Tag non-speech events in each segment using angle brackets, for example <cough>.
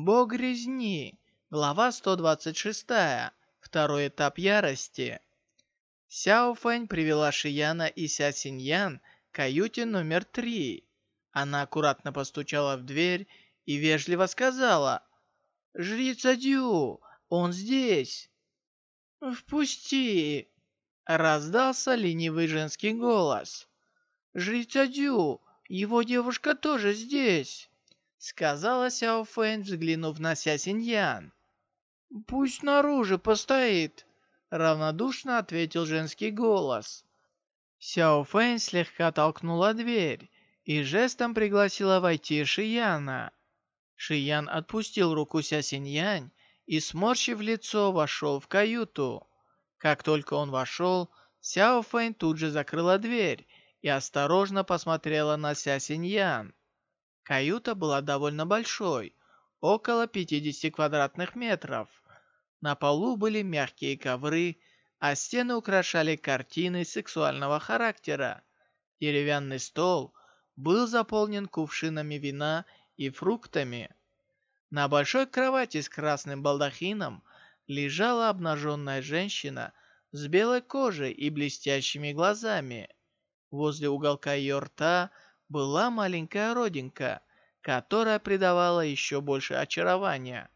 Бог резни. Глава 126. Второй этап ярости. Сяо Фэнь привела Шияна и Ся Синьян к каюте номер три. Она аккуратно постучала в дверь и вежливо сказала «Жрица Дю, он здесь!» «Впусти!» Раздался ленивый женский голос. «Жрица Дю, его девушка тоже здесь!» Сказала Сяо Фэн, взглянув на Ся Синьян. «Пусть снаружи постоит!» Равнодушно ответил женский голос. Сяо Фэн слегка толкнула дверь и жестом пригласила войти Шияна. Шиян отпустил руку Ся Синьянь и, сморщив лицо, вошел в каюту. Как только он вошел, Сяо Фэнь тут же закрыла дверь и осторожно посмотрела на Ся Синьян. Каюта была довольно большой, около 50 квадратных метров. На полу были мягкие ковры, а стены украшали картины сексуального характера. Деревянный стол был заполнен кувшинами вина и фруктами. На большой кровати с красным балдахином лежала обнаженная женщина с белой кожей и блестящими глазами. Возле уголка ее рта была маленькая родинка, которая придавала еще больше очарования.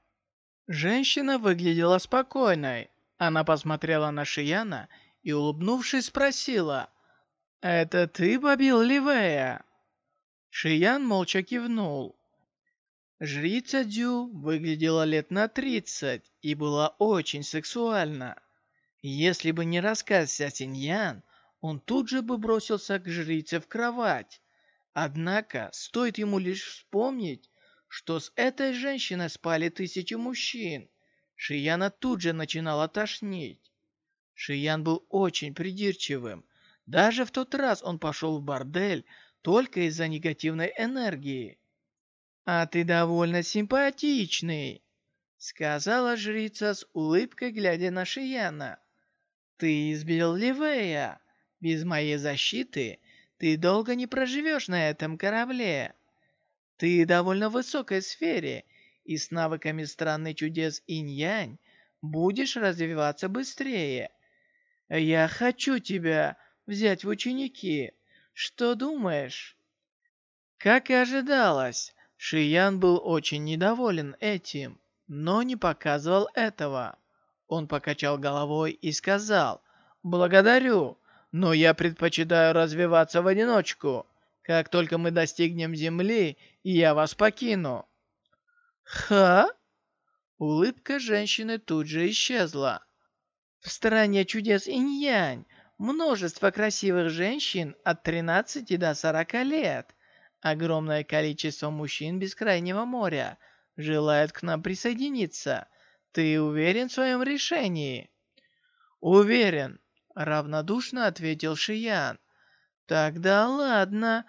Женщина выглядела спокойной. Она посмотрела на Шияна и, улыбнувшись, спросила, «Это ты побил Ливея?» Шиян молча кивнул. Жрица Дю выглядела лет на тридцать и была очень сексуальна. Если бы не рассказ Ся Синьян, он тут же бы бросился к жрице в кровать. Однако, стоит ему лишь вспомнить, что с этой женщиной спали тысячи мужчин, Шияна тут же начинала тошнить. Шиян был очень придирчивым. Даже в тот раз он пошел в бордель только из-за негативной энергии. «А ты довольно симпатичный», — сказала жрица с улыбкой, глядя на Шияна. «Ты избил Ливея. Без моей защиты ты долго не проживешь на этом корабле. Ты довольно в высокой сфере, и с навыками странный чудес инь-янь будешь развиваться быстрее. Я хочу тебя взять в ученики. Что думаешь?» Как и ожидалось, Шиян был очень недоволен этим, но не показывал этого. Он покачал головой и сказал, «Благодарю, но я предпочитаю развиваться в одиночку. Как только мы достигнем земли, я вас покину». «Ха?» Улыбка женщины тут же исчезла. В стране чудес инь-янь множество красивых женщин от 13 до 40 лет – Огромное количество мужчин Бескрайнего моря желает к нам присоединиться. Ты уверен в своем решении?» «Уверен», — равнодушно ответил Шиян. «Тогда ладно,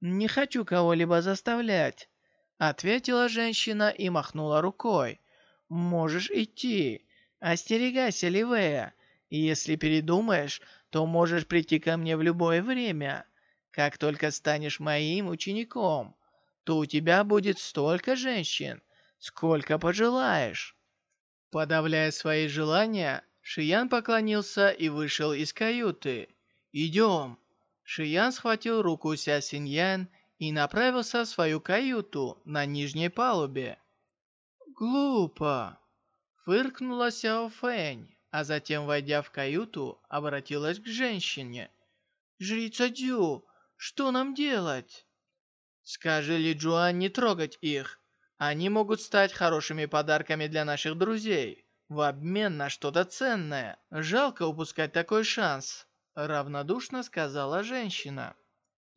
не хочу кого-либо заставлять», — ответила женщина и махнула рукой. «Можешь идти. Остерегайся, Ливея. Если передумаешь, то можешь прийти ко мне в любое время. Как только станешь моим учеником, то у тебя будет столько женщин, сколько пожелаешь». Подавляя свои желания, Шиян поклонился и вышел из каюты. «Идем!» Шиян схватил руку Ся Синьян и направился в свою каюту на нижней палубе. «Глупо!» Фыркнула Сяо Фэнь, а затем, войдя в каюту, обратилась к женщине. «Жрица Дю, что нам делать?» «Скажи Ли Джуан не трогать их. Они могут стать хорошими подарками для наших друзей, в обмен на что-то ценное. Жалко упускать такой шанс», — равнодушно сказала женщина.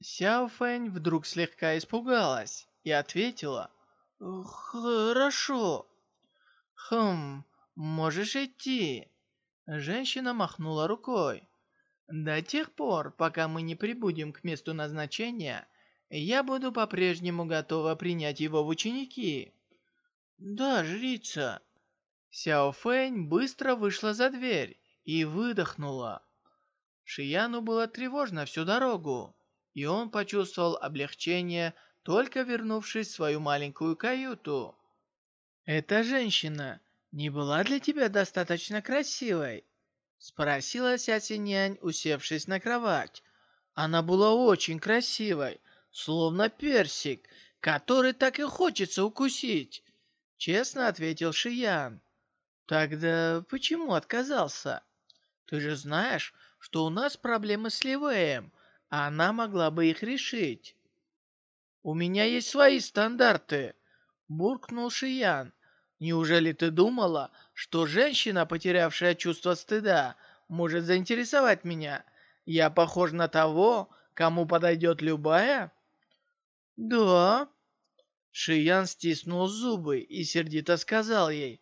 Сяо Фэнь вдруг слегка испугалась и ответила. «Хорошо». «Хм, можешь идти». Женщина махнула рукой. До тех пор, пока мы не прибудем к месту назначения, я буду по-прежнему готова принять его в ученики. Да, жрица. Сяо Фэнь быстро вышла за дверь и выдохнула. Шияну было тревожно всю дорогу, и он почувствовал облегчение, только вернувшись в свою маленькую каюту. «Эта женщина не была для тебя достаточно красивой?» Спросила Ся Синьянь, усевшись на кровать. Она была очень красивой, словно персик, который так и хочется укусить. Честно ответил Шиян. Тогда почему отказался? Ты же знаешь, что у нас проблемы с Ливеем, а она могла бы их решить. У меня есть свои стандарты, буркнул Шиян. Неужели ты думала, что женщина, потерявшая чувство стыда, может заинтересовать меня? Я похож на того, кому подойдет любая? Да. Шиян стиснул зубы и сердито сказал ей,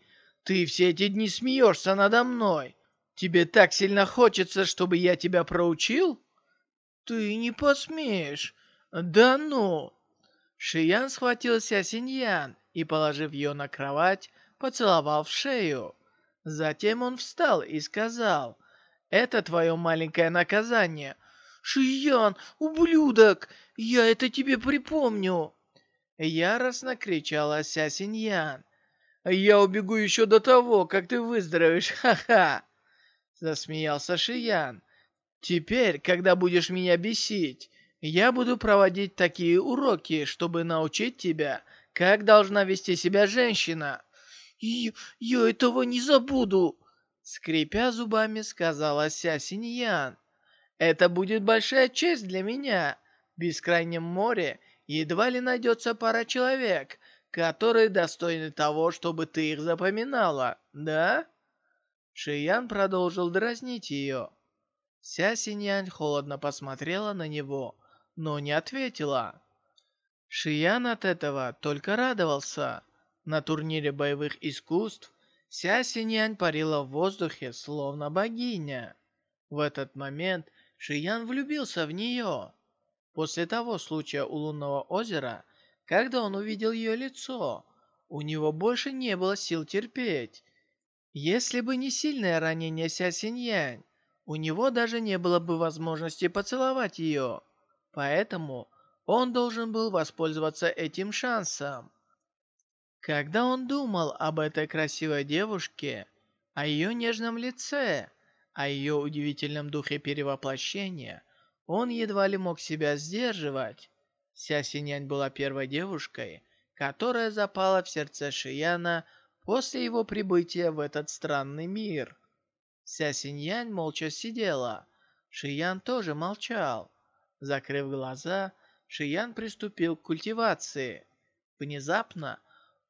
«Ты все эти дни смеешься надо мной. Тебе так сильно хочется, чтобы я тебя проучил?» «Ты не посмеешь. Да ну!» Шиян схватил Синьян и, положив ее на кровать, поцеловал в шею. Затем он встал и сказал, «Это твое маленькое наказание». «Шиян, ублюдок! Я это тебе припомню!» Яростно кричала Ся Синьян. «Я убегу еще до того, как ты выздоровеешь, <laughs> ха-ха!» Засмеялся Шиян. «Теперь, когда будешь меня бесить, я буду проводить такие уроки, чтобы научить тебя, как должна вести себя женщина». «Я, я этого не забуду!» Скрипя зубами, сказала Ся Синьян. «Это будет большая честь для меня. В бескрайнем море едва ли найдется пара человек, которые достойны того, чтобы ты их запоминала, да?» Шиян продолжил дразнить ее. Ся Синьянь холодно посмотрела на него, но не ответила. Шиян от этого только радовался. На турнире боевых искусств Ся Синьянь парила в воздухе, словно богиня. В этот момент Шиян влюбился в нее. После того случая у лунного озера, когда он увидел ее лицо, у него больше не было сил терпеть. Если бы не сильное ранение Ся Синьянь, у него даже не было бы возможности поцеловать ее. Поэтому он должен был воспользоваться этим шансом. Когда он думал об этой красивой девушке, о ее нежном лице, о ее удивительном духе перевоплощения, он едва ли мог себя сдерживать. Ся Синянь была первой девушкой, которая запала в сердце Шияна после его прибытия в этот странный мир. Ся Синьянь молча сидела. Шиян тоже молчал. Закрыв глаза, Шиян приступил к культивации. Внезапно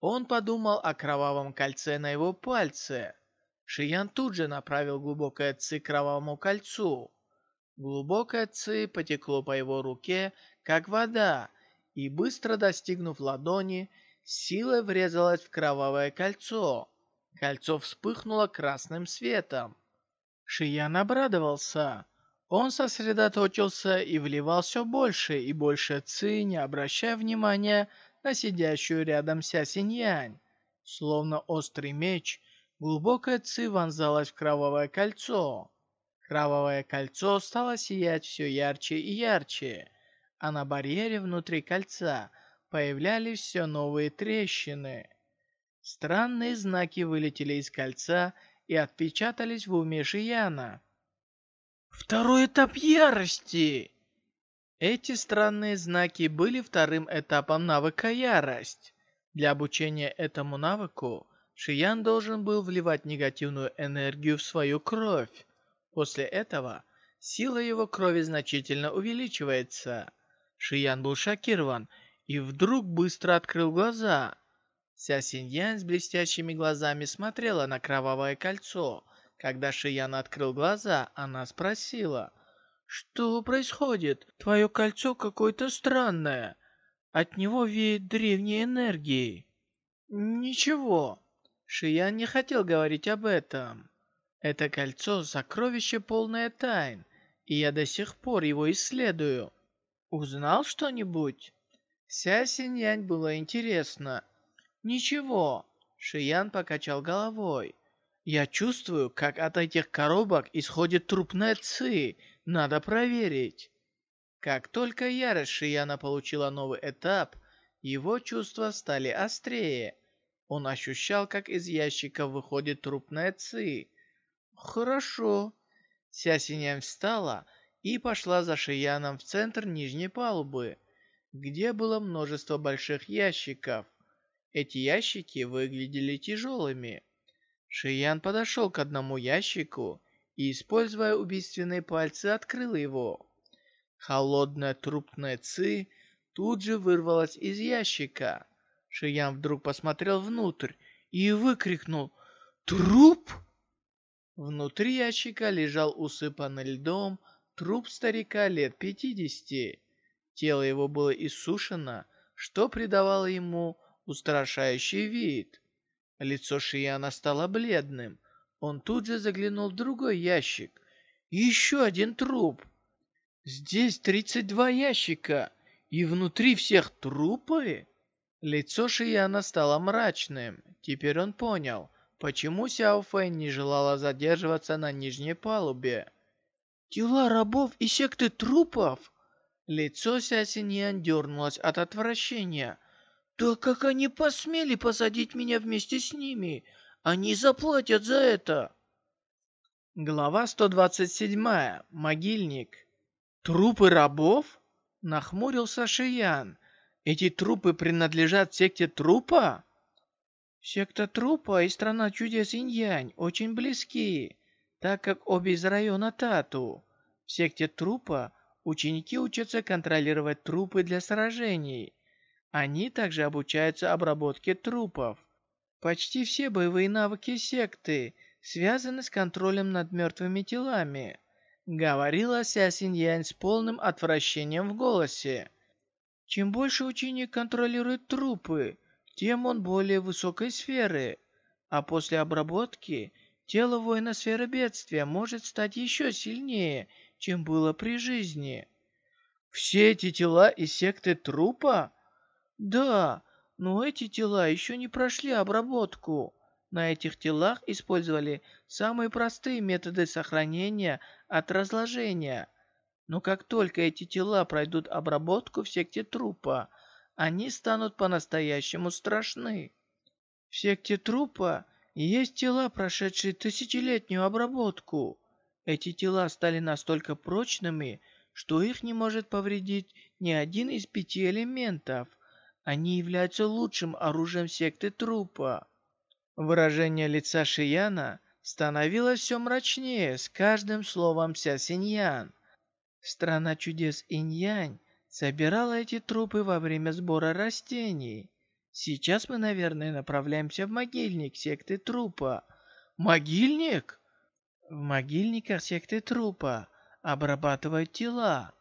он подумал о кровавом кольце на его пальце. Шиян тут же направил глубокое ци к кровавому кольцу. Глубокое ци потекло по его руке, как вода, и быстро достигнув ладони, силой врезалось в кровавое кольцо. Кольцо вспыхнуло красным светом. Шиян обрадовался. Он сосредоточился и вливал все больше и больше ци, не обращая внимания на сидящую рядом Ся Синьянь. Словно острый меч, глубокая ци вонзалась в кровавое кольцо. Кровавое кольцо стало сиять все ярче и ярче, а на барьере внутри кольца появлялись все новые трещины. Странные знаки вылетели из кольца и отпечатались в уме Шияна. «Второй этап ярости!» Эти странные знаки были вторым этапом навыка «Ярость». Для обучения этому навыку Шиян должен был вливать негативную энергию в свою кровь. После этого сила его крови значительно увеличивается. Шиян был шокирован и вдруг быстро открыл глаза. Ся Синьян с блестящими глазами смотрела на кровавое кольцо. Когда Шиян открыл глаза, она спросила, «Что происходит? Твое кольцо какое-то странное. От него веет древней энергией». «Ничего». Шиян не хотел говорить об этом. Это кольцо — сокровище полное тайн, и я до сих пор его исследую. Узнал что-нибудь? Ся Синьянь было интересно. Ничего. Шиян покачал головой. Я чувствую, как от этих коробок исходит трупная ци. Надо проверить. Как только ярость Шияна получила новый этап, его чувства стали острее. Он ощущал, как из ящика выходит трупная ци. «Хорошо». Ся Синьян встала и пошла за Шияном в центр нижней палубы, где было множество больших ящиков. Эти ящики выглядели тяжелыми. Шиян подошел к одному ящику и, используя убийственные пальцы, открыл его. Холодная трупная ци тут же вырвалась из ящика. Шиян вдруг посмотрел внутрь и выкрикнул «Труп!». Внутри ящика лежал усыпанный льдом труп старика лет пятидесяти. Тело его было иссушено, что придавало ему устрашающий вид. Лицо Шияна стало бледным. Он тут же заглянул в другой ящик. Еще один труп. Здесь 32 ящика, и внутри всех трупы? Лицо Шияна стало мрачным. Теперь он понял, почему Сяо Фэн не желала задерживаться на нижней палубе. «Тела рабов и секты трупов?» Лицо Ся Синьян дернулось от отвращения. «Да как они посмели посадить меня вместе с ними? Они заплатят за это!» Глава 127. Могильник. «Трупы рабов?» Нахмурился Шиян. «Эти трупы принадлежат секте трупа?» Секта трупа и страна чудес Иньянь очень близки, так как обе из района Тату. В секте трупа ученики учатся контролировать трупы для сражений. Они также обучаются обработке трупов. Почти все боевые навыки секты связаны с контролем над мертвыми телами. Говорила Ся Синьянь с полным отвращением в голосе. Чем больше ученик контролирует трупы, тем он более высокой сферы. А после обработки, тело воина сферы бедствия может стать еще сильнее, чем было при жизни. Все эти тела из секты трупа? Да, но эти тела еще не прошли обработку. На этих телах использовали самые простые методы сохранения от разложения. Но как только эти тела пройдут обработку в секте трупа, они станут по-настоящему страшны. В секте трупа есть тела, прошедшие тысячелетнюю обработку. Эти тела стали настолько прочными, что их не может повредить ни один из пяти элементов. Они являются лучшим оружием секты трупа. Выражение лица Шияна становилось все мрачнее с каждым словом Ся Синьян. Страна чудес Иньянь собирала эти трупы во время сбора растений. Сейчас мы, наверное, направляемся в могильник секты трупа. Могильник? В могильниках секты трупа обрабатывают тела.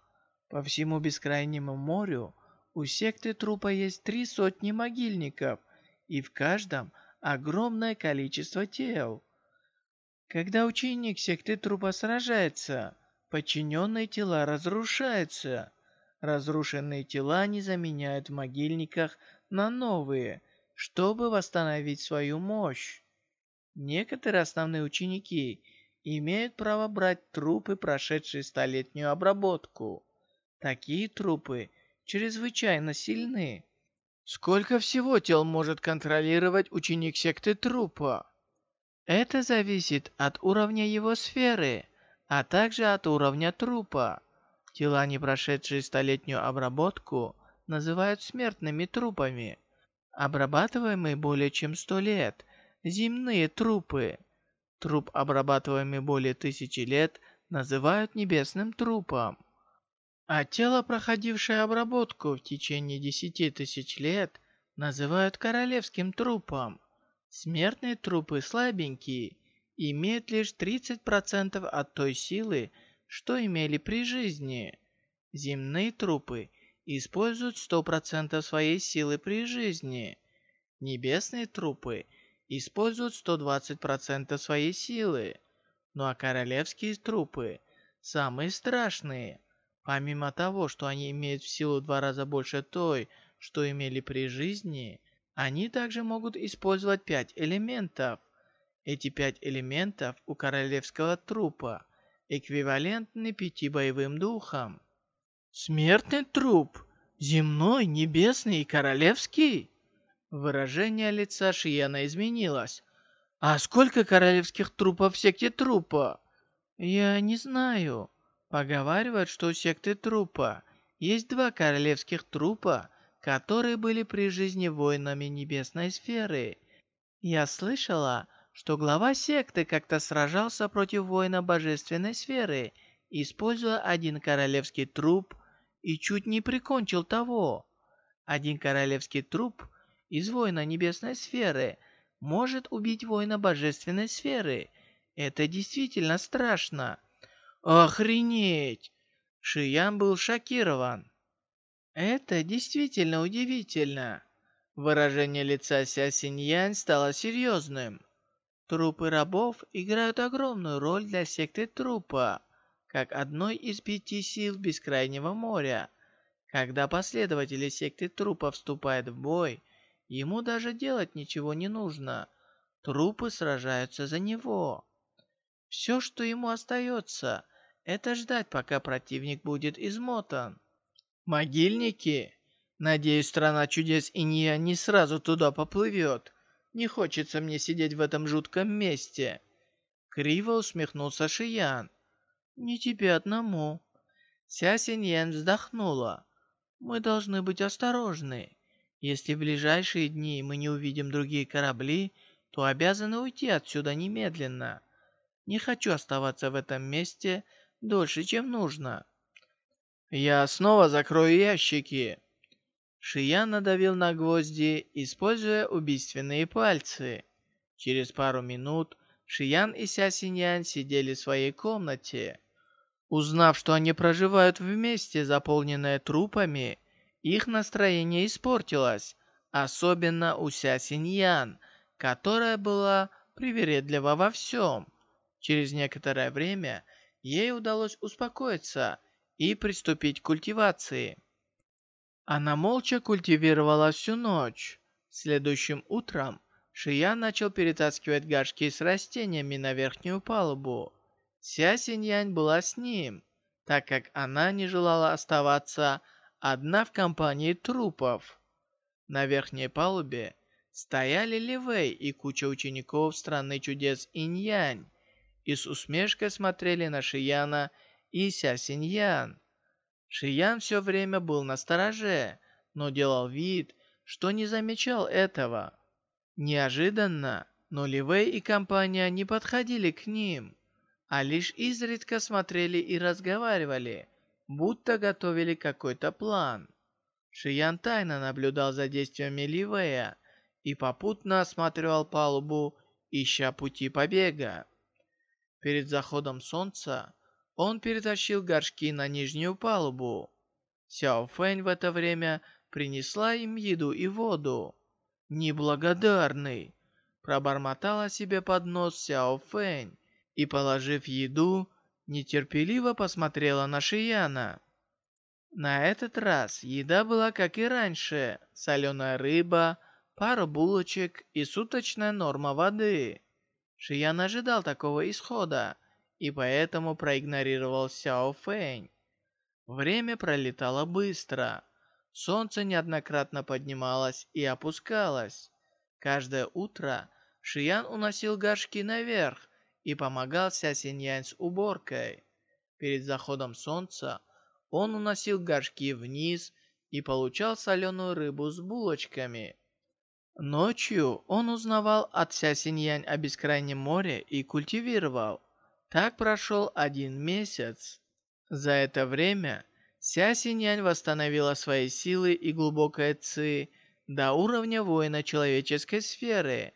По всему бескрайнему морю у секты трупа есть три сотни могильников, и в каждом огромное количество тел. Когда ученик секты трупа сражается, подчиненные тела разрушаются. Разрушенные тела не заменяют в могильниках на новые, чтобы восстановить свою мощь. Некоторые основные ученики имеют право брать трупы, прошедшие столетнюю обработку. Такие трупы чрезвычайно сильны. Сколько всего тел может контролировать ученик секты трупа? Это зависит от уровня его сферы, а также от уровня трупа. Тела, не прошедшие столетнюю обработку, называют смертными трупами. Обрабатываемые более чем сто лет – земные трупы. Труп, обрабатываемый более тысячи лет, называют небесным трупом. А тело, проходившее обработку в течение десяти тысяч лет, называют королевским трупом. Смертные трупы слабенькие, имеют лишь 30% от той силы, что имели при жизни. Земные трупы используют 100% своей силы при жизни. Небесные трупы используют 120% своей силы. Ну а королевские трупы самые страшные – Помимо того, что они имеют в силу два раза больше той, что имели при жизни, они также могут использовать пять элементов. Эти пять элементов у королевского трупа эквивалентны пяти боевым духам. Смертный труп? Земной, небесный и королевский? Выражение лица Шияна изменилось. «А сколько королевских трупов в секте трупа?» «Я не знаю. Поговаривают, что у секты трупа есть два королевских трупа, которые были при жизни воинами небесной сферы. Я слышала, что глава секты как-то сражался против воина божественной сферы, используя один королевский труп и чуть не прикончил того. Один королевский труп из воина небесной сферы может убить воина божественной сферы. Это действительно страшно. Охренеть! Шиян был шокирован. Это действительно удивительно. Выражение лица Ся Синьянь стало серьезным. Трупы рабов играют огромную роль для секты трупа, как одной из пяти сил Бескрайнего моря. Когда последователи секты трупа вступают в бой, ему даже делать ничего не нужно. Трупы сражаются за него. Все, что ему остается, это ждать, пока противник будет измотан. Могильники? Надеюсь, страна чудес Инья не сразу туда поплывет. Не хочется мне сидеть в этом жутком месте. Криво усмехнулся Шиян. Не тебе одному. Ся Синьян вздохнула. Мы должны быть осторожны. Если в ближайшие дни мы не увидим другие корабли, то обязаны уйти отсюда немедленно. Не хочу оставаться в этом месте дольше, чем нужно. Я снова закрою ящики. Шиян надавил на гвозди, используя убийственные пальцы. Через пару минут Шиян и Ся Синьян сидели в своей комнате. Узнав, что они проживают вместе, заполненные трупами, их настроение испортилось, особенно у Ся Синьян, которая была привередлива во всем. Через некоторое время ей удалось успокоиться и приступить к культивации. Она молча культивировала всю ночь. Следующим утром Шия начал перетаскивать горшки с растениями на верхнюю палубу. Ся Синьянь была с ним, так как она не желала оставаться одна в компании трупов. На верхней палубе стояли Ливей и куча учеников страны чудес Инь-Янь и с усмешкой смотрели на Шияна и Ся Синьян. Шиян все время был на стороже, но делал вид, что не замечал этого. Неожиданно, но Ливей и компания не подходили к ним а лишь изредка смотрели и разговаривали, будто готовили какой-то план. Шиян тайно наблюдал за действиями Ливея и попутно осматривал палубу, ища пути побега. Перед заходом солнца он перетащил горшки на нижнюю палубу. Сяо Фэнь в это время принесла им еду и воду. «Неблагодарный!» пробормотала себе под нос Сяо Фэнь и, положив еду, нетерпеливо посмотрела на Шияна. На этот раз еда была как и раньше, соленая рыба, пара булочек и суточная норма воды. Шиян ожидал такого исхода, и поэтому проигнорировал Сяо Фэнь. Время пролетало быстро. Солнце неоднократно поднималось и опускалось. Каждое утро Шиян уносил горшки наверх, и помогал Ся Синьянь с уборкой. Перед заходом солнца он уносил горшки вниз и получал соленую рыбу с булочками. Ночью он узнавал от Ся Синьянь о бескрайнем море и культивировал. Так прошел один месяц. За это время Ся Синьянь восстановила свои силы и глубокое ци до уровня воина человеческой сферы.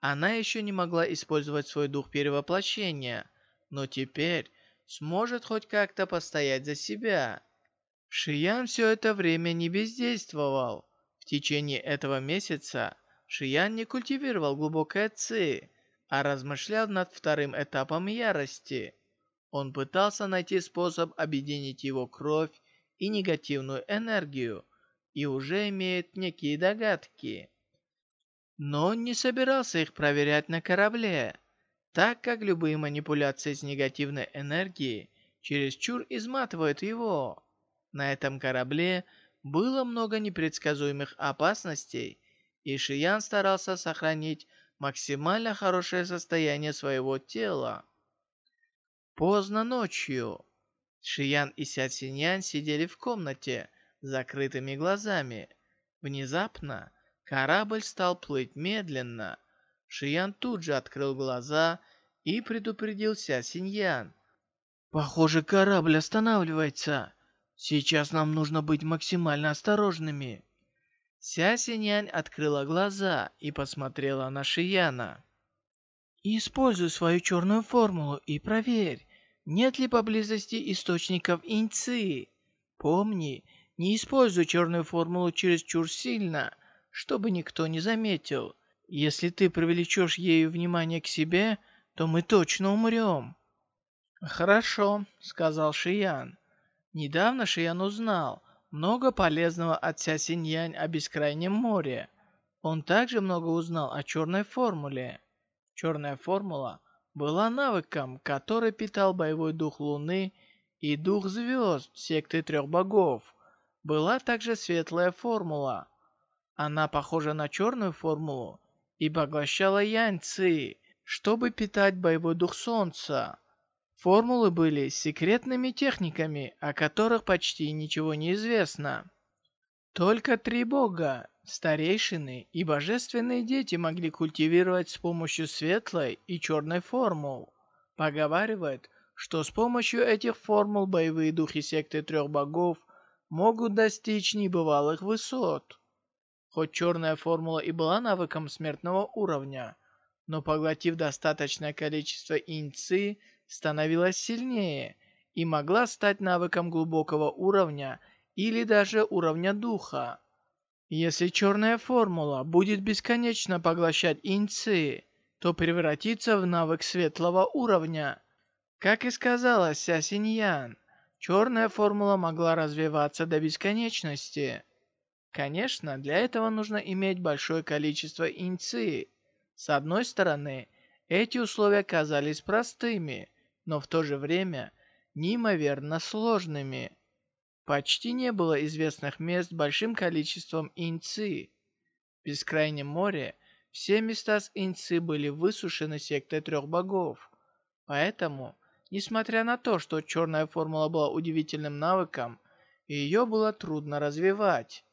Она еще не могла использовать свой дух перевоплощения, но теперь сможет хоть как-то постоять за себя. Шиян все это время не бездействовал. В течение этого месяца Шиян не культивировал глубокое ци, а размышлял над вторым этапом ярости. Он пытался найти способ объединить его кровь и негативную энергию, и уже имеет некие догадки. Но он не собирался их проверять на корабле, так как любые манипуляции с негативной энергией чересчур изматывают его. На этом корабле было много непредсказуемых опасностей, и Шиян старался сохранить максимально хорошее состояние своего тела. Поздно ночью Шиян и Ся Синьян сидели в комнате с закрытыми глазами. Внезапно корабль стал плыть медленно. Шиян тут же открыл глаза и предупредил Ся Синьян. «Похоже, корабль останавливается. Сейчас нам нужно быть максимально осторожными». Ся Синьянь открыла глаза и посмотрела на Шияна. «Используй свою черную формулу и проверь, нет ли поблизости источников иньци. Помни, не используй черную формулу чересчур сильно, чтобы никто не заметил. Если ты привлечешь ею внимание к себе, то мы точно умрем». «Хорошо», — сказал Шиян. Недавно Шиян узнал много полезного от Ся Синьянь о Бескрайнем море. Он также много узнал о черной формуле. Черная формула была навыком, который питал боевой дух Луны и дух звезд секты трех богов. Была также светлая формула. Она похожа на черную формулу и поглощала Янь Ци, чтобы питать боевой дух Солнца. Формулы были секретными техниками, о которых почти ничего не известно. Только три бога, старейшины и божественные дети могли культивировать с помощью светлой и черной формул. Поговаривают, что с помощью этих формул боевые духи секты трех богов могут достичь небывалых высот. Хоть черная формула и была навыком смертного уровня, но поглотив достаточное количество иньцы, становилась сильнее и могла стать навыком глубокого уровня или даже уровня духа. Если черная формула будет бесконечно поглощать инцы, то превратится в навык светлого уровня. Как и сказала Ся Синьян, черная формула могла развиваться до бесконечности. Конечно, для этого нужно иметь большое количество инцы. С одной стороны, эти условия казались простыми, но в то же время неимоверно сложными. Почти не было известных мест большим количеством инцы. В бескрайнем море все места с инцы были высушены сектой трех богов. Поэтому, несмотря на то, что черная формула была удивительным навыком, ее было трудно развивать.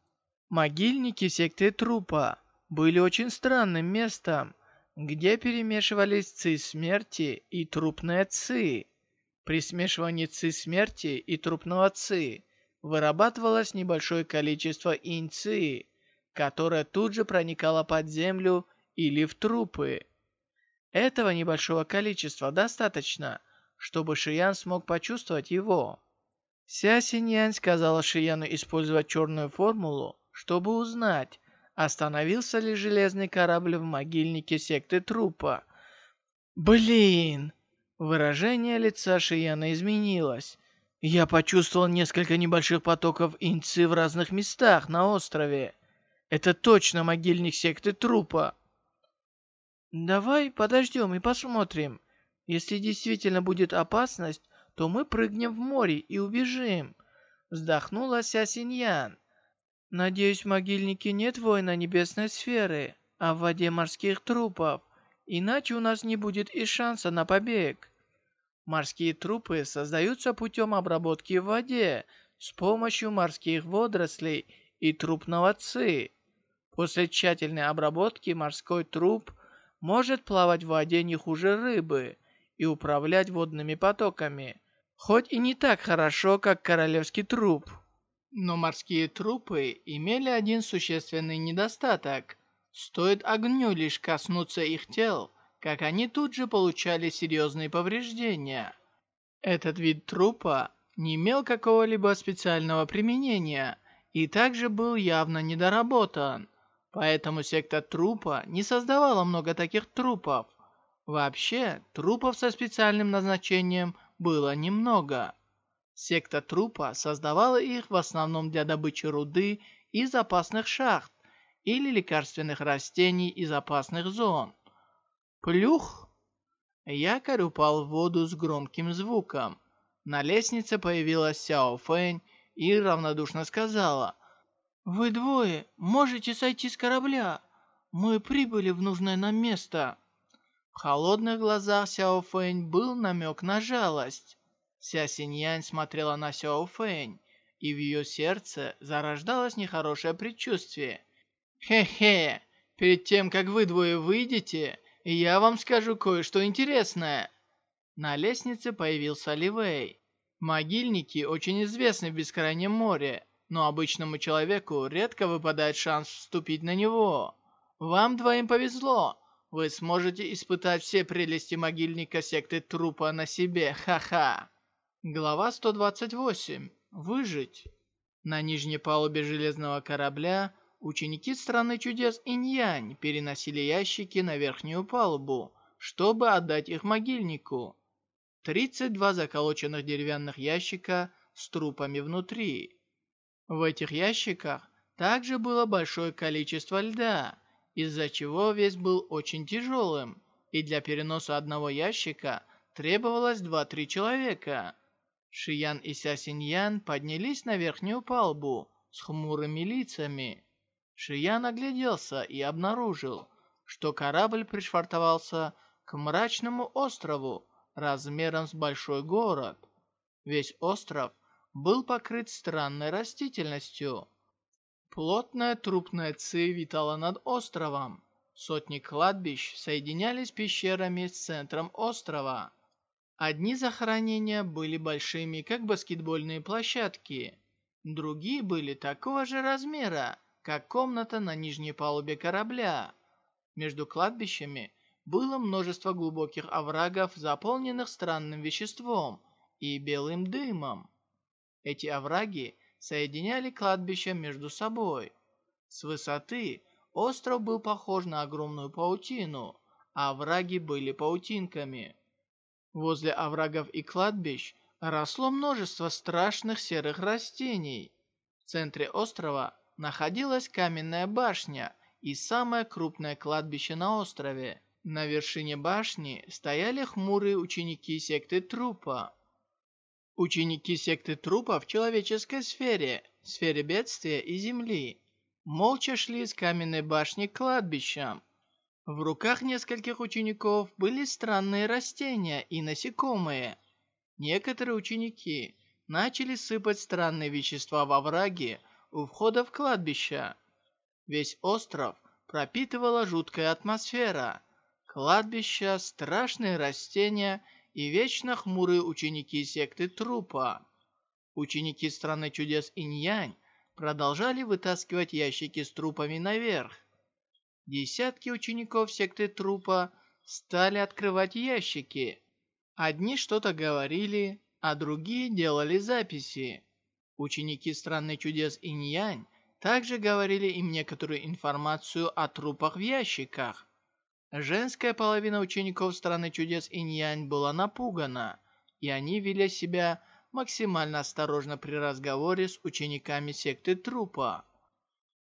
Могильники секты трупа были очень странным местом, где перемешивались ци смерти и трупные ци. При смешивании ци смерти и трупного ци вырабатывалось небольшое количество инь-ци, которое тут же проникало под землю или в трупы. Этого небольшого количества достаточно, чтобы Шиян смог почувствовать его. Ся Синьян сказала Шияну использовать черную формулу, чтобы узнать, Остановился ли железный корабль в могильнике секты трупа? Блин! Выражение лица Шияна изменилось. Я почувствовал несколько небольших потоков инцы в разных местах на острове. Это точно могильник секты трупа. Давай подождем и посмотрим. Если действительно будет опасность, то мы прыгнем в море и убежим. Вздохнула Ся Синьян. Надеюсь, в могильнике нет воина небесной сферы, а в воде морских трупов, иначе у нас не будет и шанса на побег. Морские трупы создаются путем обработки в воде с помощью морских водорослей и трупного ци. После тщательной обработки морской труп может плавать в воде не хуже рыбы и управлять водными потоками, хоть и не так хорошо, как королевский труп. Но морские трупы имели один существенный недостаток. Стоит огню лишь коснуться их тел, как они тут же получали серьезные повреждения. Этот вид трупа не имел какого-либо специального применения и также был явно недоработан. Поэтому секта трупа не создавала много таких трупов. Вообще, трупов со специальным назначением было немного. Секта трупа создавала их в основном для добычи руды из опасных шахт или лекарственных растений из опасных зон. Плюх! Якорь упал в воду с громким звуком. На лестнице появилась Сяо Фэнь и равнодушно сказала, «Вы двое можете сойти с корабля. Мы прибыли в нужное нам место. В холодных глазах Сяо Фэнь был намек на жалость. Ся Синьянь смотрела на Сяо Фэнь, и в ее сердце зарождалось нехорошее предчувствие. «Хе-хе, перед тем, как вы двое выйдете, я вам скажу кое-что интересное». На лестнице появился Ли Вэй. Могильники очень известны в Бескрайнем море, но обычному человеку редко выпадает шанс вступить на него. Вам двоим повезло. Вы сможете испытать все прелести могильника секты трупа на себе, ха-ха. Глава 128. Выжить. На нижней палубе железного корабля ученики страны чудес Инь-Янь переносили ящики на верхнюю палубу, чтобы отдать их могильнику. 32 заколоченных деревянных ящика с трупами внутри. В этих ящиках также было большое количество льда, из-за чего вес был очень тяжелым, и для переноса одного ящика требовалось 2-3 человека. Шиян и Ся Синьян поднялись на верхнюю палубу с хмурыми лицами. Шиян огляделся и обнаружил, что корабль пришвартовался к мрачному острову размером с большой город. Весь остров был покрыт странной растительностью. Плотная трупная ци витала над островом. Сотни кладбищ соединялись пещерами с центром острова. Одни захоронения были большими, как баскетбольные площадки. Другие были такого же размера, как комната на нижней палубе корабля. Между кладбищами было множество глубоких оврагов, заполненных странным веществом и белым дымом. Эти овраги соединяли кладбища между собой. С высоты остров был похож на огромную паутину, а овраги были паутинками. Возле оврагов и кладбищ росло множество страшных серых растений. В центре острова находилась каменная башня и самое крупное кладбище на острове. На вершине башни стояли хмурые ученики секты Трупа. Ученики секты трупа в человеческой сфере, сфере бедствия и земли, молча шли с каменной башни к кладбищам. В руках нескольких учеников были странные растения и насекомые. Некоторые ученики начали сыпать странные вещества во враги у входа в кладбище. Весь остров пропитывала жуткая атмосфера. Кладбища, страшные растения и вечно хмурые ученики секты трупа. Ученики страны чудес Инь-Янь продолжали вытаскивать ящики с трупами наверх. Десятки учеников секты трупа стали открывать ящики. Одни что-то говорили, а другие делали записи. Ученики страны чудес Инь-Янь также говорили им некоторую информацию о трупах в ящиках. Женская половина учеников Страны Чудес Инь-Янь была напугана, и они вели себя максимально осторожно при разговоре с учениками секты Трупа.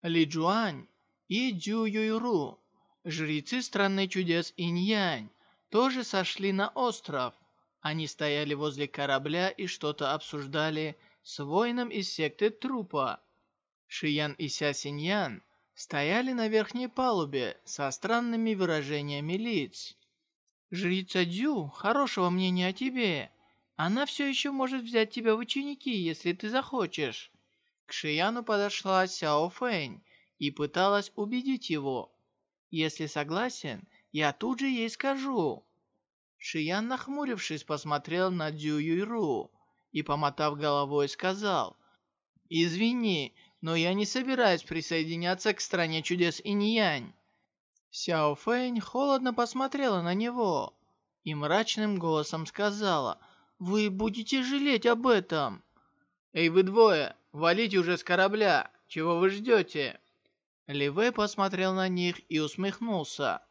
Ли Джуань и Дю Юйру, жрецы Страны Чудес Инь-Янь, тоже сошли на остров. Они стояли возле корабля и что-то обсуждали с воином из секты Трупа. Шиян и Ся Синьян стояли на верхней палубе со странными выражениями лиц. «Жрица Дю хорошего мнения о тебе. Она все еще может взять тебя в ученики, если ты захочешь». К Шияну подошла Сяо Фэнь и пыталась убедить его. «Если согласен, я тут же ей скажу». Шиян, нахмурившись, посмотрел на Дю Юйру и, помотав головой, сказал, «Извини, но я не собираюсь присоединяться к стране чудес Инь-Янь». Сяо Фэнь холодно посмотрела на него и мрачным голосом сказала, «Вы будете жалеть об этом». «Эй, вы двое, валите уже с корабля, чего вы ждете?» Ли Вэй посмотрел на них и усмехнулся.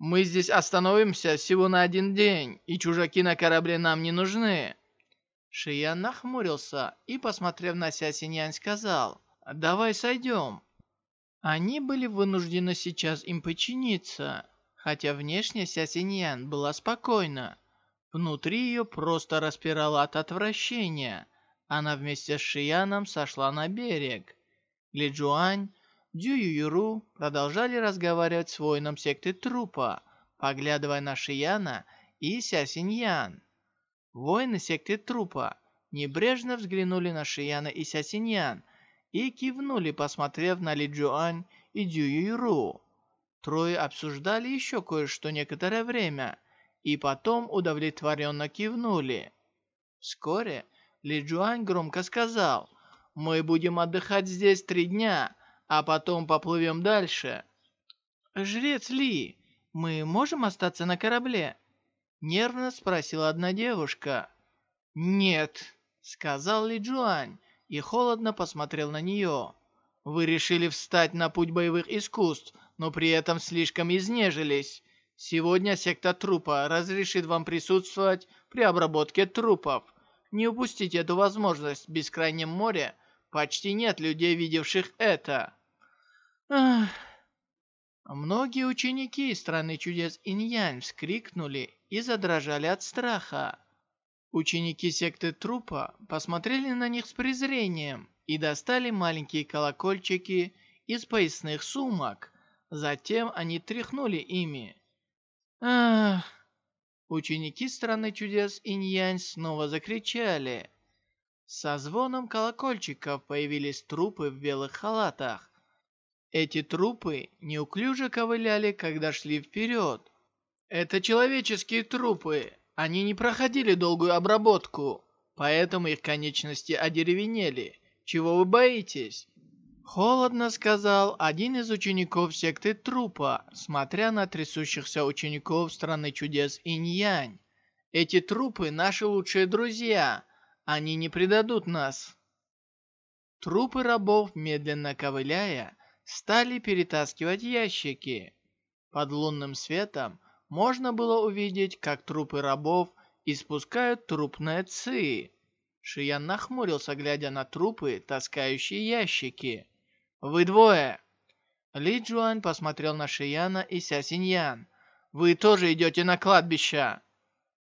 «Мы здесь остановимся всего на один день, и чужаки на корабле нам не нужны». Шиян нахмурился и, посмотрев на Ся Синьянь, сказал, давай сойдем». Они были вынуждены сейчас им подчиниться, хотя внешне Ся Синьян была спокойна. Внутри ее просто распирало от отвращения. Она вместе с Шияном сошла на берег. Ли Джуань Дю Юру продолжали разговаривать с воином секты трупа, поглядывая на Шияна и Ся Синьян. Воины секты трупа небрежно взглянули на Шияна и Ся Синьян и кивнули, посмотрев на Ли Джуань и Дю Юру. Трое обсуждали еще кое-что некоторое время, и потом удовлетворенно кивнули. Вскоре Ли Джуань громко сказал, «Мы будем отдыхать здесь три дня, а потом поплывем дальше». «Жрец Ли, мы можем остаться на корабле?» Нервно спросила одна девушка. «Нет», — сказал Ли Джуань и холодно посмотрел на нее. «Вы решили встать на путь боевых искусств, но при этом слишком изнежились. Сегодня секта трупа разрешит вам присутствовать при обработке трупов. Не упустите эту возможность, в бескрайнем море почти нет людей, видевших это. Ах. Многие ученики из страны чудес Иньянь вскрикнули и задрожали от страха. Ученики секты трупа посмотрели на них с презрением и достали маленькие колокольчики из поясных сумок. Затем они тряхнули ими. Ах! Ученики страны чудес Инь-Янь снова закричали. Со звоном колокольчиков появились трупы в белых халатах. Эти трупы неуклюже ковыляли, когда шли вперед. Это человеческие трупы. Они не проходили долгую обработку, поэтому их конечности одеревенели. Чего вы боитесь? Холодно сказал один из учеников секты трупа, смотря на трясущихся учеников страны чудес Инь-Янь. Эти трупы наши лучшие друзья. Они не предадут нас. Трупы рабов, медленно ковыляя, стали перетаскивать ящики. Под лунным светом можно было увидеть, как трупы рабов испускают трупное ци. Шиян нахмурился, глядя на трупы, таскающие ящики. «Вы двое!» Ли Джуань посмотрел на Шияна и Ся Синьян. «Вы тоже идете на кладбище!»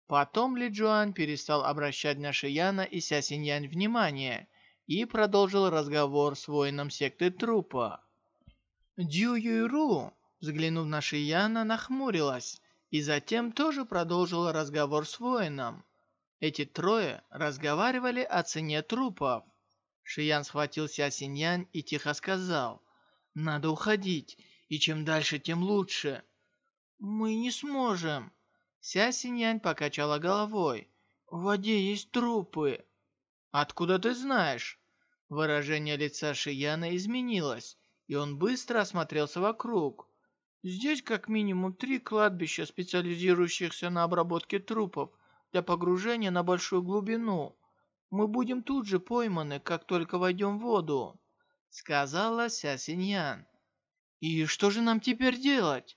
Потом Ли Джуань перестал обращать на Шияна и Ся Синьян внимание и продолжил разговор с воином секты трупа. Дю Юйру, взглянув на Шияна, нахмурилась и затем тоже продолжила разговор с воином. Эти трое разговаривали о цене трупов. Шиян схватил Ся Синьян и тихо сказал, «Надо уходить, и чем дальше, тем лучше». «Мы не сможем». Ся Синьян покачала головой. «В воде есть трупы». «Откуда ты знаешь?» Выражение лица Шияна изменилось, и он быстро осмотрелся вокруг. «Здесь как минимум три кладбища, специализирующихся на обработке трупов для погружения на большую глубину. Мы будем тут же пойманы, как только войдем в воду», — сказала Ся Синьян. «И что же нам теперь делать?»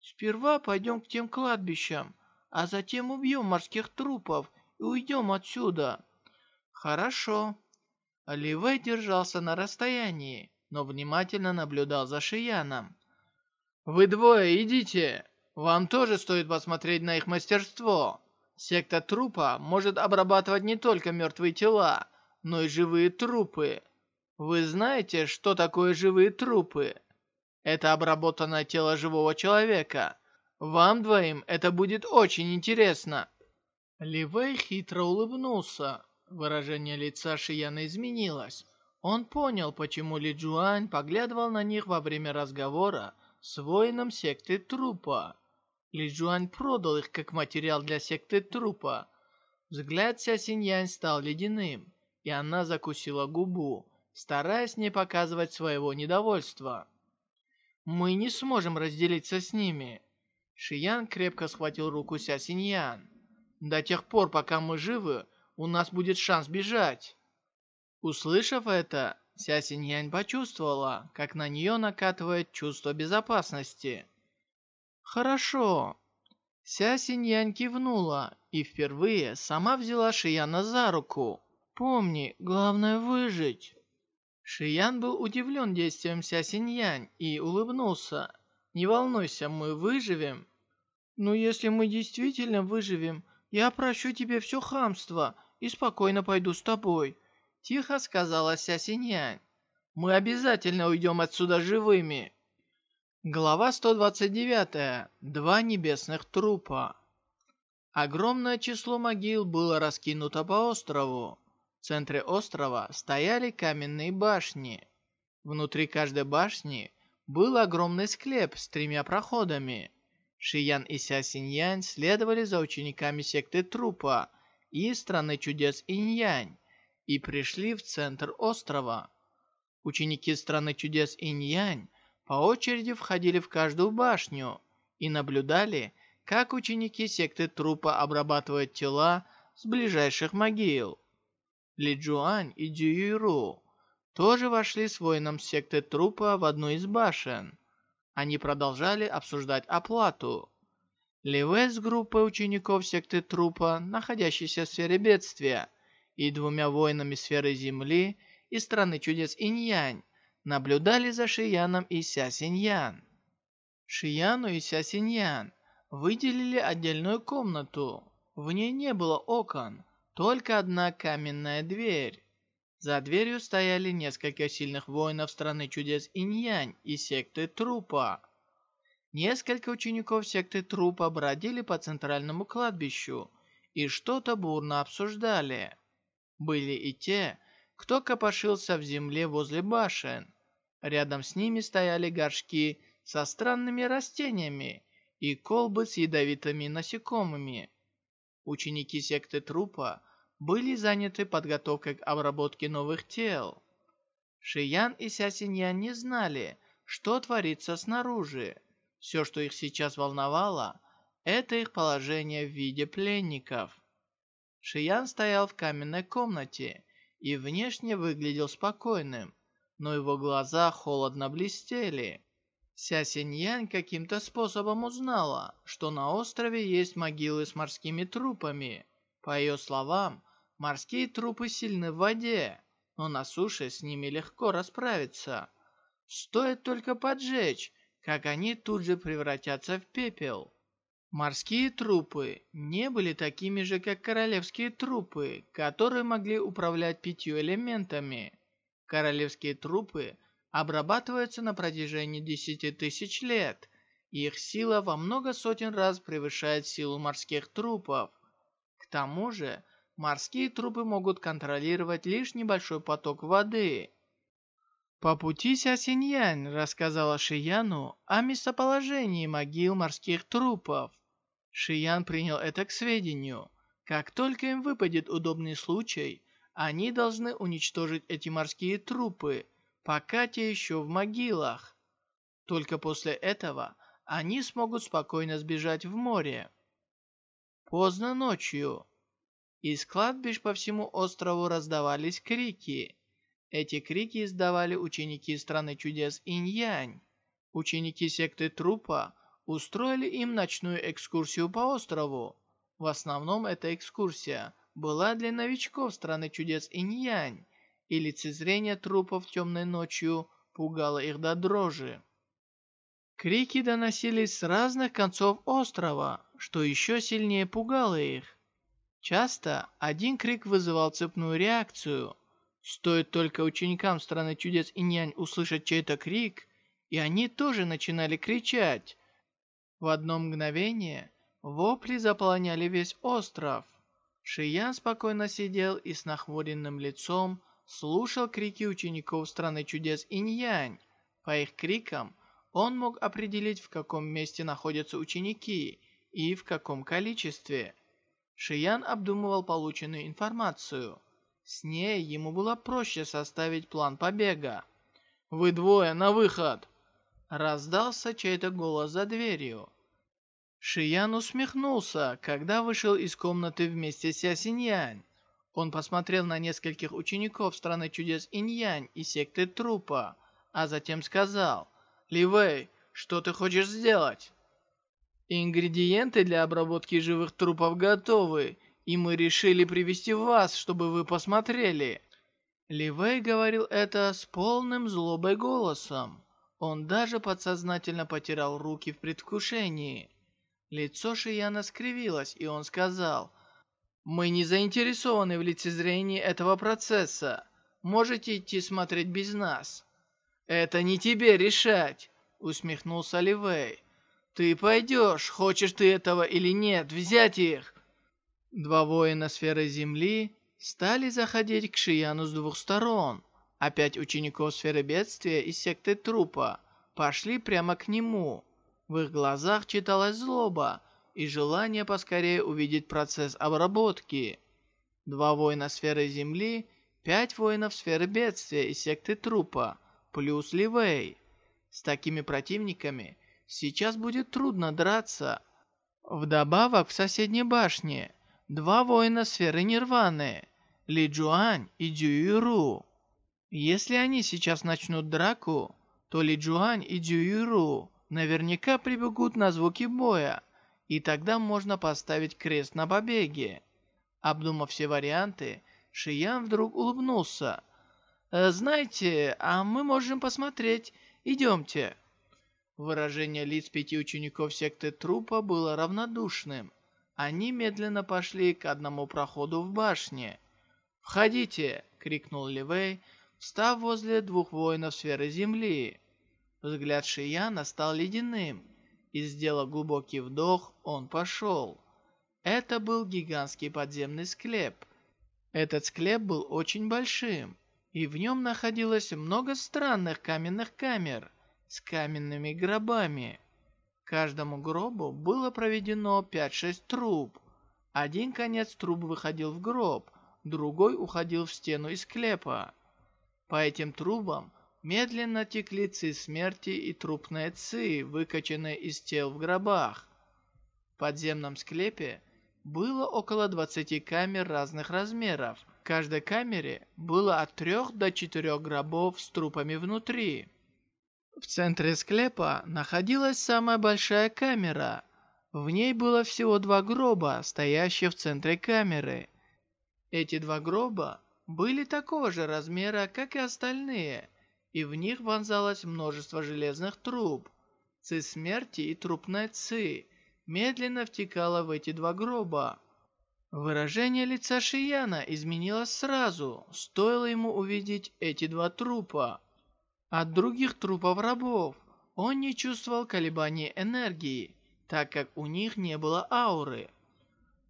«Сперва пойдем к тем кладбищам, а затем убьем морских трупов и уйдем отсюда». «Хорошо». Ливей держался на расстоянии, но внимательно наблюдал за Шияном. «Вы двое идите! Вам тоже стоит посмотреть на их мастерство!» Секта трупа может обрабатывать не только мертвые тела, но и живые трупы. Вы знаете, что такое живые трупы? Это обработанное тело живого человека. Вам двоим это будет очень интересно. Ливей хитро улыбнулся. Выражение лица Шияна изменилось. Он понял, почему Ли Джуань поглядывал на них во время разговора с воином секты трупа. Ли Жуань продал их как материал для секты трупа. Взгляд Ся Синьянь стал ледяным, и она закусила губу, стараясь не показывать своего недовольства. «Мы не сможем разделиться с ними». Шиян крепко схватил руку Ся Синьян. «До тех пор, пока мы живы, у нас будет шанс бежать». Услышав это, Ся Синьянь почувствовала, как на нее накатывает чувство безопасности. «Хорошо». Ся Синьянь кивнула и впервые сама взяла Шияна за руку. «Помни, главное выжить». Шиян был удивлен действием Ся Синьянь и улыбнулся. «Не волнуйся, мы выживем». «Но если мы действительно выживем, я прощу тебе все хамство и спокойно пойду с тобой», — тихо сказала Ся Синьянь. Мы обязательно уйдем отсюда живыми. Глава 129. Два небесных трупа. Огромное число могил было раскинуто по острову. В центре острова стояли каменные башни. Внутри каждой башни был огромный склеп с тремя проходами. Шиян и Ся Синьянь следовали за учениками секты Трупа и Страны Чудес Иньянь и пришли в центр острова. Ученики Страны Чудес Иньянь по очереди входили в каждую башню и наблюдали, как ученики секты трупа обрабатывают тела с ближайших могил. Ли Джуань и Дю Юйру тоже вошли с воином секты трупа в одну из башен. Они продолжали обсуждать оплату. Ли Вэй с группой учеников секты трупа, находящейся в сфере бедствия, и двумя воинами сферы Земли и страны чудес Иньянь, наблюдали за Шияном и Ся Синьян. Шияну и Ся Синьян выделили отдельную комнату. В ней не было окон, только одна каменная дверь. За дверью стояли несколько сильных воинов страны чудес Иньянь и секты Трупа. Несколько учеников секты Трупа бродили по центральному кладбищу и что-то бурно обсуждали. Были и те, кто копошился в земле возле башен. Рядом с ними стояли горшки со странными растениями и колбы с ядовитыми насекомыми. Ученики секты трупа были заняты подготовкой к обработке новых тел. Шиян и Ся Синьян не знали, что творится снаружи. Все, что их сейчас волновало, это их положение в виде пленников. Шиян стоял в каменной комнате и внешне выглядел спокойным, но его глаза холодно блестели. Ся Синьянь каким-то способом узнала, что на острове есть могилы с морскими трупами. По ее словам, морские трупы сильны в воде, но на суше с ними легко расправиться. Стоит только поджечь, как они тут же превратятся в пепел. Морские трупы не были такими же, как королевские трупы, которые могли управлять пятью элементами. Королевские трупы – обрабатываются на протяжении десяти тысяч лет, их сила во много сотен раз превышает силу морских трупов. К тому же, морские трупы могут контролировать лишь небольшой поток воды. По пути Ся Синьянь рассказала Шияну о местоположении могил морских трупов. Шиян принял это к сведению. Как только им выпадет удобный случай, они должны уничтожить эти морские трупы – пока те еще в могилах. Только после этого они смогут спокойно сбежать в море. Поздно ночью. Из кладбищ по всему острову раздавались крики. Эти крики издавали ученики страны чудес Инь-Янь. Ученики секты Трупа устроили им ночную экскурсию по острову. В основном эта экскурсия была для новичков страны чудес Инь-Янь и лицезрение трупов темной ночью пугало их до дрожи. Крики доносились с разных концов острова, что еще сильнее пугало их. Часто один крик вызывал цепную реакцию. Стоит только ученикам Страны Чудес и Нянь услышать чей-то крик, и они тоже начинали кричать. В одно мгновение вопли заполоняли весь остров. Шиян спокойно сидел и с нахмуренным лицом слушал крики учеников страны чудес Инь-Янь. По их крикам он мог определить, в каком месте находятся ученики и в каком количестве. Шиян обдумывал полученную информацию. С ней ему было проще составить план побега. «Вы двое, на выход!» Раздался чей-то голос за дверью. Шиян усмехнулся, когда вышел из комнаты вместе с Ясиньянь. Он посмотрел на нескольких учеников страны чудес Иньянь и секты Трупа, а затем сказал, «Ливей, что ты хочешь сделать?» «Ингредиенты для обработки живых трупов готовы, и мы решили привести вас, чтобы вы посмотрели». Ливей говорил это с полным злобой голосом. Он даже подсознательно потирал руки в предвкушении. Лицо Шияна скривилось, и он сказал – мы не заинтересованы в лицезрении этого процесса. Можете идти смотреть без нас». «Это не тебе решать», — усмехнулся Ливей. «Ты пойдешь, хочешь ты этого или нет, взять их!» Два воина сферы Земли стали заходить к Шияну с двух сторон. Опять учеников сферы бедствия из секты трупа пошли прямо к нему. В их глазах читалась злоба и желание поскорее увидеть процесс обработки. Два воина сферы Земли, пять воинов сферы бедствия из секты трупа, плюс Ливей. С такими противниками Сейчас будет трудно драться. Вдобавок в соседней башне два воина сферы Нирваны, Ли Джуань и Дюйру. Если они сейчас начнут драку, то Ли Джуань и Дюйру наверняка прибегут на звуки боя, и тогда можно поставить крест на побеге. Обдумав все варианты, Шиян вдруг улыбнулся. «Э, «Знаете, а мы можем посмотреть. Идемте». Выражение лиц пяти учеников секты трупа было равнодушным. Они медленно пошли к одному проходу в башне. «Входите!» — крикнул Ливей, встав возле двух воинов сферы Земли. Взгляд Шияна стал ледяным, и, сделав глубокий вдох, он пошел. Это был гигантский подземный склеп. Этот склеп был очень большим, и в нем находилось много странных каменных камер — с каменными гробами. Каждому гробу было проведено 5-6 труб. Один конец труб выходил в гроб, другой уходил в стену из склепа. По этим трубам медленно текли ци смерти и трупные ци, выкачанные из тел в гробах. В подземном склепе было около 20 камер разных размеров. В каждой камере было от 3 до 4 гробов с трупами внутри. В центре склепа находилась самая большая камера. В ней было всего два гроба, стоящие в центре камеры. Эти два гроба были такого же размера, как и остальные, и в них вонзалось множество железных труб. Ци смерти и трупная ци медленно втекала в эти два гроба. Выражение лица Шияна изменилось сразу, стоило ему увидеть эти два трупа. От других трупов рабов он не чувствовал колебаний энергии, так как у них не было ауры.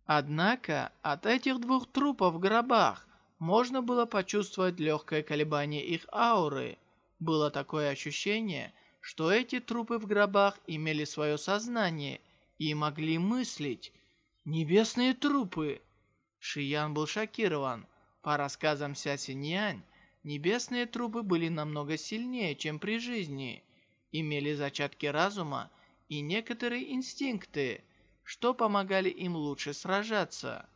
Однако от этих двух трупов в гробах можно было почувствовать легкое колебание их ауры. Было такое ощущение, что эти трупы в гробах имели свое сознание и могли мыслить. Небесные трупы! Шиян был шокирован. По рассказам Ся Синьянь, Небесные трубы были намного сильнее, чем при жизни, имели зачатки разума и некоторые инстинкты, что помогали им лучше сражаться.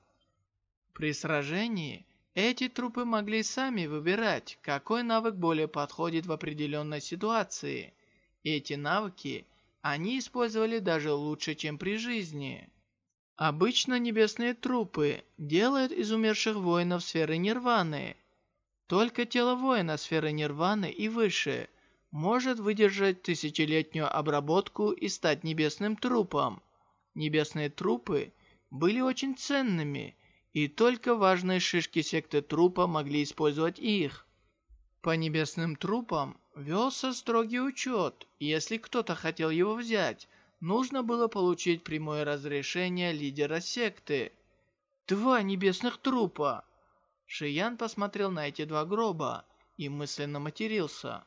При сражении эти трупы могли сами выбирать, какой навык более подходит в определенной ситуации. Эти навыки они использовали даже лучше, чем при жизни. Обычно небесные трупы делают из умерших воинов сферы нирваны – только тело воина сферы нирваны и выше может выдержать тысячелетнюю обработку и стать небесным трупом. Небесные трупы были очень ценными, и только важные шишки секты трупа могли использовать их. По небесным трупам велся строгий учет, и если кто-то хотел его взять, нужно было получить прямое разрешение лидера секты. Два небесных трупа! Шиян посмотрел на эти два гроба и мысленно матерился.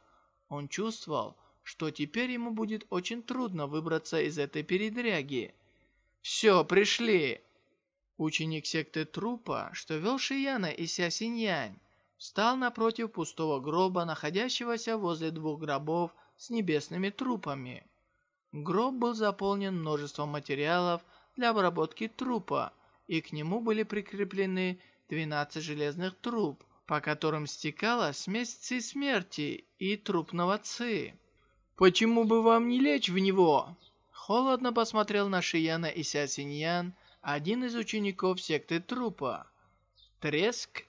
Он чувствовал, что теперь ему будет очень трудно выбраться из этой передряги. «Все, пришли!» Ученик секты трупа, что вел Шияна и Ся Синьянь, встал напротив пустого гроба, находящегося возле двух гробов с небесными трупами. Гроб был заполнен множеством материалов для обработки трупа, и к нему были прикреплены 12 железных труб, по которым стекала смесь ци смерти и трупного ци. «Почему бы вам не лечь в него?» Холодно посмотрел на Шияна и Ся Синьян, один из учеников секты трупа. Треск.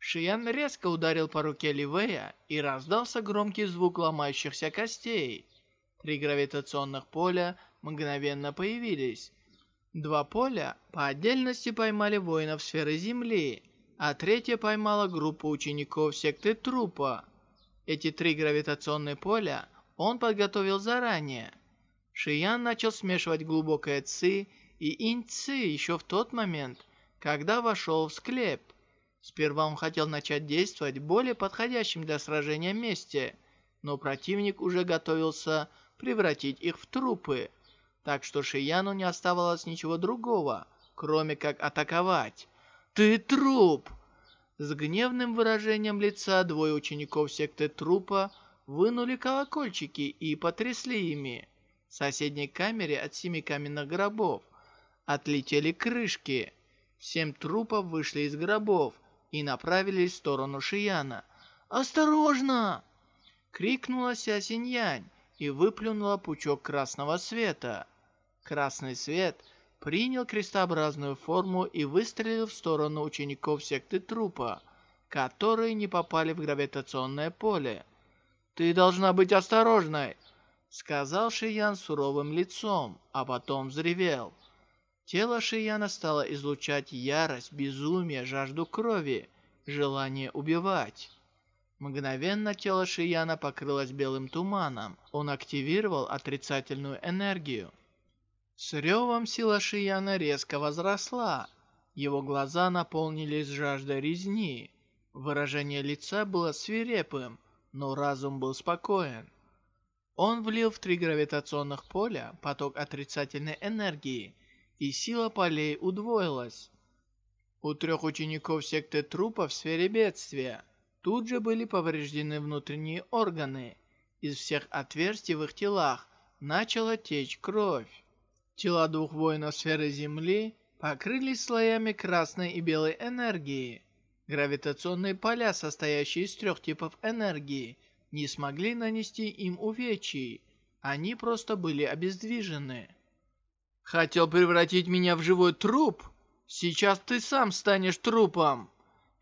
Шиян резко ударил по руке Ливея, и раздался громкий звук ломающихся костей. Три гравитационных поля мгновенно появились, Два поля по отдельности поймали воинов сферы Земли. а третья поймала группу учеников секты трупа. Эти три гравитационные поля он подготовил заранее. Шиян начал смешивать глубокое ци и инь ци еще в тот момент, когда вошел в склеп. Сперва он хотел начать действовать более подходящим для сражения месте, но противник уже готовился превратить их в трупы, так что Шияну не оставалось ничего другого, кроме как атаковать. «Ты труп!» С гневным выражением лица двое учеников секты трупа вынули колокольчики и потрясли ими. В соседней камере от семи каменных гробов отлетели крышки. Семь трупов вышли из гробов и направились в сторону Шияна. «Осторожно!» — крикнула Ся Синьянь и выплюнула пучок красного света. Красный свет принял крестообразную форму и выстрелил в сторону учеников секты трупа, которые не попали в гравитационное поле. «Ты должна быть осторожной!» Сказал Шиян суровым лицом, а потом взревел. Тело Шияна стало излучать ярость, безумие, жажду крови, желание убивать. Мгновенно тело Шияна покрылось белым туманом. Он активировал отрицательную энергию. С ревом сила Шияна резко возросла. Его глаза наполнились жаждой резни. Выражение лица было свирепым, но разум был спокоен. Он влил в три гравитационных поля поток отрицательной энергии, и сила полей удвоилась. У трех учеников секты трупа в сфере бедствия тут же были повреждены внутренние органы. Из всех отверстий в их телах начала течь кровь. Тела двух воинов сферы Земли покрылись слоями красной и белой энергии. Гравитационные поля, состоящие из трех типов энергии, не смогли нанести им увечий. Они просто были обездвижены. «Хотел превратить меня в живой труп? Сейчас ты сам станешь трупом!»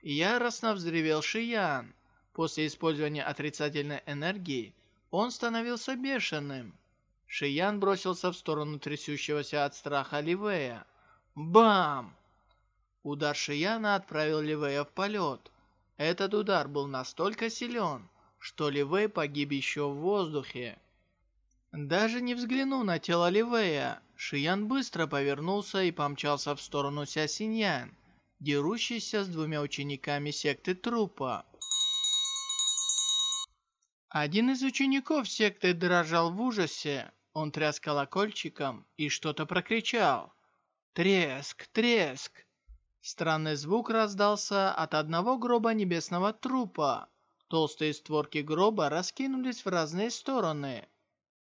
Яростно взревел Шиян. После использования отрицательной энергии он становился бешеным. Шиян бросился в сторону трясущегося от страха Ливея. Бам! Удар Шияна отправил Ливея в полет. Этот удар был настолько силен, что Ливей погиб еще в воздухе. Даже не взглянув на тело Ливея, Шиян быстро повернулся и помчался в сторону Ся Синьян, дерущийся с двумя учениками секты трупа. Один из учеников секты дрожал в ужасе. Он тряс колокольчиком и что-то прокричал. Треск, треск. Странный звук раздался от одного гроба небесного трупа. Толстые створки гроба раскинулись в разные стороны.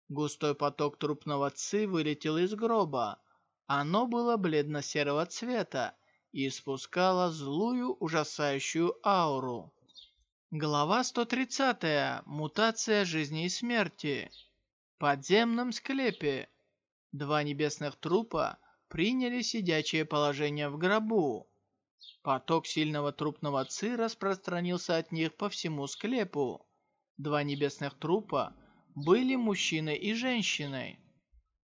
Густой поток трупного ци вылетел из гроба. Оно было бледно-серого цвета и испускало злую ужасающую ауру. Глава 130. Мутация жизни и смерти подземном склепе. Два небесных трупа приняли сидячее положение в гробу. Поток сильного трупного ци распространился от них по всему склепу. Два небесных трупа были мужчиной и женщиной.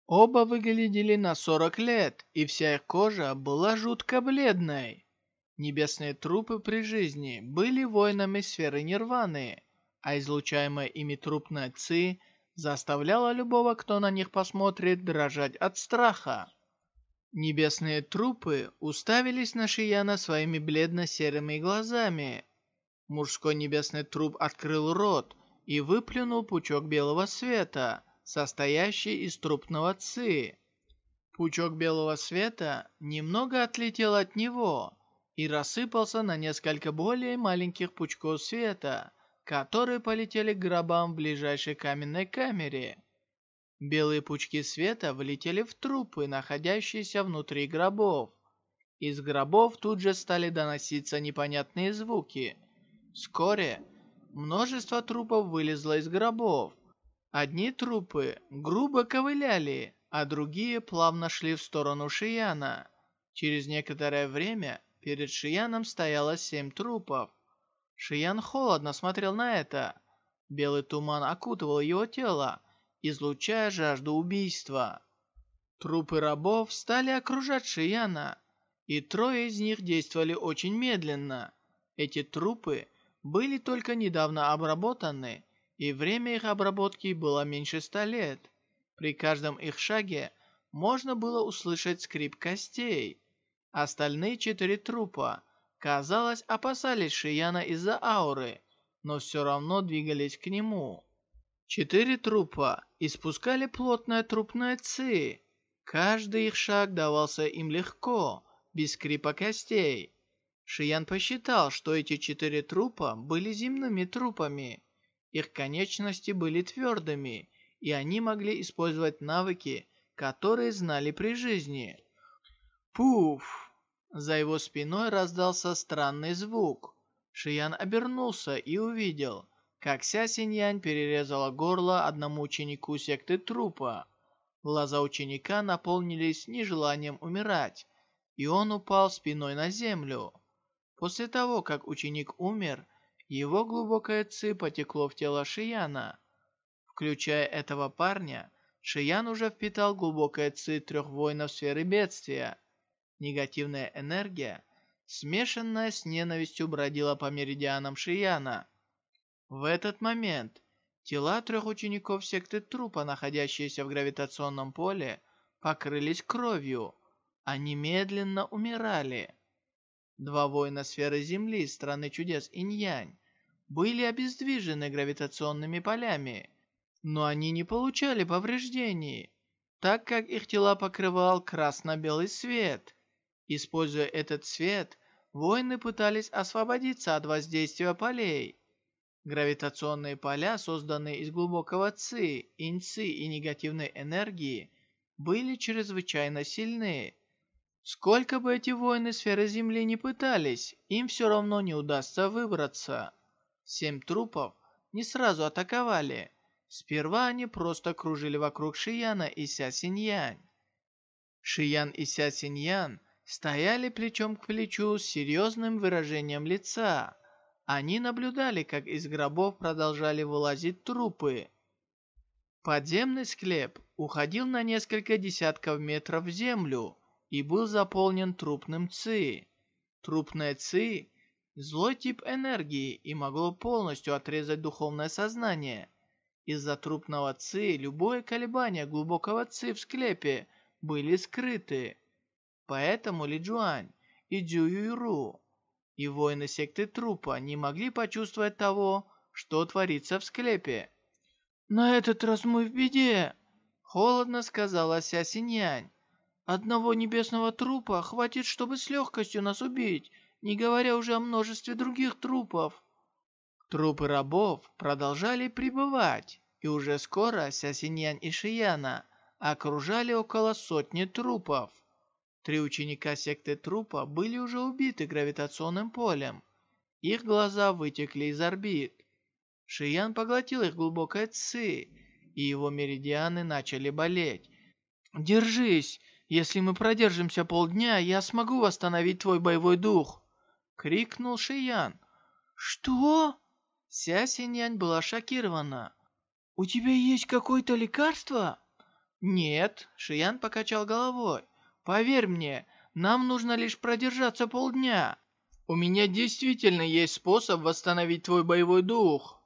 Оба выглядели на 40 лет, и вся их кожа была жутко бледной. Небесные трупы при жизни были воинами сферы Нирваны, а излучаемая ими трупная ци заставляла любого, кто на них посмотрит, дрожать от страха. Небесные трупы уставились на Шияна своими бледно-серыми глазами. Мужской небесный труп открыл рот и выплюнул пучок белого света, состоящий из трупного ци. Пучок белого света немного отлетел от него и рассыпался на несколько более маленьких пучков света, которые полетели к гробам в ближайшей каменной камере. Белые пучки света влетели в трупы, находящиеся внутри гробов. Из гробов тут же стали доноситься непонятные звуки. Вскоре множество трупов вылезло из гробов. Одни трупы грубо ковыляли, а другие плавно шли в сторону Шияна. Через некоторое время перед Шияном стояло семь трупов. Шиян холодно смотрел на это. Белый туман окутывал его тело, излучая жажду убийства. Трупы рабов стали окружать Шияна. и трое из них действовали очень медленно. Эти трупы были только недавно обработаны, и время их обработки было меньше ста лет. При каждом их шаге можно было услышать скрип костей. Остальные четыре трупа, казалось, опасались Шияна из-за ауры, но все равно двигались к нему. Четыре трупа испускали плотное трупное ци. Каждый их шаг давался им легко, без скрипа костей. Шиян посчитал, что эти четыре трупа были земными трупами. Их конечности были твердыми, и они могли использовать навыки, которые знали при жизни. Пуф! За его спиной раздался странный звук. Шиян обернулся и увидел, как Ся Синьянь перерезала горло одному ученику секты трупа. Глаза ученика наполнились нежеланием умирать, и он упал спиной на землю. После того, как ученик умер, его глубокое ци потекло в тело Шияна. Включая этого парня, Шиян уже впитал глубокое ци трех воинов сферы бедствия. Негативная энергия, смешанная с ненавистью, бродила по меридианам Шияна. В этот момент тела трех учеников секты трупа, находящиеся в гравитационном поле, покрылись кровью. Они медленно умирали. Два воина сферы Земли страны чудес Инь-Янь были обездвижены гравитационными полями, но они не получали повреждений, так как их тела покрывал красно-белый свет. Используя этот свет, воины пытались освободиться от воздействия полей. Гравитационные поля, созданные из глубокого ци, инь-ци и негативной энергии, были чрезвычайно сильны. Сколько бы эти воины сферы Земли не пытались, им все равно не удастся выбраться. Семь трупов не сразу атаковали. Сперва они просто кружили вокруг Шияна и Ся Синьянь. Шиян и Ся Синьян стояли плечом к плечу с серьезным выражением лица. Они наблюдали, как из гробов продолжали вылазить трупы. Подземный склеп уходил на несколько десятков метров в землю, и был заполнен трупным ци. Трупное ци – злой тип энергии и могло полностью отрезать духовное сознание. Из-за трупного ци любое колебание глубокого ци в склепе были скрыты. Поэтому Ли Джуань и Дзю Юйру и воины секты трупа не могли почувствовать того, что творится в склепе. «На этот раз мы в беде!» Холодно сказала Ся Синьянь. Одного небесного трупа хватит, чтобы с легкостью нас убить, не говоря уже о множестве других трупов. Трупы рабов продолжали пребывать, и уже скоро Сясиньян и Шияна окружали около сотни трупов. Три ученика секты трупа были уже убиты гравитационным полем. Их глаза вытекли из орбит. Шиян поглотил их глубокое ци, и его меридианы начали болеть. «Держись! Если мы продержимся полдня, я смогу восстановить твой боевой дух!» — крикнул Шиян. «Что?» Ся Синьянь была шокирована. «У тебя есть какое-то лекарство?» «Нет», — Шиян покачал головой. «Поверь мне, нам нужно лишь продержаться полдня. У меня действительно есть способ восстановить твой боевой дух».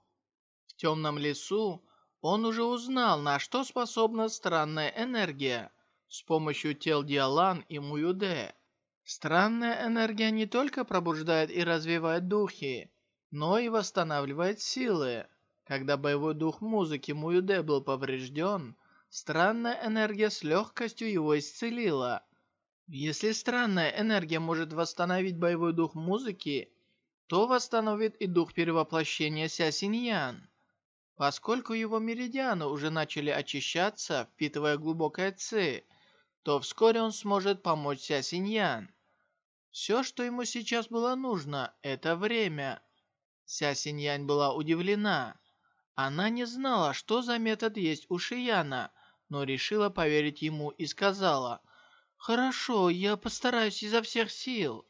В темном лесу он уже узнал, на что способна странная энергия с помощью тел Диалан и Муюде. Странная энергия не только пробуждает и развивает духи, но и восстанавливает силы. Когда боевой дух музыки Муюде был поврежден, странная энергия с легкостью его исцелила. Если странная энергия может восстановить боевой дух музыки, то восстановит и дух перевоплощения Ся Синьян. Поскольку его меридианы уже начали очищаться, впитывая глубокое ци, то вскоре он сможет помочь Ся Синьян. Все, что ему сейчас было нужно, это время. Ся Синьянь была удивлена. Она не знала, что за метод есть у Шияна, но решила поверить ему и сказала, «Хорошо, я постараюсь изо всех сил».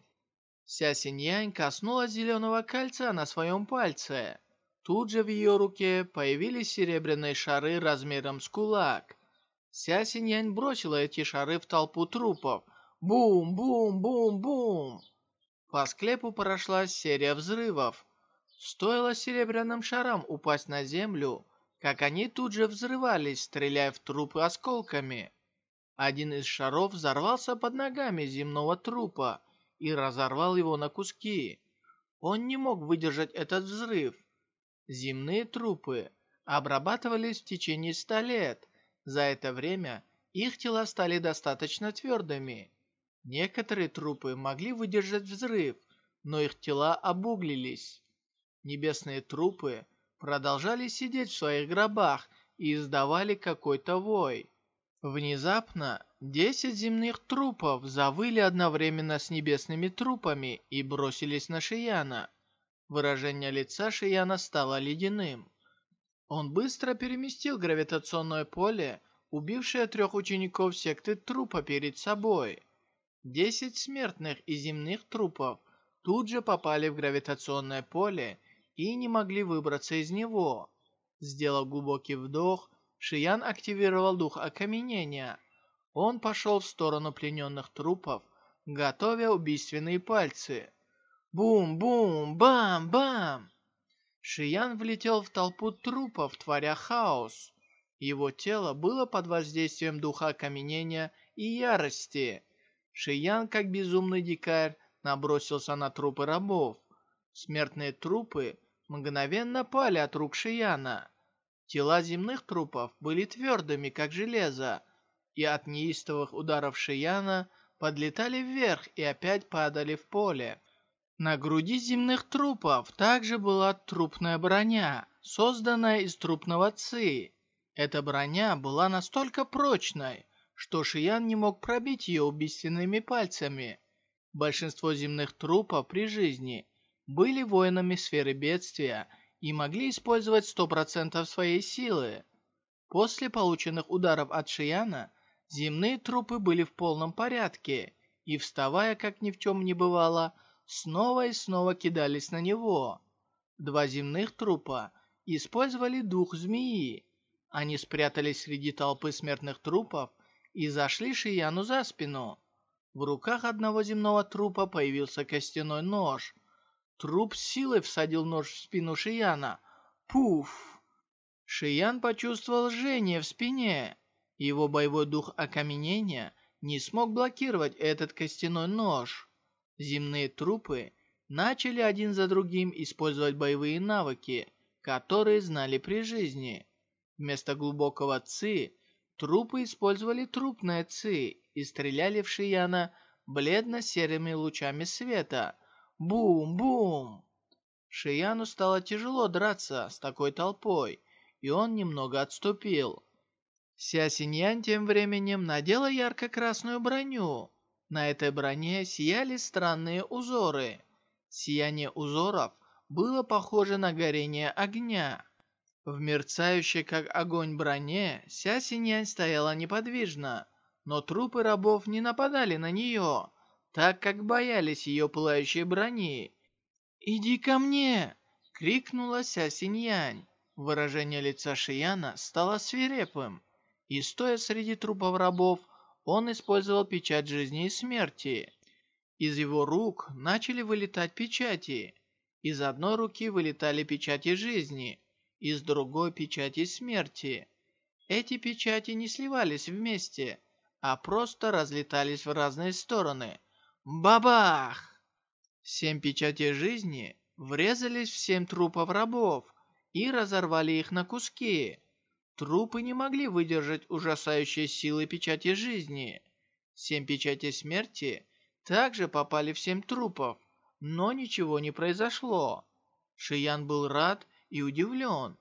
Ся Синьянь коснулась зеленого кольца на своем пальце. Тут же в ее руке появились серебряные шары размером с кулак. Ся Синьянь бросила эти шары в толпу трупов, Бум-бум-бум-бум! По склепу прошла серия взрывов. Стоило серебряным шарам упасть на землю, как они тут же взрывались, стреляя в трупы осколками. Один из шаров взорвался под ногами земного трупа и разорвал его на куски. Он не мог выдержать этот взрыв. Земные трупы обрабатывались в течение ста лет. За это время их тела стали достаточно твердыми. Некоторые трупы могли выдержать взрыв, но их тела обуглились. Небесные трупы продолжали сидеть в своих гробах и издавали какой-то вой. Внезапно десять земных трупов завыли одновременно с небесными трупами и бросились на Шияна. Выражение лица Шияна стало ледяным. Он быстро переместил гравитационное поле, убившее трех учеников секты трупа перед собой. Десять смертных и земных трупов тут же попали в гравитационное поле и не могли выбраться из него. Сделав глубокий вдох, Шиян активировал дух окаменения. Он пошел в сторону плененных трупов, готовя убийственные пальцы. Бум-бум-бам-бам! Шиян влетел в толпу трупов, творя хаос. Его тело было под воздействием духа окаменения и ярости. Шиян, как безумный дикарь, набросился на трупы рабов. Смертные трупы мгновенно пали от рук Шияна. Тела земных трупов были твердыми, как железо, и от неистовых ударов Шияна подлетали вверх и опять падали в поле. На груди земных трупов также была трупная броня, созданная из трупного ци. Эта броня была настолько прочной, что Шиян не мог пробить ее убийственными пальцами. Большинство земных трупов при жизни были воинами сферы бедствия и могли использовать 100% своей силы. После полученных ударов от Шияна, земные трупы были в полном порядке и, вставая как ни в чем не бывало, снова и снова кидались на него. Два земных трупа использовали дух змеи. Они спрятались среди толпы смертных трупов и зашли Шияну за спину. В руках одного земного трупа появился костяной нож, Труп силой всадил нож в спину Шияна. Пуф! Шиян почувствовал жжение в спине. Его боевой дух окаменения не смог блокировать этот костяной нож. Земные трупы начали один за другим использовать боевые навыки, которые знали при жизни. Вместо глубокого ци, трупы использовали трупное ци и стреляли в Шияна бледно-серыми лучами света – Бум-бум! Шияну стало тяжело драться с такой толпой, и он немного отступил. Ся Синьян тем временем надела ярко-красную броню. На этой броне сияли странные узоры. Сияние узоров было похоже на горение огня. В мерцающей как огонь броне Ся Синьян стояла неподвижно, но трупы рабов не нападали на нее, так как боялись ее пылающей брони. «Иди ко мне!» — крикнула Ся Синьянь. Выражение лица Шияна стало свирепым, и, стоя среди трупов рабов, он использовал печать жизни и смерти. Из его рук начали вылетать печати. Из одной руки вылетали печати жизни, из другой печати смерти. Эти печати не сливались вместе, а просто разлетались в разные стороны – Бабах! Семь печатей жизни врезались в семь трупов рабов и разорвали их на куски. Трупы не могли выдержать ужасающей силы печати жизни. Семь печатей смерти также попали в семь трупов, но ничего не произошло. Шиян был рад и удивлен.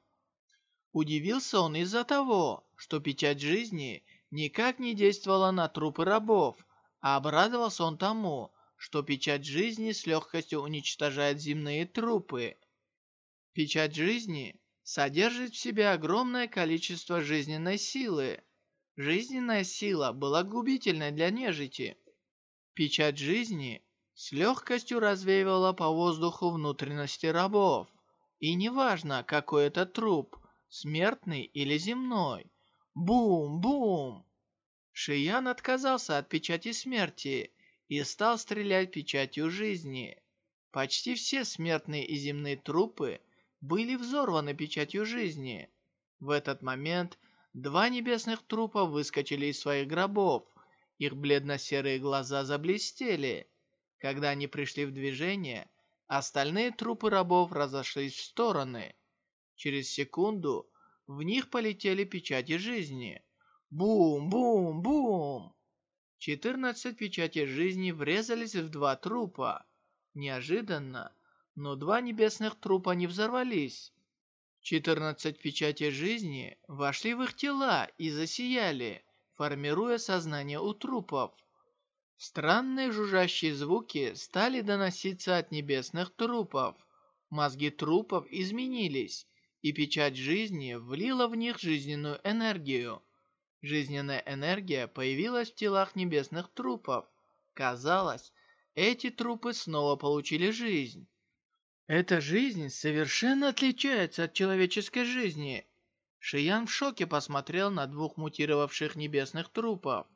Удивился он из-за того, что печать жизни никак не действовала на трупы рабов, а обрадовался он тому, что печать жизни с легкостью уничтожает земные трупы. Печать жизни содержит в себе огромное количество жизненной силы. Жизненная сила была губительной для нежити. Печать жизни с легкостью развеивала по воздуху внутренности рабов. И неважно, какой это труп, смертный или земной. Бум-бум! Шиян отказался от печати смерти и стал стрелять печатью жизни. Почти все смертные и земные трупы были взорваны печатью жизни. В этот момент два небесных трупа выскочили из своих гробов. Их бледно-серые глаза заблестели. Когда они пришли в движение, остальные трупы рабов разошлись в стороны. Через секунду в них полетели печати жизни. Бум-бум-бум! Четырнадцать печатей жизни врезались в два трупа. Неожиданно, но два небесных трупа не взорвались. Четырнадцать печатей жизни вошли в их тела и засияли, формируя сознание у трупов. Странные жужжащие звуки стали доноситься от небесных трупов. Мозги трупов изменились, и печать жизни влила в них жизненную энергию. Жизненная энергия появилась в телах небесных трупов. Казалось, эти трупы снова получили жизнь. Эта жизнь совершенно отличается от человеческой жизни. Шиян в шоке посмотрел на двух мутировавших небесных трупов.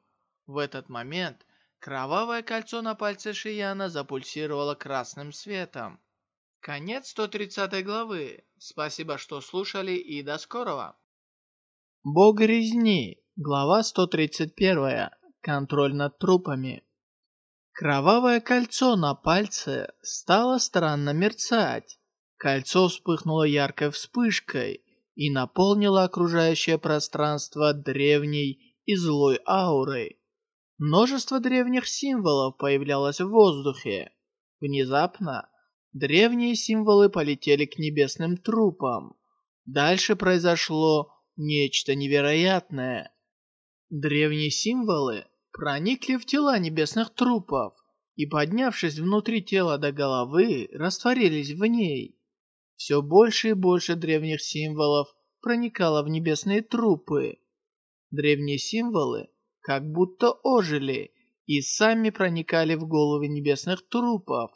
В этот момент кровавое кольцо на пальце Шияна запульсировало красным светом. Конец 130 главы. Спасибо, что слушали и до скорого. Бог резни. Глава 131. Контроль над трупами. Кровавое кольцо на пальце стало странно мерцать. Кольцо вспыхнуло яркой вспышкой и наполнило окружающее пространство древней и злой аурой. Множество древних символов появлялось в воздухе. Внезапно древние символы полетели к небесным трупам. Дальше произошло нечто невероятное. Древние символы проникли в тела небесных трупов и, поднявшись внутри тела до головы, растворились в ней. Все больше и больше древних символов проникало в небесные трупы. Древние символы как будто ожили и сами проникали в головы небесных трупов.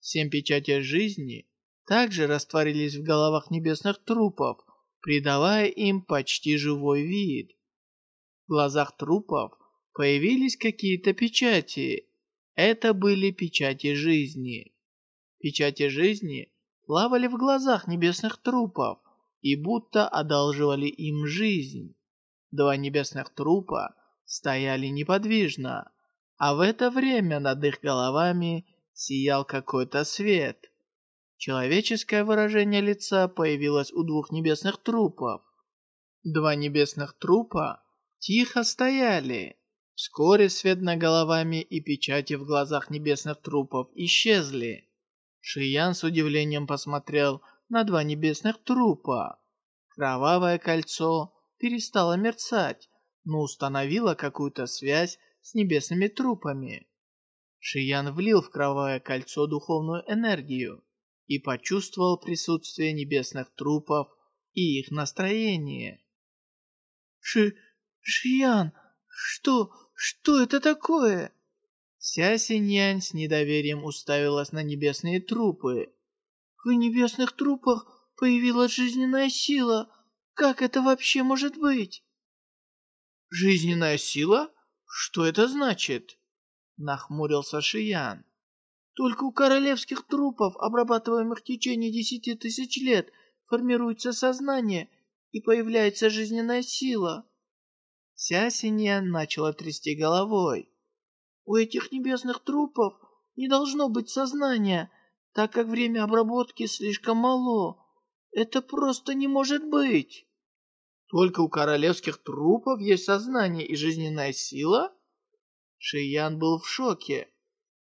Семь печатей жизни также растворились в головах небесных трупов, придавая им почти живой вид. В глазах трупов появились какие-то печати. Это были печати жизни. Печати жизни плавали в глазах небесных трупов и будто одалживали им жизнь. Два небесных трупа стояли неподвижно, а в это время над их головами сиял какой-то свет. Человеческое выражение лица появилось у двух небесных трупов. Два небесных трупа тихо стояли. Вскоре свет над головами и печати в глазах небесных трупов исчезли. Шиян с удивлением посмотрел на два небесных трупа. Кровавое кольцо перестало мерцать, но установило какую-то связь с небесными трупами. Шиян влил в кровавое кольцо духовную энергию и почувствовал присутствие небесных трупов и их настроение. Ши... Шиян, что... что это такое?» Ся Синьянь с недоверием уставилась на небесные трупы. «В небесных трупах появилась жизненная сила. Как это вообще может быть?» «Жизненная сила? Что это значит?» Нахмурился Шиян. «Только у королевских трупов, обрабатываемых в течение десяти тысяч лет, формируется сознание и появляется жизненная сила». Ся Синьян начала трясти головой. «У этих небесных трупов не должно быть сознания, так как время обработки слишком мало. Это просто не может быть!» «Только у королевских трупов есть сознание и жизненная сила?» Шиян был в шоке.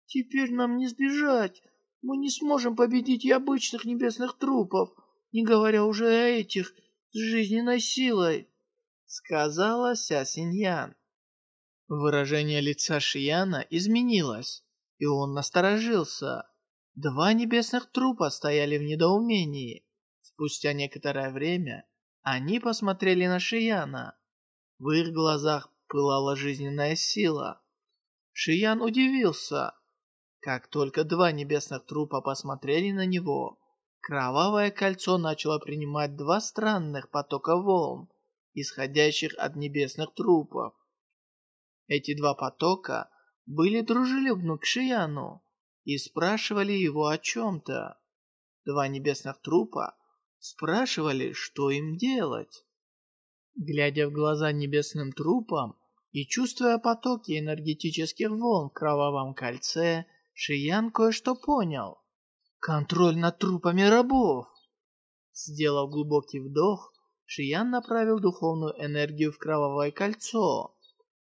«Теперь нам не сбежать. Мы не сможем победить и обычных небесных трупов, не говоря уже о этих с жизненной силой» сказала Ся Синьян. Выражение лица Шияна изменилось, и он насторожился. Два небесных трупа стояли в недоумении. Спустя некоторое время они посмотрели на Шияна. В их глазах пылала жизненная сила. Шиян удивился. Как только два небесных трупа посмотрели на него, кровавое кольцо начало принимать два странных потока волн, исходящих от небесных трупов. Эти два потока были дружелюбны к Шияну и спрашивали его о чем-то. Два небесных трупа спрашивали, что им делать. Глядя в глаза небесным трупам и чувствуя потоки энергетических волн в кровавом кольце, Шиян кое-что понял. Контроль над трупами рабов. Сделав глубокий вдох, Шиян направил духовную энергию в кровавое кольцо.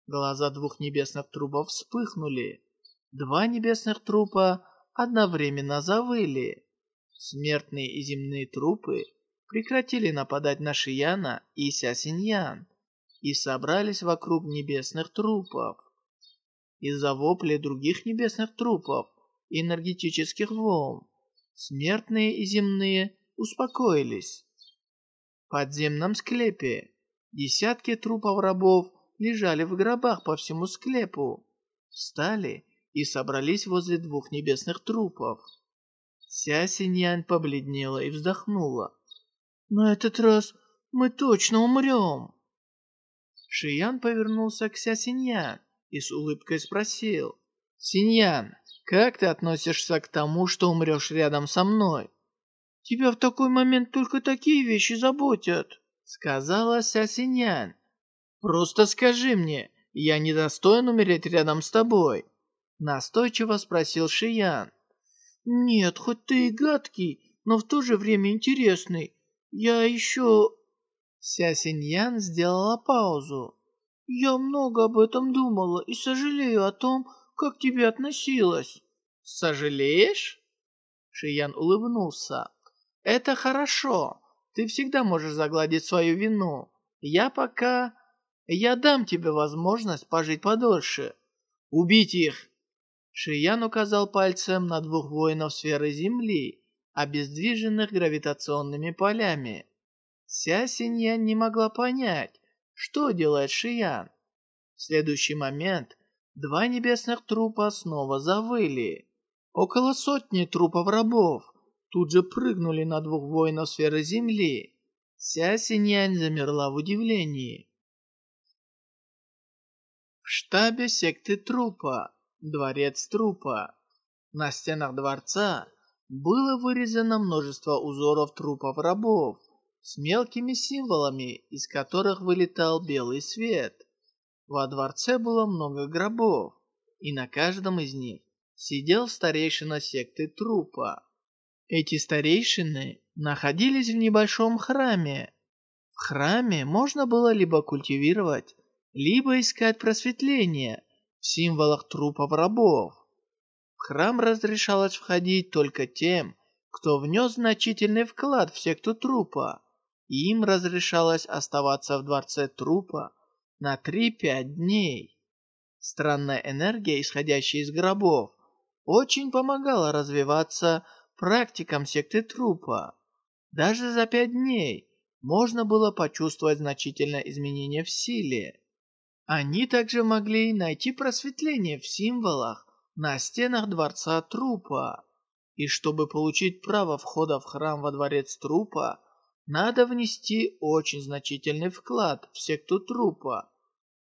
Глаза двух небесных трупов вспыхнули. Два небесных трупа одновременно завыли. Смертные и земные трупы прекратили нападать на Шияна и Сясиньян и собрались вокруг небесных трупов. Из-за воплей других небесных трупов и энергетических волн смертные и земные успокоились. Подземном склепе десятки трупов рабов лежали в гробах по всему склепу, встали и собрались возле двух небесных трупов. Ся Синьян побледнела и вздохнула. «На этот раз мы точно умрем!» Шиян повернулся к Ся Синьян и с улыбкой спросил. «Синьян, как ты относишься к тому, что умрешь рядом со мной?» «Тебя в такой момент только такие вещи заботят», — сказала Ся Синьян. «Просто скажи мне, я недостоин умереть рядом с тобой?» Настойчиво спросил Шиян. «Нет, хоть ты и гадкий, но в то же время интересный. Я еще...» Ся Синьян сделала паузу. «Я много об этом думала и сожалею о том, как к тебе относилась». «Сожалеешь?» Шиян улыбнулся. «Это хорошо. Ты всегда можешь загладить свою вину. Я пока... Я дам тебе возможность пожить подольше. Убить их!» Шиян указал пальцем на двух воинов сферы Земли, обездвиженных гравитационными полями. Ся Синьян не могла понять, что делает Шиян. В следующий момент два небесных трупа снова завыли. Около сотни трупов рабов тут же прыгнули на двух воинов сферы Земли. Ся Синьянь замерла в удивлении. В штабе секты трупа Дворец трупа. На стенах дворца было вырезано множество узоров трупов рабов с мелкими символами, из которых вылетал белый свет. Во дворце было много гробов, и на каждом из них сидел старейшина секты трупа. Эти старейшины находились в небольшом храме. В храме можно было либо культивировать, либо искать просветление – в символах трупов рабов. В храм разрешалось входить только тем, кто внес значительный вклад в секту трупа, и им разрешалось оставаться в дворце трупа на 3-5 дней. Странная энергия, исходящая из гробов, очень помогала развиваться практикам секты трупа. Даже за пять дней можно было почувствовать значительное изменение в силе. Они также могли найти просветление в символах на стенах Дворца Трупа. И чтобы получить право входа в храм во Дворец Трупа, надо внести очень значительный вклад в секту Трупа.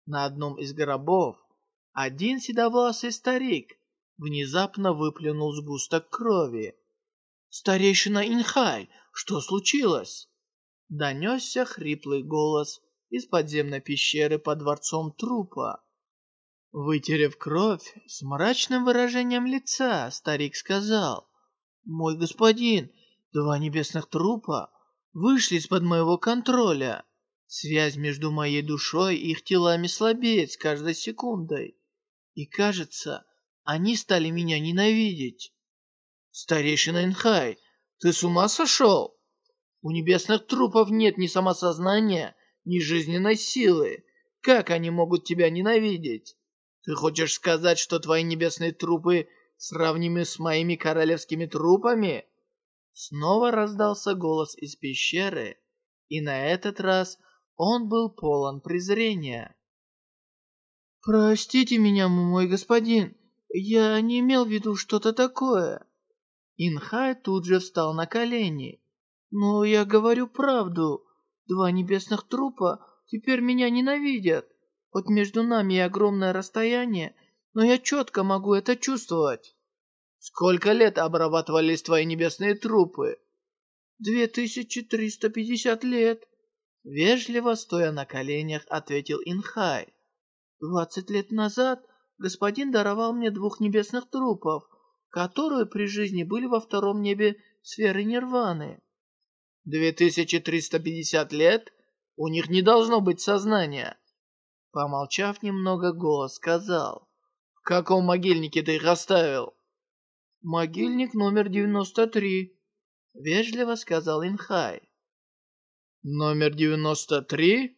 На одном из гробов один седовласый старик внезапно выплюнул сгусток крови. «Старейшина Инхай, что случилось?» Донесся хриплый голос из подземной пещеры под дворцом трупа. Вытерев кровь, с мрачным выражением лица, старик сказал, «Мой господин, два небесных трупа вышли из-под моего контроля. Связь между моей душой и их телами слабеет с каждой секундой. И кажется, они стали меня ненавидеть. Старейшина Инхай, ты с ума сошел? У небесных трупов нет ни самосознания, ни жизненной силы. Как они могут тебя ненавидеть? Ты хочешь сказать, что твои небесные трупы сравнимы с моими королевскими трупами?» Снова раздался голос из пещеры, и на этот раз он был полон презрения. «Простите меня, мой господин, я не имел в виду что-то такое». Инхай тут же встал на колени. «Но я говорю правду. Два небесных трупа теперь меня ненавидят. Хоть между нами и огромное расстояние, но я четко могу это чувствовать. Сколько лет обрабатывались твои небесные трупы? Две тысячи триста пятьдесят лет. Вежливо, стоя на коленях, ответил Инхай. Двадцать лет назад господин даровал мне двух небесных трупов, которые при жизни были во втором небе сферы Нирваны. Две тысячи триста пятьдесят лет? У них не должно быть сознания. Помолчав немного, голос сказал. В каком могильнике ты их оставил? Могильник номер девяносто три. Вежливо сказал Инхай. Номер девяносто три?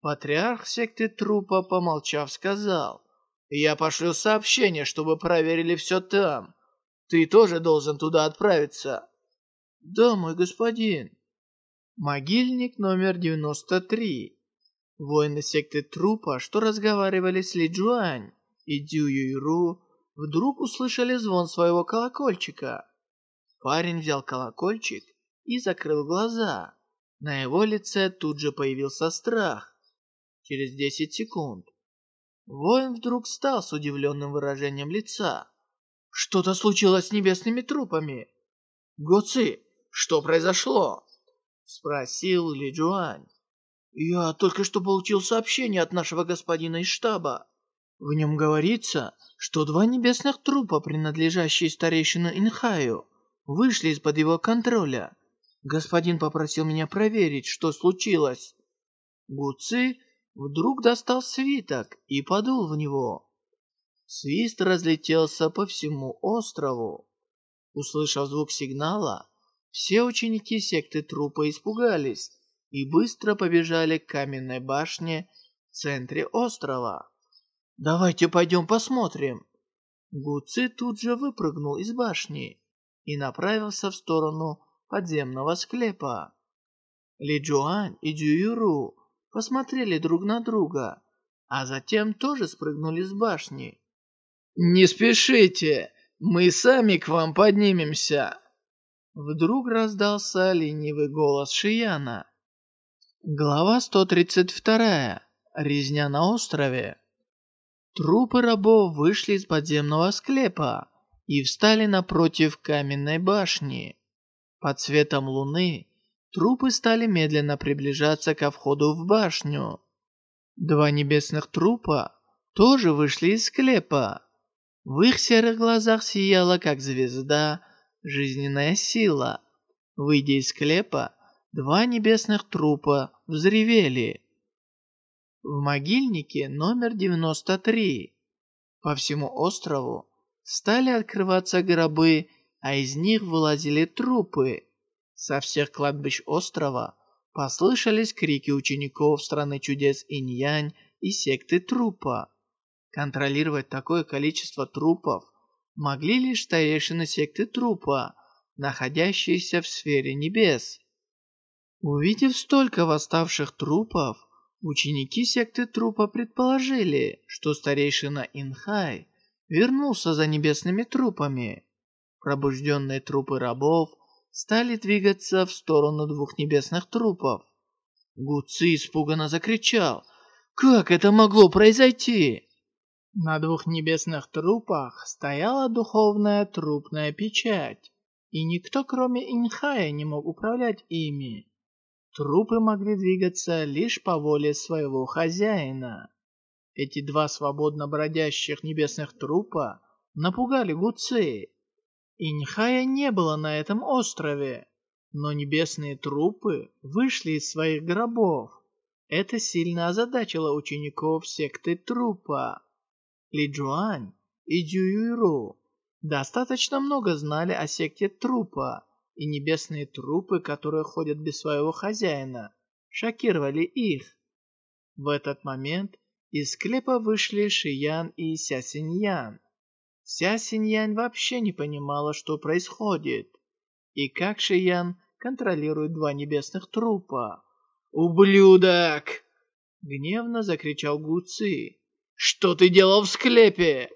Патриарх секты трупа, помолчав, сказал. Я пошлю сообщение, чтобы проверили все там. Ты тоже должен туда отправиться. Да, мой господин. Могильник номер девяносто три. Воины секты трупа, что разговаривали с Ли Джуань и Дю Юйру, вдруг услышали звон своего колокольчика. Парень взял колокольчик и закрыл глаза. На его лице тут же появился страх. Через десять секунд воин вдруг стал с удивленным выражением лица. Что-то случилось с небесными трупами. Гоци, что произошло? Спросил Ли Джуань. «Я только что получил сообщение от нашего господина из штаба. В нем говорится, что два небесных трупа, принадлежащие старейшину Инхаю, вышли из-под его контроля. Господин попросил меня проверить, что случилось». Гуци вдруг достал свиток и подул в него. Свист разлетелся по всему острову. Услышав звук сигнала, все ученики секты трупа испугались и быстро побежали к каменной башне в центре острова. «Давайте пойдем посмотрим». Гуци тут же выпрыгнул из башни и направился в сторону подземного склепа. Ли Джуань и Юру посмотрели друг на друга, а затем тоже спрыгнули с башни. «Не спешите, мы сами к вам поднимемся!» Вдруг раздался ленивый голос Шияна. Глава 132. Резня на острове. Трупы рабов вышли из подземного склепа и встали напротив каменной башни. Под светом луны трупы стали медленно приближаться ко входу в башню. Два небесных трупа тоже вышли из склепа. В их серых глазах сияла, как звезда, жизненная сила. Выйдя из склепа, Два небесных трупа взревели. В могильнике номер 93 по всему острову стали открываться гробы, а из них вылазили трупы. Со всех кладбищ острова послышались крики учеников страны чудес Инь-Янь и секты трупа. Контролировать такое количество трупов могли лишь старейшины секты трупа, находящиеся в сфере небес. Увидев столько восставших трупов, ученики секты трупа предположили, что старейшина Инхай вернулся за небесными трупами. Пробужденные трупы рабов стали двигаться в сторону двух небесных трупов. Гуци испуганно закричал «Как это могло произойти?» На двух небесных трупах стояла духовная трупная печать, и никто кроме Инхая не мог управлять ими. Трупы могли двигаться лишь по воле своего хозяина. Эти два свободно бродящих небесных трупа напугали Гуцеи. Инхая не было на этом острове, но небесные трупы вышли из своих гробов. Это сильно озадачило учеников секты трупа. Ли Джуань и Дююйру достаточно много знали о секте трупа, и небесные трупы, которые ходят без своего хозяина, шокировали их. В этот момент из склепа вышли Шиян и Ся Синьян. Ся Синьян вообще не понимала, что происходит, и как Шиян контролирует два небесных трупа. «Ублюдок!» — гневно закричал Гуци. «Что ты делал в склепе?»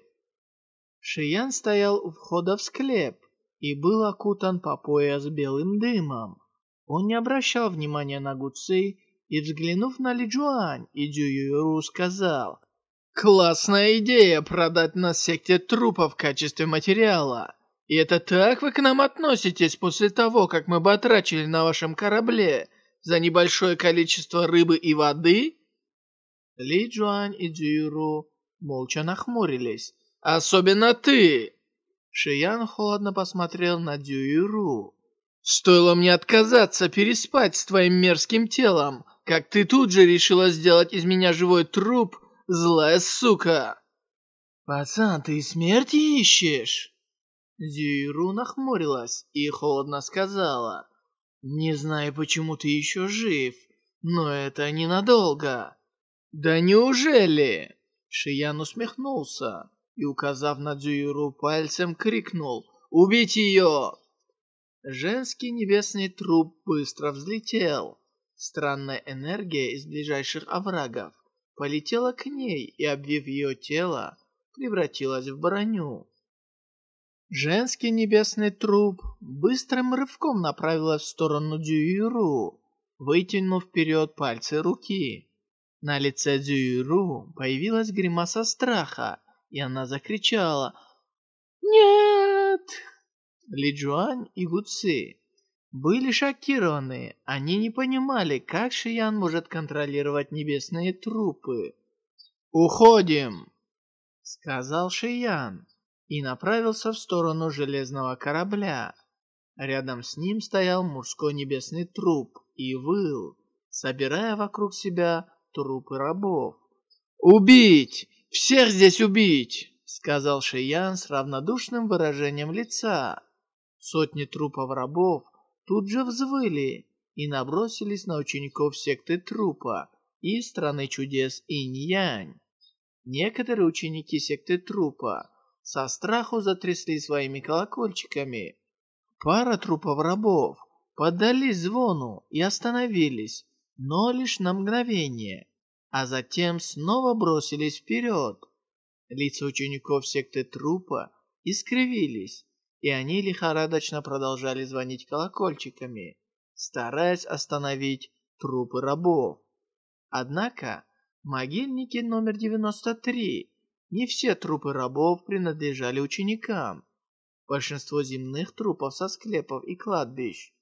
Шиян стоял у входа в склеп и был окутан по пояс белым дымом. Он не обращал внимания на Гуцей и, взглянув на Ли Джуань и Дю сказал, «Классная идея продать нас секте трупов в качестве материала. И это так вы к нам относитесь после того, как мы батрачили на вашем корабле за небольшое количество рыбы и воды?» Ли Джуань и Дюйру молча нахмурились. «Особенно ты!» Шиян холодно посмотрел на Дюйру. «Стоило мне отказаться переспать с твоим мерзким телом, как ты тут же решила сделать из меня живой труп, злая сука!» «Пацан, ты смерти ищешь?» Дюйру нахмурилась и холодно сказала. «Не знаю, почему ты еще жив, но это ненадолго». «Да неужели?» Шиян усмехнулся и, указав на Дзюйру пальцем, крикнул «Убить ее!». Женский небесный труп быстро взлетел. Странная энергия из ближайших оврагов полетела к ней и, обвив ее тело, превратилась в броню. Женский небесный труп быстрым рывком направилась в сторону Дзюйру, вытянув вперед пальцы руки. На лице Дзюйру появилась гримаса страха, и она закричала «Нет!». Ли Джуань и Гу Ци были шокированы. Они не понимали, как Шиян может контролировать небесные трупы. «Уходим!» — сказал Шиян и направился в сторону железного корабля. Рядом с ним стоял мужской небесный труп и выл, собирая вокруг себя трупы рабов. «Убить! Всех здесь убить!» — сказал Шиян с равнодушным выражением лица. Сотни трупов рабов тут же взвыли и набросились на учеников секты трупа и страны чудес Инь-Янь. Некоторые ученики секты трупа со страху затрясли своими колокольчиками. Пара трупов рабов поддались звону и остановились, но лишь на мгновение, а затем снова бросились вперед. Лица учеников секты трупа искривились, и они лихорадочно продолжали звонить колокольчиками, стараясь остановить трупы рабов. Однако, могильники номер 93, не все трупы рабов принадлежали ученикам. Большинство земных трупов со склепов и кладбищ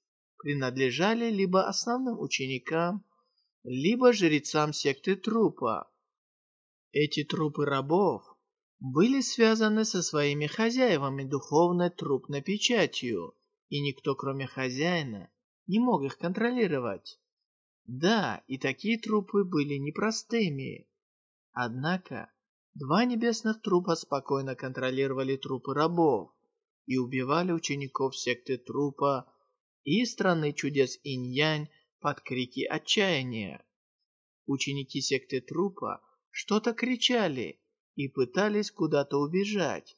принадлежали либо основным ученикам, либо жрецам секты трупа. Эти трупы рабов были связаны со своими хозяевами духовной трупной печатью, и никто, кроме хозяина, не мог их контролировать. Да, и такие трупы были непростыми. Однако, два небесных трупа спокойно контролировали трупы рабов и убивали учеников секты трупа и страны чудес инь-янь под крики отчаяния. Ученики секты трупа что-то кричали и пытались куда-то убежать,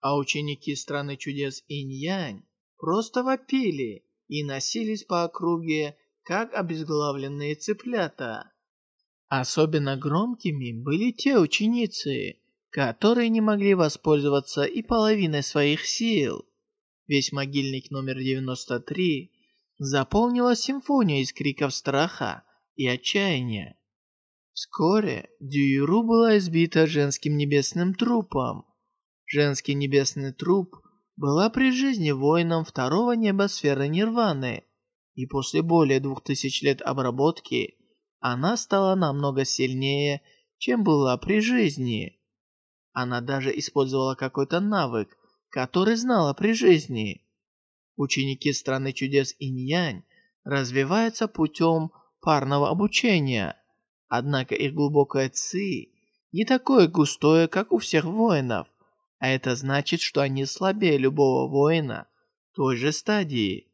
а ученики страны чудес инь-янь просто вопили и носились по округе, как обезглавленные цыплята. Особенно громкими были те ученицы, которые не могли воспользоваться и половиной своих сил. Весь могильник номер 93 заполнила симфония из криков страха и отчаяния. Вскоре Дюйру была избита женским небесным трупом. Женский небесный труп была при жизни воином второго небосферы Нирваны, и после более двух тысяч лет обработки она стала намного сильнее, чем была при жизни. Она даже использовала какой-то навык, который знала при жизни. Ученики страны чудес Инь-Янь развиваются путем парного обучения. Однако их глубокое ци не такое густое, как у всех воинов. А это значит, что они слабее любого воина той же стадии.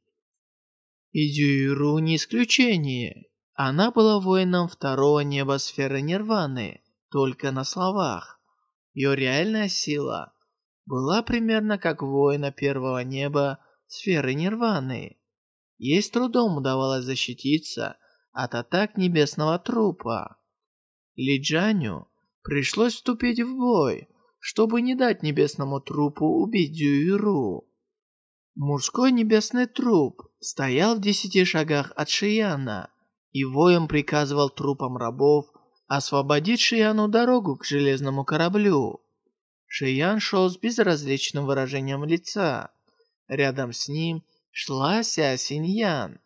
И не исключение. Она была воином второго неба сферы Нирваны, только на словах. Ее реальная сила была примерно как воина первого неба сферы Нирваны. Ей с трудом удавалось защититься от атак небесного трупа. Лиджаню пришлось вступить в бой, чтобы не дать небесному трупу убить Дюйру. Мужской небесный труп стоял в десяти шагах от Шияна, и воем приказывал трупам рабов освободить Шияну дорогу к железному кораблю. Шиян шел с безразличным выражением лица. Рядом с ним шла Ся Синьян.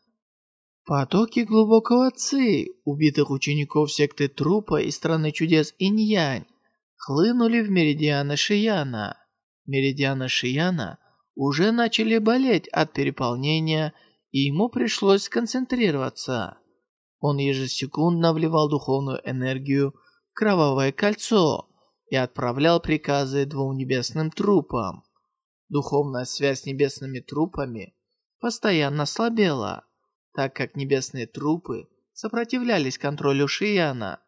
Потоки глубокого ци, убитых учеников секты трупа и страны чудес Иньянь, хлынули в меридианы Шияна. Меридианы Шияна уже начали болеть от переполнения, и ему пришлось сконцентрироваться. Он ежесекундно вливал духовную энергию в кровавое кольцо и отправлял приказы двум небесным трупам. Духовная связь с небесными трупами постоянно слабела так как небесные трупы сопротивлялись контролю Шияна.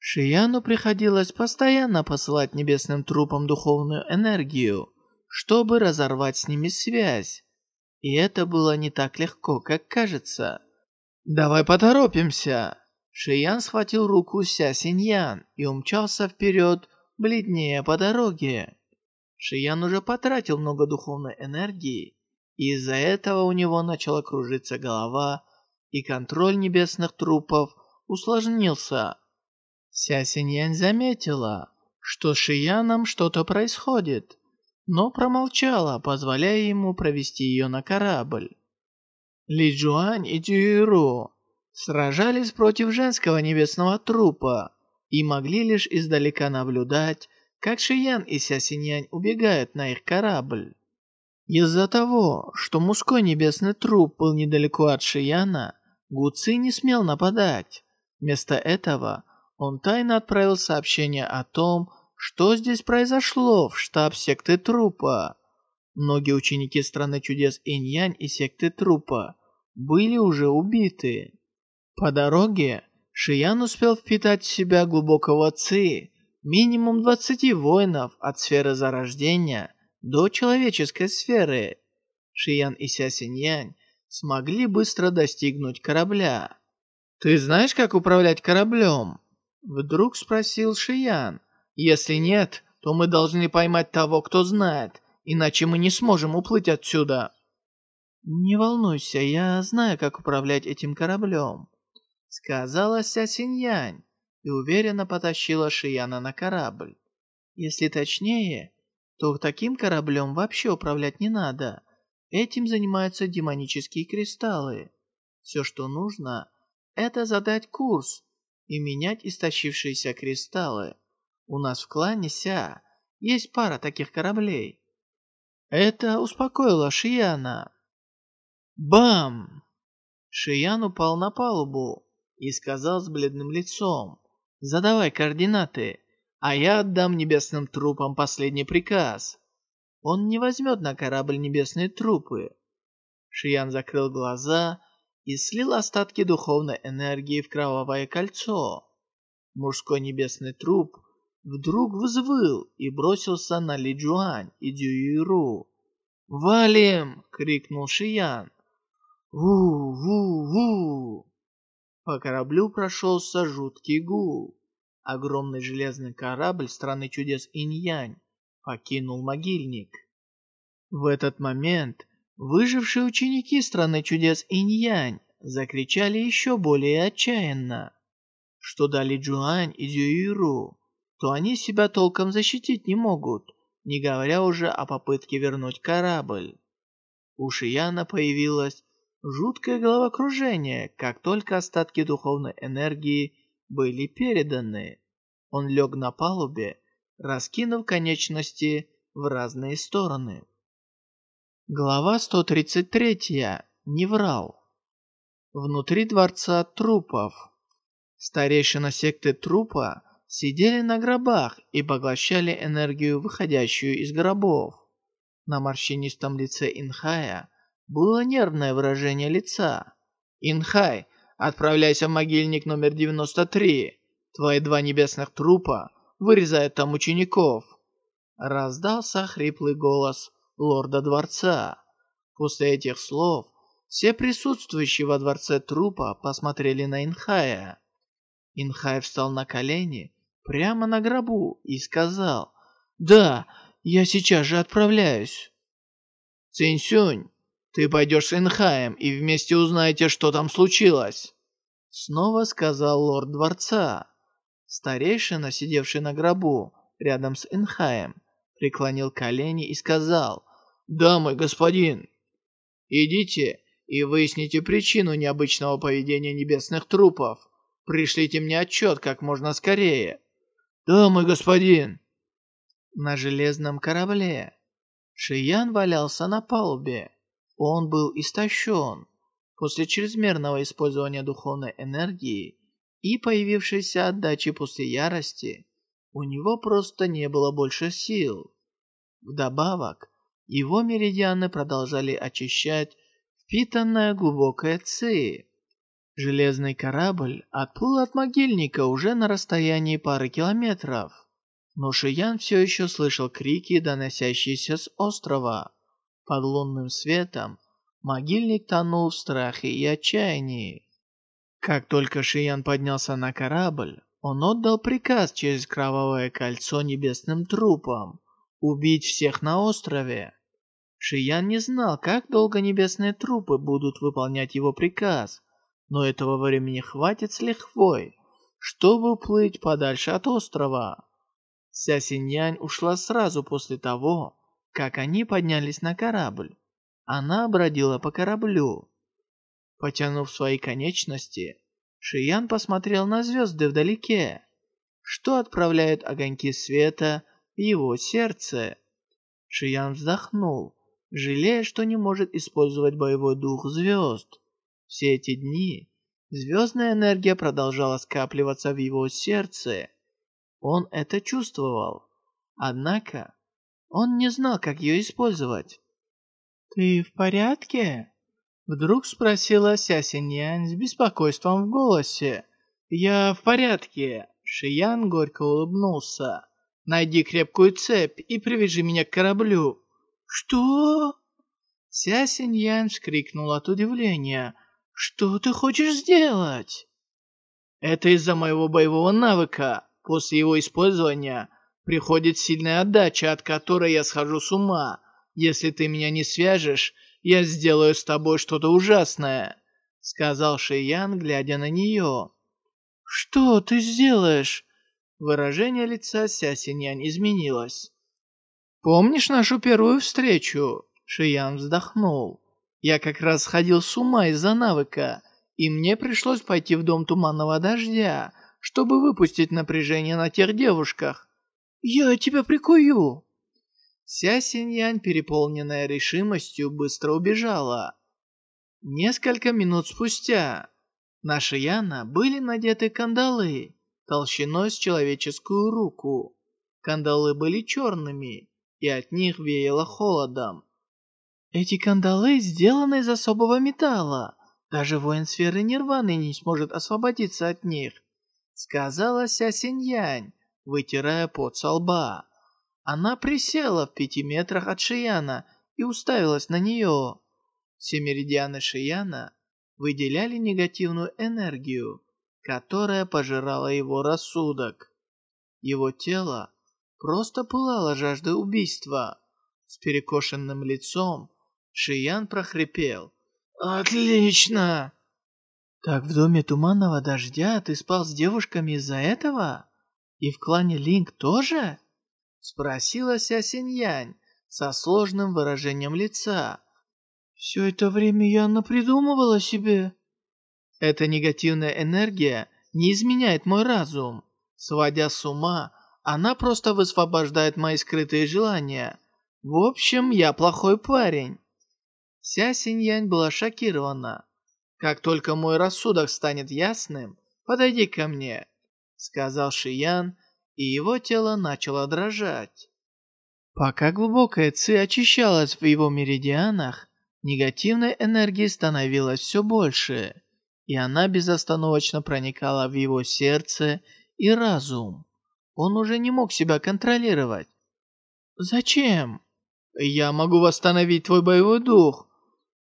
Шияну приходилось постоянно посылать небесным трупам духовную энергию, чтобы разорвать с ними связь. И это было не так легко, как кажется. «Давай поторопимся!» Шиян схватил руку Ся Синьян и умчался вперед, бледнее по дороге. Шиян уже потратил много духовной энергии, и из-за этого у него начала кружиться голова, и контроль небесных трупов усложнился. Ся Синьянь заметила, что с Шияном что-то происходит, но промолчала, позволяя ему провести ее на корабль. Ли Джуань и Тюиру сражались против женского небесного трупа и могли лишь издалека наблюдать, как Шиян и Ся Синьянь убегают на их корабль. Из-за того, что мужской небесный труп был недалеко от Шияна, Гуци не смел нападать. Вместо этого он тайно отправил сообщение о том, что здесь произошло в штаб секты трупа. Многие ученики страны чудес Инь-Янь и секты трупа были уже убиты. По дороге Шиян успел впитать в себя глубокого ци, минимум 20 воинов от сферы зарождения – до человеческой сферы. Шиян и Ся Синьянь смогли быстро достигнуть корабля. «Ты знаешь, как управлять кораблем?» Вдруг спросил Шиян. «Если нет, то мы должны поймать того, кто знает, иначе мы не сможем уплыть отсюда». «Не волнуйся, я знаю, как управлять этим кораблем», сказала Ся Синьянь и уверенно потащила Шияна на корабль. Если точнее, то таким кораблем вообще управлять не надо. Этим занимаются демонические кристаллы. Все, что нужно, это задать курс и менять истощившиеся кристаллы. У нас в клане Ся есть пара таких кораблей. Это успокоило Шияна. Бам! Шиян упал на палубу и сказал с бледным лицом. «Задавай координаты а я отдам небесным трупам последний приказ. Он не возьмет на корабль небесные трупы. Шиян закрыл глаза и слил остатки духовной энергии в кровавое кольцо. Мужской небесный труп вдруг взвыл и бросился на Ли Джуань и Дюйру. «Валим!» — крикнул Шиян. «Ву-ву-ву!» По кораблю прошелся жуткий гул огромный железный корабль страны чудес Инь-Янь покинул могильник. В этот момент выжившие ученики страны чудес Инь-Янь закричали еще более отчаянно. Что дали Джуань и Дзюиру, то они себя толком защитить не могут, не говоря уже о попытке вернуть корабль. У Шияна появилось жуткое головокружение, как только остатки духовной энергии были переданы. Он лег на палубе, раскинув конечности в разные стороны. Глава 133. Не врал. Внутри дворца трупов. Старейшина секты трупа сидели на гробах и поглощали энергию, выходящую из гробов. На морщинистом лице Инхая было нервное выражение лица. «Инхай, Отправляйся в могильник номер 93. Твои два небесных трупа вырезают там учеников. Раздался хриплый голос лорда дворца. После этих слов все присутствующие во дворце трупа посмотрели на Инхая. Инхай встал на колени прямо на гробу и сказал, «Да, я сейчас же отправляюсь». «Цинсюнь, ты пойдешь с Инхаем и вместе узнаете, что там случилось. Снова сказал лорд дворца. Старейшина, сидевший на гробу, рядом с Инхаем, преклонил колени и сказал, «Да, мой господин, идите и выясните причину необычного поведения небесных трупов. Пришлите мне отчет как можно скорее». «Да, мой господин». На железном корабле Шиян валялся на палубе. Он был истощен после чрезмерного использования духовной энергии и появившейся отдачи после ярости. У него просто не было больше сил. Вдобавок, его меридианы продолжали очищать впитанное глубокое ци. Железный корабль отплыл от могильника уже на расстоянии пары километров. Но Шиян все еще слышал крики, доносящиеся с острова. Под лунным светом могильник тонул в страхе и отчаянии. Как только Шиян поднялся на корабль, он отдал приказ через кровавое кольцо небесным трупам убить всех на острове. Шиян не знал, как долго небесные трупы будут выполнять его приказ, но этого времени хватит с лихвой, чтобы уплыть подальше от острова. Ся Синьянь ушла сразу после того, как они поднялись на корабль. Она бродила по кораблю. Потянув свои конечности, Шиян посмотрел на звезды вдалеке, что отправляют огоньки света в его сердце. Шиян вздохнул, жалея, что не может использовать боевой дух звезд. Все эти дни звездная энергия продолжала скапливаться в его сердце. Он это чувствовал. Однако он не знал, как ее использовать. «Ты в порядке?» Вдруг спросила Ся Синьянь с беспокойством в голосе. «Я в порядке». Шиян горько улыбнулся. «Найди крепкую цепь и привяжи меня к кораблю». «Что?» Ся Синьян вскрикнул от удивления. «Что ты хочешь сделать?» «Это из-за моего боевого навыка. После его использования приходит сильная отдача, от которой я схожу с ума. Если ты меня не свяжешь, я сделаю с тобой что-то ужасное», — сказал Шиян, глядя на нее. «Что ты сделаешь?» Выражение лица Ся Синьян изменилось. «Помнишь нашу первую встречу?» Шиян вздохнул. «Я как раз сходил с ума из-за навыка, и мне пришлось пойти в дом туманного дождя, чтобы выпустить напряжение на тех девушках. «Я тебя прикую!» Ся Синьянь, переполненная решимостью, быстро убежала. Несколько минут спустя на Шияна были надеты кандалы толщиной с человеческую руку. Кандалы были черными, и от них веяло холодом. Эти кандалы сделаны из особого металла. Даже воин сферы Нирваны не сможет освободиться от них сказала Ся Синьянь, вытирая пот со лба. Она присела в пяти метрах от Шияна и уставилась на нее. Все меридианы Шияна выделяли негативную энергию, которая пожирала его рассудок. Его тело просто пылало жаждой убийства. С перекошенным лицом Шиян прохрипел. «Отлично!» «Так в доме туманного дождя ты спал с девушками из-за этого? И в клане Линк тоже?» Спросила Ся Синьянь со сложным выражением лица. «Все это время я напридумывала себе». «Эта негативная энергия не изменяет мой разум. Сводя с ума, она просто высвобождает мои скрытые желания. В общем, я плохой парень». Ся Синьянь была шокирована. «Как только мой рассудок станет ясным, подойди ко мне», — сказал Шиян, и его тело начало дрожать. Пока глубокая ци очищалась в его меридианах, негативной энергии становилось все больше, и она безостановочно проникала в его сердце и разум. Он уже не мог себя контролировать. «Зачем?» «Я могу восстановить твой боевой дух».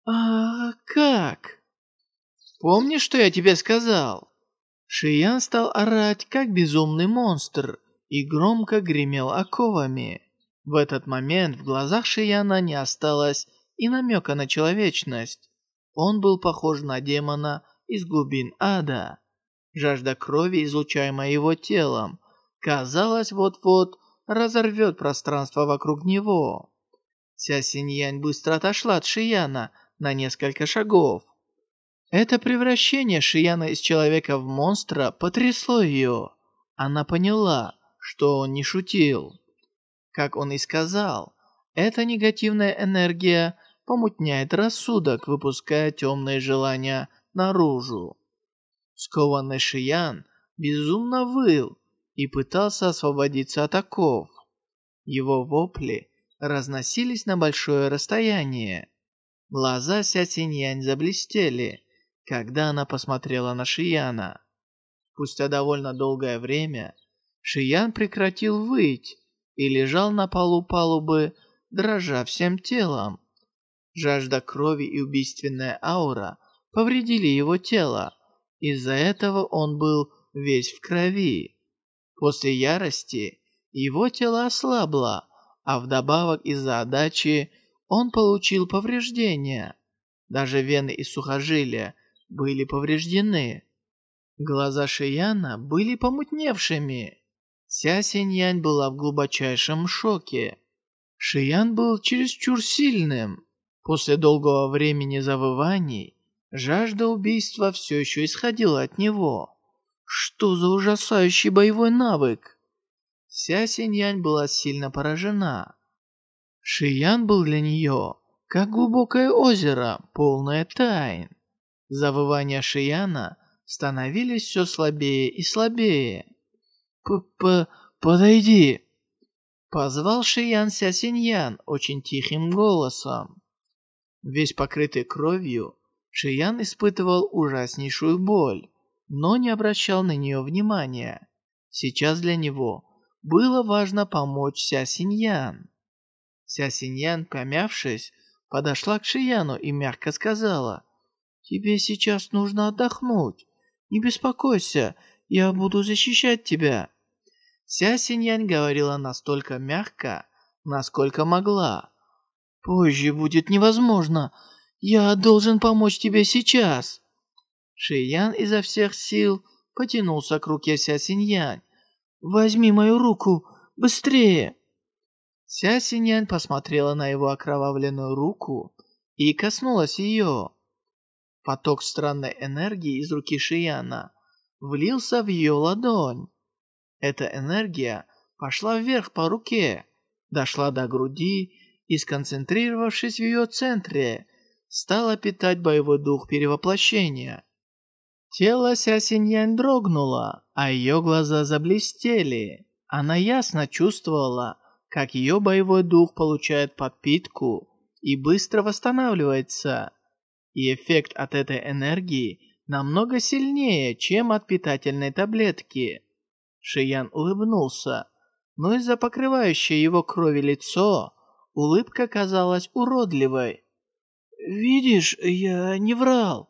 «А как?» Помнишь, что я тебе сказал?» Шиян стал орать, как безумный монстр, и громко гремел оковами. В этот момент в глазах Шияна не осталось и намека на человечность. Он был похож на демона из глубин ада. Жажда крови, излучаемая его телом, казалось, вот-вот разорвет пространство вокруг него. Ся Синьянь быстро отошла от Шияна на несколько шагов. Это превращение Шияна из человека в монстра потрясло ее. Она поняла, что он не шутил. Как он и сказал, эта негативная энергия помутняет рассудок, выпуская темные желания наружу. Скованный Шиян безумно выл и пытался освободиться от оков. Его вопли разносились на большое расстояние. Глаза Ся Синьянь заблестели, когда она посмотрела на Шияна. Спустя довольно долгое время Шиян прекратил выть и лежал на полу палубы, дрожа всем телом. Жажда крови и убийственная аура повредили его тело. Из-за этого он был весь в крови. После ярости его тело ослабло, а вдобавок из-за отдачи он получил повреждения. Даже вены и сухожилия были повреждены. Глаза Шияна были помутневшими. Ся Синьянь была в глубочайшем шоке. Шиян был чересчур сильным. После долгого времени завываний, жажда убийства все еще исходила от него. Что за ужасающий боевой навык? Ся Синьянь была сильно поражена. Шиян был для нее как глубокое озеро, полное тайн. Завывания Шияна становились все слабее и слабее. «П-п... подойди!» Позвал Шиян Ся Синьян очень тихим голосом. Весь покрытый кровью, Шиян испытывал ужаснейшую боль, но не обращал на нее внимания. Сейчас для него было важно помочь Ся Синьян. Ся Синьян, помявшись, подошла к Шияну и мягко сказала, «Тебе сейчас нужно отдохнуть. Не беспокойся, я буду защищать тебя». Ся Синьянь говорила настолько мягко, насколько могла. «Позже будет невозможно. Я должен помочь тебе сейчас». Шиян изо всех сил потянулся к руке Ся Синьянь. «Возьми мою руку, быстрее!» Ся Синьянь посмотрела на его окровавленную руку и коснулась ее. Поток странной энергии из руки Шияна влился в ее ладонь. Эта энергия пошла вверх по руке, дошла до груди и, сконцентрировавшись в ее центре, стала питать боевой дух перевоплощения. Тело Ся Синьянь дрогнуло, а ее глаза заблестели. Она ясно чувствовала, как ее боевой дух получает подпитку и быстро восстанавливается и эффект от этой энергии намного сильнее, чем от питательной таблетки. Шиян улыбнулся, но из-за покрывающей его крови лицо, улыбка казалась уродливой. «Видишь, я не врал».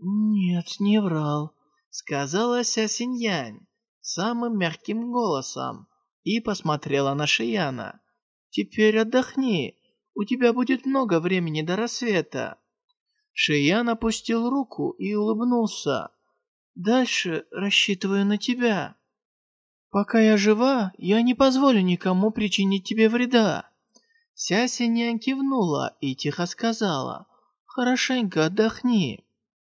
«Нет, не врал», — сказала Ся Синьянь самым мягким голосом и посмотрела на Шияна. «Теперь отдохни, у тебя будет много времени до рассвета». Шиян опустил руку и улыбнулся. «Дальше рассчитываю на тебя. Пока я жива, я не позволю никому причинить тебе вреда». Ся Синьян кивнула и тихо сказала, «Хорошенько отдохни».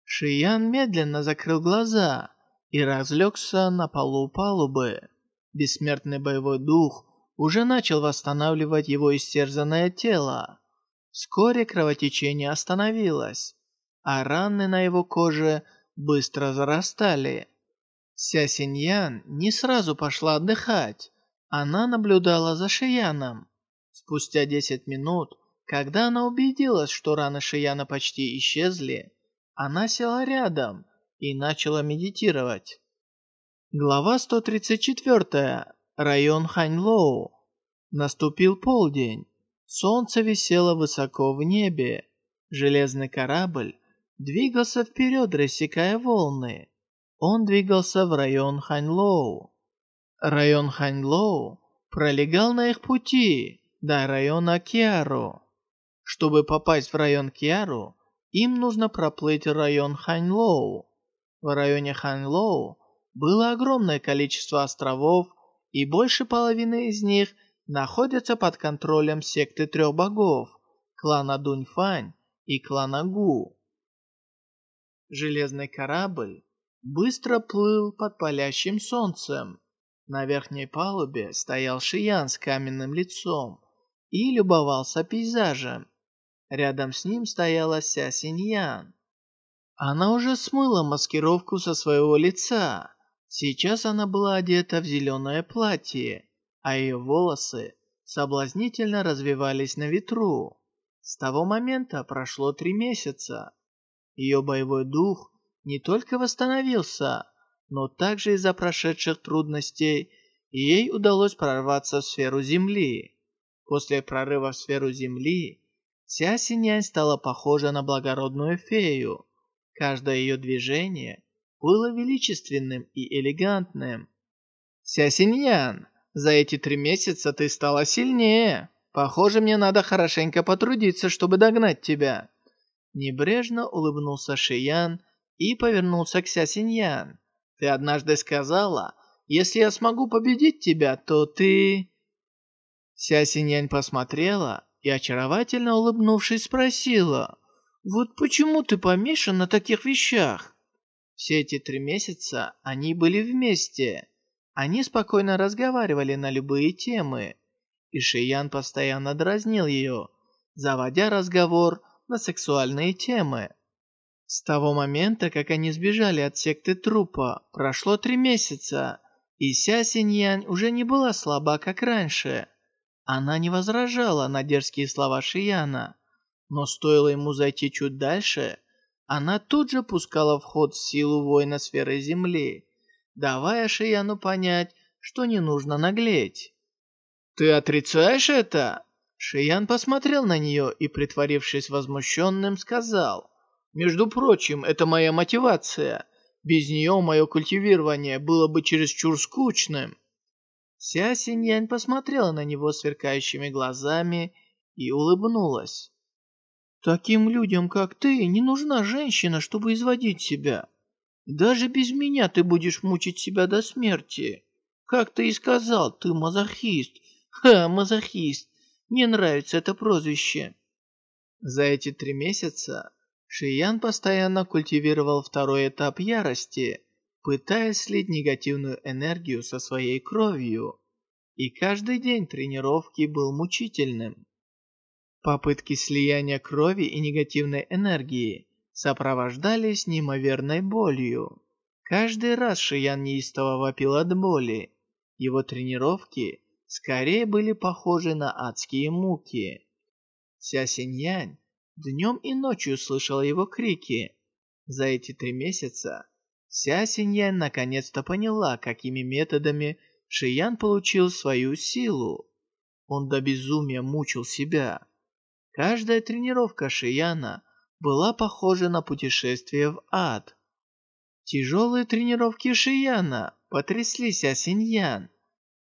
Шиян медленно закрыл глаза и разлегся на полу палубы. Бессмертный боевой дух уже начал восстанавливать его истерзанное тело. Вскоре кровотечение остановилось а раны на его коже быстро зарастали. Ся Синьян не сразу пошла отдыхать. Она наблюдала за Шияном. Спустя 10 минут, когда она убедилась, что раны Шияна почти исчезли, она села рядом и начала медитировать. Глава 134. Район Ханьлоу. Наступил полдень. Солнце висело высоко в небе. Железный корабль двигался вперед, рассекая волны. Он двигался в район Ханьлоу. Район Ханьлоу пролегал на их пути до района Киару. Чтобы попасть в район Киару, им нужно проплыть район Ханьлоу. В районе Ханьлоу было огромное количество островов, и больше половины из них находятся под контролем секты трех богов, клана Дуньфань и клана Гу. Железный корабль быстро плыл под палящим солнцем. На верхней палубе стоял Шиян с каменным лицом и любовался пейзажем. Рядом с ним стояла Ся Синьян. Она уже смыла маскировку со своего лица. Сейчас она была одета в зеленое платье, а ее волосы соблазнительно развивались на ветру. С того момента прошло три месяца. Ее боевой дух не только восстановился, но также из-за прошедших трудностей ей удалось прорваться в сферу Земли. После прорыва в сферу Земли Ся Синянь стала похожа на благородную фею. Каждое ее движение было величественным и элегантным. «Ся Синьян, за эти три месяца ты стала сильнее. Похоже, мне надо хорошенько потрудиться, чтобы догнать тебя». Небрежно улыбнулся Шиян и повернулся к Ся Синьян. «Ты однажды сказала, если я смогу победить тебя, то ты...» Ся Синьянь посмотрела и, очаровательно улыбнувшись, спросила, «Вот почему ты помешан на таких вещах?» Все эти три месяца они были вместе. Они спокойно разговаривали на любые темы. И Шиян постоянно дразнил ее, заводя разговор на сексуальные темы. С того момента, как они сбежали от секты трупа, прошло три месяца, и Ся Синьянь уже не была слаба, как раньше. Она не возражала на дерзкие слова Шияна, но стоило ему зайти чуть дальше, она тут же пускала в ход силу воина сферы Земли, давая Шияну понять, что не нужно наглеть. «Ты отрицаешь это?» Шиян посмотрел на нее и, притворившись возмущенным, сказал, «Между прочим, это моя мотивация. Без нее мое культивирование было бы чересчур скучным». Ся Синьянь посмотрела на него сверкающими глазами и улыбнулась. «Таким людям, как ты, не нужна женщина, чтобы изводить себя. Даже без меня ты будешь мучить себя до смерти. Как ты и сказал, ты мазохист. Ха, мазохист. Мне нравится это прозвище». За эти три месяца Шиян постоянно культивировал второй этап ярости – пытаясь слить негативную энергию со своей кровью. И каждый день тренировки был мучительным. Попытки слияния крови и негативной энергии сопровождались неимоверной болью. Каждый раз Шиян неистово вопил от боли. Его тренировки скорее были похожи на адские муки. Ся Синьянь днем и ночью слышала его крики. За эти три месяца Ся Синьян наконец-то поняла, какими методами Шиян получил свою силу. Он до безумия мучил себя. Каждая тренировка Шияна была похожа на путешествие в ад. Тяжелые тренировки Шияна потрясли Ся Синьян.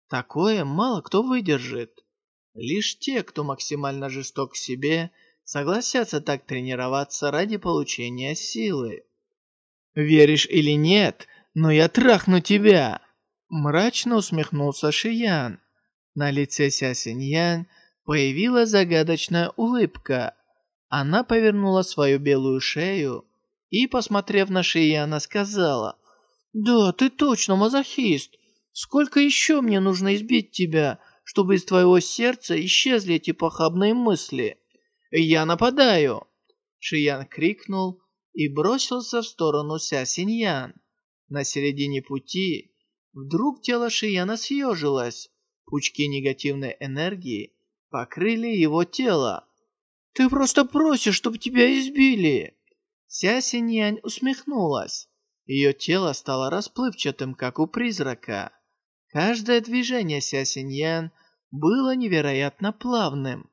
Такое мало кто выдержит. Лишь те, кто максимально жесток к себе, согласятся так тренироваться ради получения силы. «Веришь или нет, но я трахну тебя!» Мрачно усмехнулся Шиян. На лице Ся Синьян появилась загадочная улыбка. Она повернула свою белую шею и, посмотрев на Шияна, сказала, «Да, ты точно мазохист. Сколько еще мне нужно избить тебя, чтобы из твоего сердца исчезли эти похабные мысли? Я нападаю!» Шиян крикнул и бросился в сторону Ся Синьян. На середине пути вдруг тело Шияна съежилось. Пучки негативной энергии покрыли его тело. «Ты просто просишь, чтобы тебя избили!» Ся Синьянь усмехнулась. Ее тело стало расплывчатым, как у призрака. Каждое движение Ся Синьян было невероятно плавным.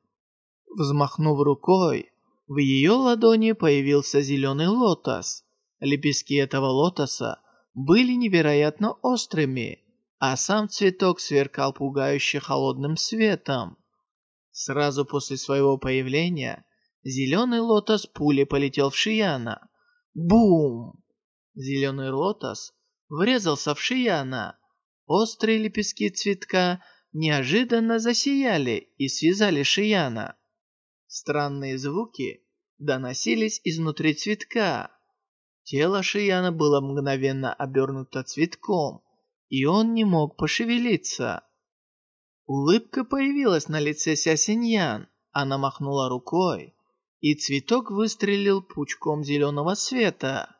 Взмахнув рукой, в ее ладони появился зеленый лотос. Лепестки этого лотоса были невероятно острыми, а сам цветок сверкал пугающе холодным светом. Сразу после своего появления Зеленый лотос пулей полетел в Шияна. Бум! Зеленый лотос врезался в Шияна. Острые лепестки цветка неожиданно засияли и связали Шияна. Странные звуки доносились изнутри цветка. Тело Шияна было мгновенно обернуто цветком, и он не мог пошевелиться. Улыбка появилась на лице Сясиньян. Она махнула рукой, и цветок выстрелил пучком зеленого света.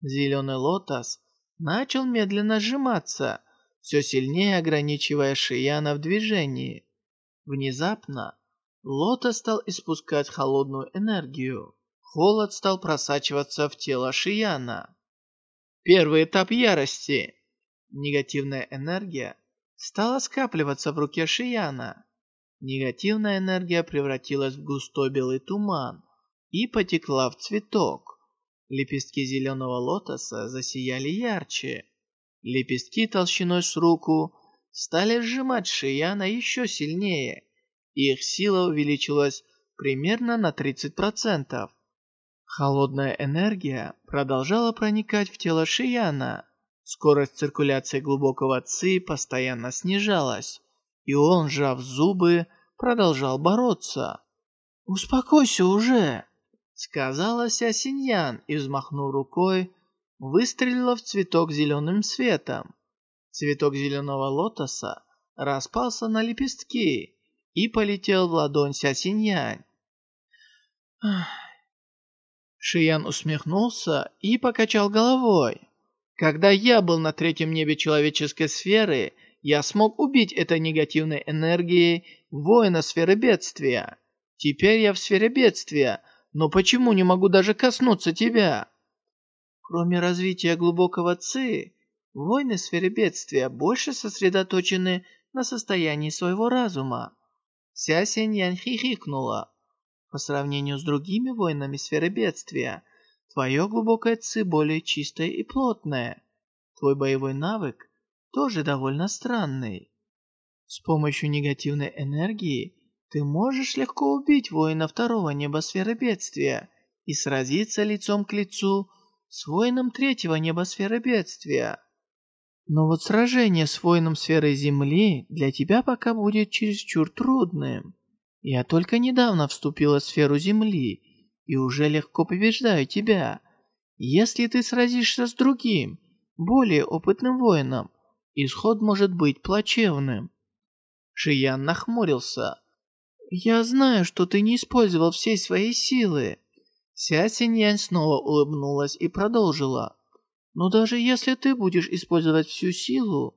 Зеленый лотос начал медленно сжиматься, все сильнее ограничивая Шияна в движении. Внезапно лотос стал испускать холодную энергию. Холод стал просачиваться в тело Шияна. Первый этап ярости. Негативная энергия стала скапливаться в руке Шияна. Негативная энергия превратилась в густой белый туман и потекла в цветок. Лепестки зеленого лотоса засияли ярче. Лепестки толщиной с руку стали сжимать Шияна еще сильнее. Их сила увеличилась примерно на 30%. Холодная энергия продолжала проникать в тело Шияна. Скорость циркуляции глубокого ци постоянно снижалась, и он, сжав зубы, продолжал бороться. «Успокойся уже!» Сказала Ся Синьян и, взмахнув рукой, выстрелила в цветок зеленым светом. Цветок зеленого лотоса распался на лепестки и полетел в ладонь Ся Синьянь. Шиян усмехнулся и покачал головой. Когда я был на третьем небе человеческой сферы, я смог убить этой негативной энергией воина сферы бедствия. Теперь я в сфере бедствия, но почему не могу даже коснуться тебя? Кроме развития глубокого ци, воины сферы бедствия больше сосредоточены на состоянии своего разума. Ся Синьян хихикнула. По сравнению с другими воинами сферы бедствия, твое глубокое ци более чистое и плотное. Твой боевой навык тоже довольно странный. С помощью негативной энергии ты можешь легко убить воина второго небосферы бедствия и сразиться лицом к лицу с воином третьего небосферы бедствия. Но вот сражение с воином сферы Земли для тебя пока будет чересчур трудным. Я только недавно вступила в сферу Земли и уже легко побеждаю тебя. Если ты сразишься с другим, более опытным воином, исход может быть плачевным. Шиян нахмурился. «Я знаю, что ты не использовал всей своей силы». Ся Синьянь снова улыбнулась и продолжила. «Но даже если ты будешь использовать всю силу,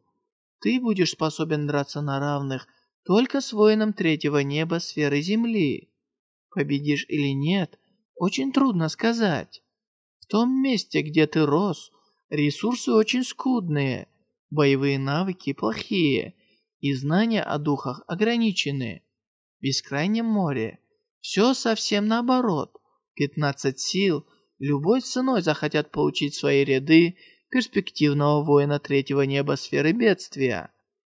ты будешь способен драться на равных только с воином третьего неба сферы Земли. Победишь или нет, очень трудно сказать. В том месте, где ты рос, ресурсы очень скудные, боевые навыки плохие, и знания о духах ограничены бескрайнем море. Все совсем наоборот. 15 сил любой ценой захотят получить в свои ряды перспективного воина третьего неба сферы бедствия.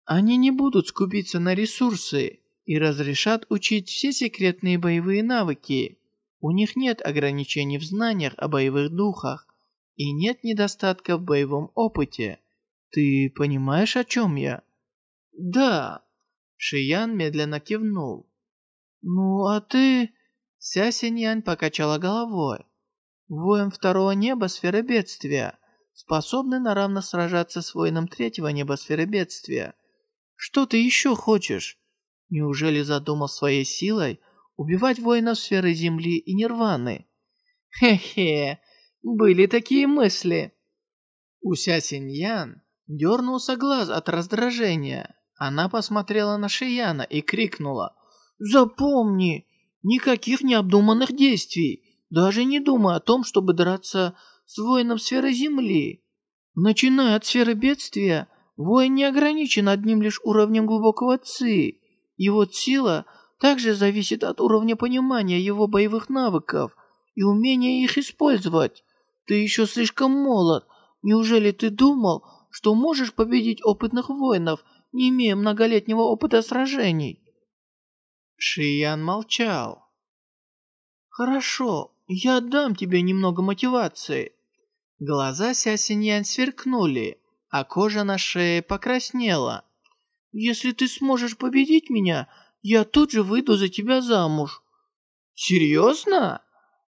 Они не будут скупиться на ресурсы и разрешат учить все секретные боевые навыки. У них нет ограничений в знаниях о боевых духах и нет недостатка в боевом опыте. Ты понимаешь, о чем я? Да. Шиян медленно кивнул. «Ну, а ты...» Ся Синьянь покачала головой. «Воин второго неба сферы бедствия, способный наравно сражаться с воином третьего неба сферы бедствия. Что ты еще хочешь? Неужели задумал своей силой убивать воинов сферы Земли и Нирваны?» «Хе-хе, были такие мысли». У Ся Синьян дернулся глаз от раздражения. Она посмотрела на Шияна и крикнула. Запомни, никаких необдуманных действий. Даже не думай о том, чтобы драться с воином сферы Земли. Начиная от сферы бедствия, воин не ограничен одним лишь уровнем глубокого ци. Его сила также зависит от уровня понимания его боевых навыков и умения их использовать. Ты еще слишком молод. Неужели ты думал, что можешь победить опытных воинов, не имея многолетнего опыта сражений? Шиян молчал. Хорошо, я дам тебе немного мотивации. Глаза Ся Синьян сверкнули, а кожа на шее покраснела. Если ты сможешь победить меня, я тут же выйду за тебя замуж. Серьезно?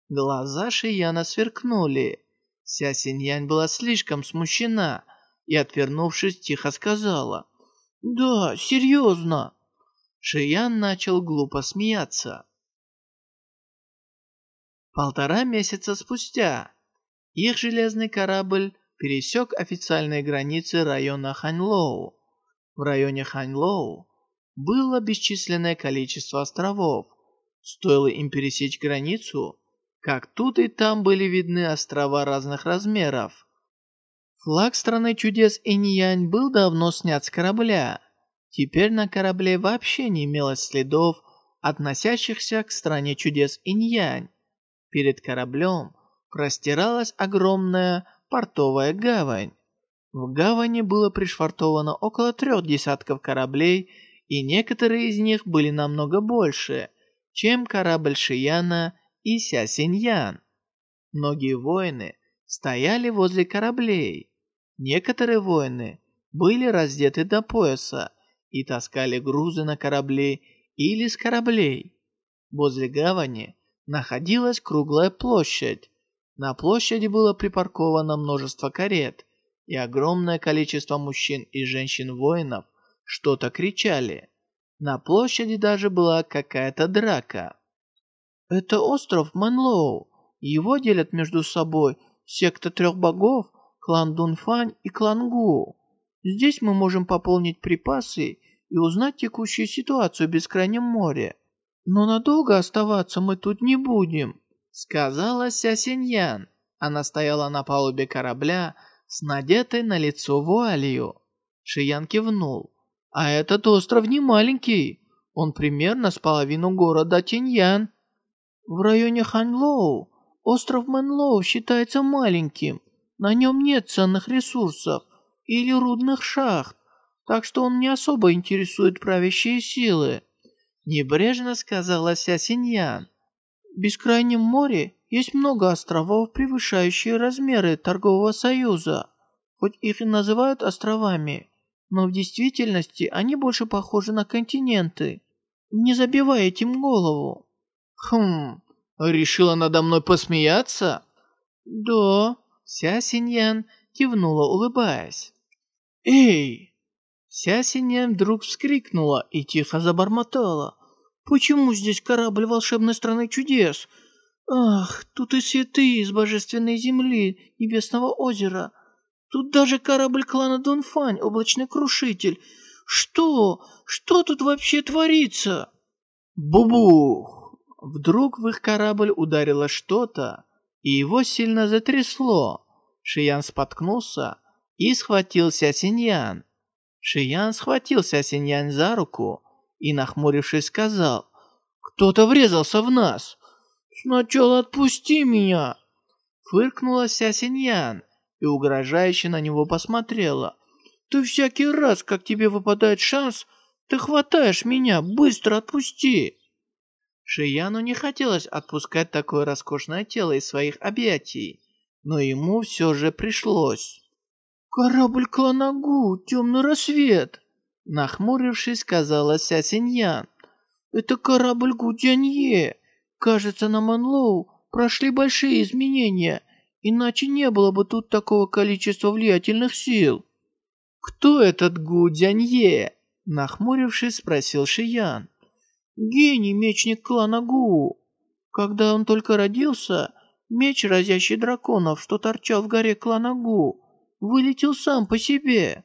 Глаза Шияна сверкнули. Ся Синьянь была слишком смущена и, отвернувшись, тихо сказала. «Да, серьезно». Шиян начал глупо смеяться. Полтора месяца спустя их железный корабль пересек официальные границы района Ханьлоу. В районе Ханьлоу было бесчисленное количество островов. Стоило им пересечь границу, как тут и там были видны острова разных размеров. Флаг страны чудес Иньянь был давно снят с корабля. Теперь на корабле вообще не имелось следов, относящихся к стране чудес Иньянь. Перед кораблем простиралась огромная портовая гавань. В гавани было пришвартовано около трех десятков кораблей, и некоторые из них были намного больше, чем корабль Шияна и Ся Синьян. Многие воины стояли возле кораблей. Некоторые воины были раздеты до пояса и таскали грузы на корабли или с кораблей. Возле гавани находилась круглая площадь. На площади было припарковано множество карет, и огромное количество мужчин и женщин-воинов что-то кричали. На площади даже была какая-то драка. «Это остров Мэнлоу. Его делят между собой секта трех богов, клан Дунфань и клан Гу. Здесь мы можем пополнить припасы и узнать текущую ситуацию в Бескрайнем море. Но надолго оставаться мы тут не будем», — сказала Ся Синьян. Она стояла на палубе корабля, с надетой на лицо вуалью. Шиян кивнул. «А этот остров не маленький. Он примерно с половину города Тиньян. В районе Ханьлоу остров Мэнлоу считается маленьким. На нем нет ценных ресурсов или рудных шахт, так что он не особо интересует правящие силы», небрежно сказала Ся Синьян. В Бескрайнем море есть много островов, превышающие размеры торгового союза. Хоть их и называют островами, но в действительности они больше похожи на континенты. Не забивай этим голову. Хм, решила надо мной посмеяться? Да, Ся Синьян кивнула, улыбаясь. Эй! Ся Синьян вдруг вскрикнула и тихо забормотала. Почему здесь корабль волшебной страны чудес? Ах, тут и святые из божественной земли, небесного озера. Тут даже корабль клана Дунфань, облачный крушитель. Что? Что тут вообще творится? Бубух! Вдруг в их корабль ударило что-то, и его сильно затрясло. Шиян споткнулся и схватился Синьян. Шиян схватился Синьян за руку и, нахмурившись, сказал, «Кто-то врезался в нас!» «Сначала отпусти меня!» Фыркнула Ся Синьян и угрожающе на него посмотрела. «Ты всякий раз, как тебе выпадает шанс, ты хватаешь меня, быстро отпусти!» Шияну не хотелось отпускать такое роскошное тело из своих объятий, но ему все же пришлось. «Корабль Кланагу, темный рассвет!» Нахмурившись, сказала Ся Синьян. «Это корабль Гудянье!» Кажется, на Манлоу прошли большие изменения, иначе не было бы тут такого количества влиятельных сил. «Кто этот Гу Дянье?» Нахмурившись, спросил Шиян. «Гений мечник клана Гу. Когда он только родился, меч, разящий драконов, что торчал в горе клана Гу, вылетел сам по себе.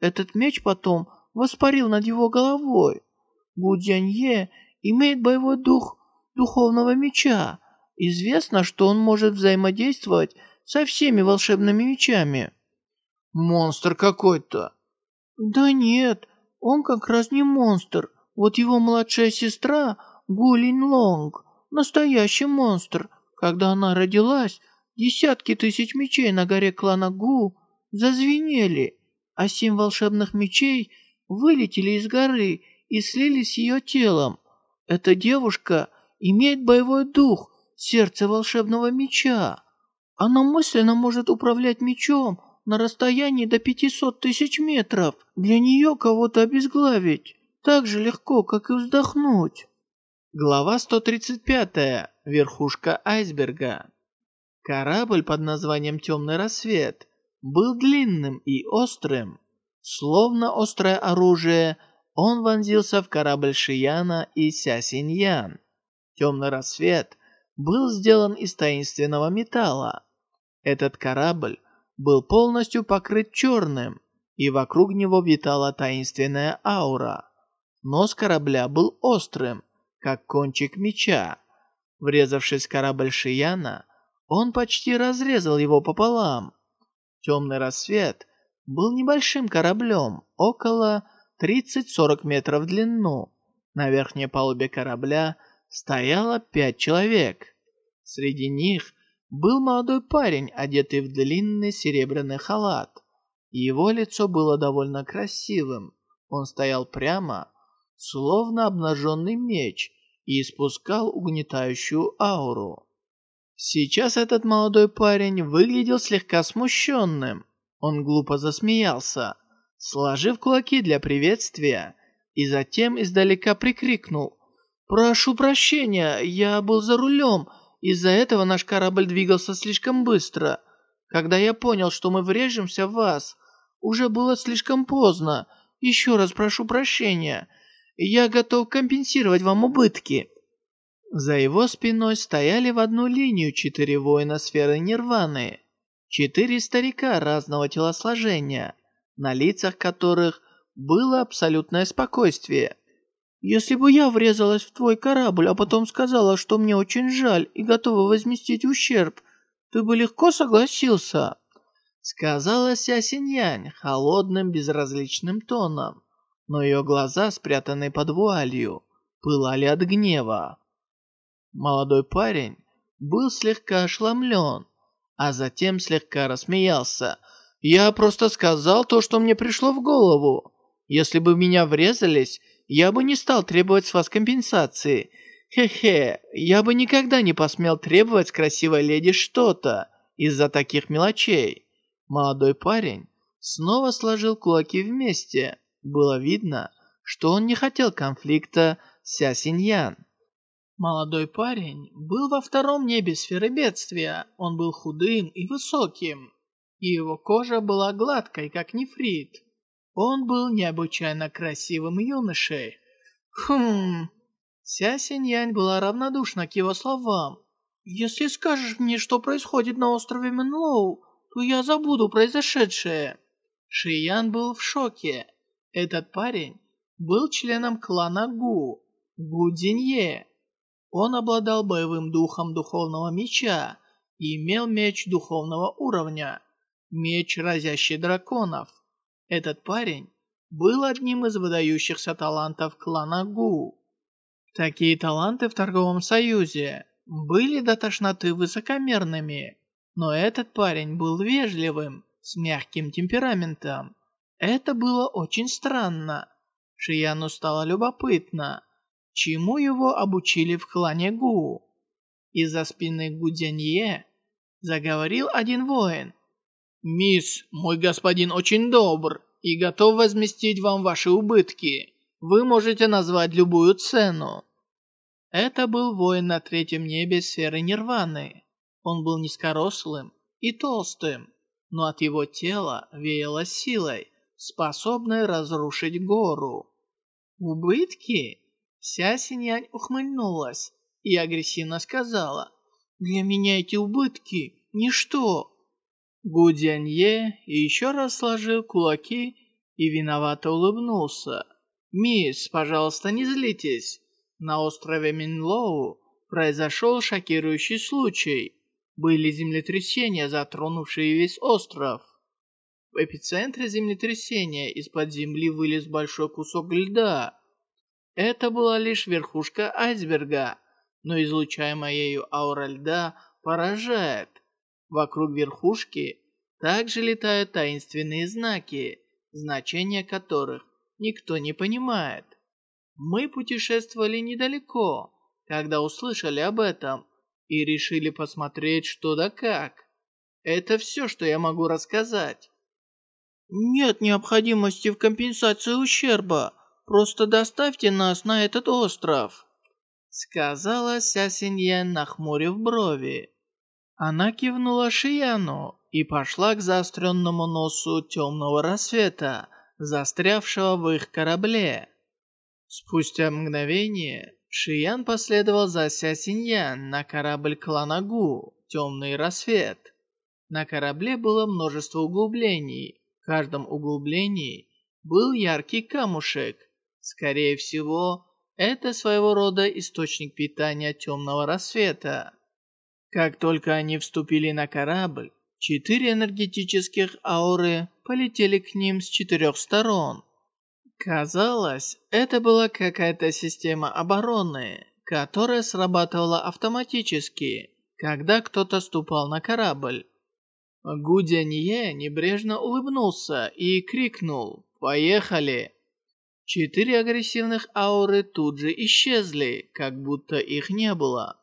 Этот меч потом воспарил над его головой. Гу Дянье имеет боевой дух духовного меча. Известно, что он может взаимодействовать со всеми волшебными мечами. Монстр какой-то. Да нет, он как раз не монстр. Вот его младшая сестра Гулин Лонг, настоящий монстр. Когда она родилась, десятки тысяч мечей на горе клана Гу зазвенели, а семь волшебных мечей вылетели из горы и слились с ее телом. Эта девушка имеет боевой дух сердце волшебного меча. Она мысленно может управлять мечом на расстоянии до 500 тысяч метров. Для нее кого-то обезглавить так же легко, как и вздохнуть. Глава 135. Верхушка айсберга. Корабль под названием «Темный рассвет» был длинным и острым. Словно острое оружие, он вонзился в корабль Шияна и Ся Синьян. Темный рассвет был сделан из таинственного металла. Этот корабль был полностью покрыт черным, и вокруг него витала таинственная аура. Нос корабля был острым, как кончик меча. Врезавшись в корабль Шияна, он почти разрезал его пополам. Темный рассвет был небольшим кораблем, около 30-40 метров в длину. На верхней палубе корабля стояло пять человек. Среди них был молодой парень, одетый в длинный серебряный халат. Его лицо было довольно красивым. Он стоял прямо, словно обнаженный меч, и испускал угнетающую ауру. Сейчас этот молодой парень выглядел слегка смущенным. Он глупо засмеялся, сложив кулаки для приветствия, и затем издалека прикрикнул «Прошу прощения, я был за рулем, из-за этого наш корабль двигался слишком быстро. Когда я понял, что мы врежемся в вас, уже было слишком поздно. Еще раз прошу прощения. Я готов компенсировать вам убытки». За его спиной стояли в одну линию четыре воина сферы Нирваны. Четыре старика разного телосложения, на лицах которых было абсолютное спокойствие. Если бы я врезалась в твой корабль, а потом сказала, что мне очень жаль и готова возместить ущерб, ты бы легко согласился?» Сказала Ся Синьянь холодным безразличным тоном, но ее глаза, спрятанные под вуалью, пылали от гнева. Молодой парень был слегка ошеломлен, а затем слегка рассмеялся. «Я просто сказал то, что мне пришло в голову. Если бы меня врезались, я бы не стал требовать с вас компенсации. Хе-хе, я бы никогда не посмел требовать с красивой леди что-то из-за таких мелочей. Молодой парень снова сложил кулаки вместе. Было видно, что он не хотел конфликта с Ся Синьян. Молодой парень был во втором небе сферы бедствия. Он был худым и высоким, и его кожа была гладкой, как нефрит. Он был необычайно красивым юношей. Хм... Ся Синьянь была равнодушна к его словам. «Если скажешь мне, что происходит на острове Менлоу, то я забуду произошедшее». Шиян был в шоке. Этот парень был членом клана Гу, Гу Динье. Он обладал боевым духом духовного меча и имел меч духовного уровня, меч разящий драконов. Этот парень был одним из выдающихся талантов клана Гу. Такие таланты в торговом союзе были до тошноты высокомерными, но этот парень был вежливым, с мягким темпераментом. Это было очень странно. Шияну стало любопытно, чему его обучили в клане Гу. Из-за спины Гудянье заговорил один воин, «Мисс, мой господин очень добр и готов возместить вам ваши убытки. Вы можете назвать любую цену». Это был воин на третьем небе сферы Нирваны. Он был низкорослым и толстым, но от его тела веяло силой, способной разрушить гору. «Убытки?» Вся Синьянь ухмыльнулась и агрессивно сказала, «Для меня эти убытки – ничто. Гудянье еще раз сложил кулаки и виновато улыбнулся. «Мисс, пожалуйста, не злитесь. На острове Минлоу произошел шокирующий случай. Были землетрясения, затронувшие весь остров. В эпицентре землетрясения из-под земли вылез большой кусок льда. Это была лишь верхушка айсберга, но излучаемая ею аура льда поражает. Вокруг верхушки также летают таинственные знаки, значения которых никто не понимает. Мы путешествовали недалеко, когда услышали об этом. и решили посмотреть что да как. Это все, что я могу рассказать. Нет необходимости в компенсации ущерба. Просто доставьте нас на этот остров. Сказала Ся Синьян, нахмурив брови. Она кивнула Шияну и пошла к заостренному носу темного рассвета, застрявшего в их корабле. Спустя мгновение Шиян последовал за Ся Синьян на корабль клана Гу «Темный рассвет». На корабле было множество углублений. В каждом углублении был яркий камушек. Скорее всего, это своего рода источник питания темного рассвета. Как только они вступили на корабль, четыре энергетических ауры полетели к ним с четырех сторон. Казалось, это была какая-то система обороны, которая срабатывала автоматически, когда кто-то ступал на корабль. Гудянье небрежно улыбнулся и крикнул «Поехали!». Четыре агрессивных ауры тут же исчезли, как будто их не было.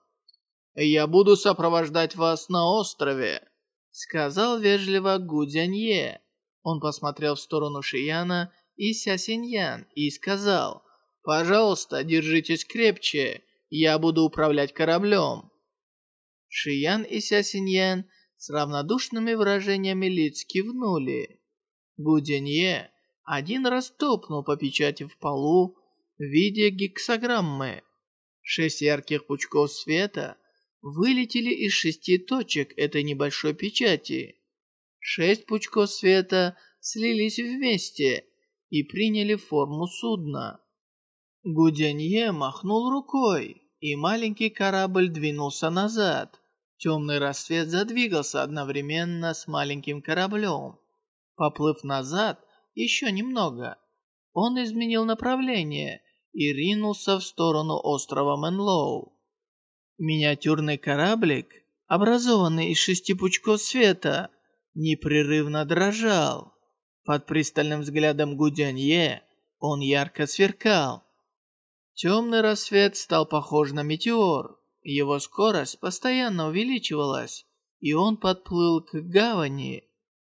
«Я буду сопровождать вас на острове», — сказал вежливо Гудянье. Он посмотрел в сторону Шияна и Ся Синьян и сказал, «Пожалуйста, держитесь крепче, я буду управлять кораблем». Шиян и Ся Синьян с равнодушными выражениями лиц кивнули. Гудянье один раз топнул по печати в полу в виде гексограммы. Шесть ярких пучков света вылетели из шести точек этой небольшой печати. Шесть пучков света слились вместе и приняли форму судна. Гудянье махнул рукой, и маленький корабль двинулся назад. Темный рассвет задвигался одновременно с маленьким кораблем. Поплыв назад еще немного, он изменил направление и ринулся в сторону острова Менлоу. Миниатюрный кораблик, образованный из шести пучков света, непрерывно дрожал. Под пристальным взглядом Гудянье он ярко сверкал. Темный рассвет стал похож на метеор. Его скорость постоянно увеличивалась, и он подплыл к гавани.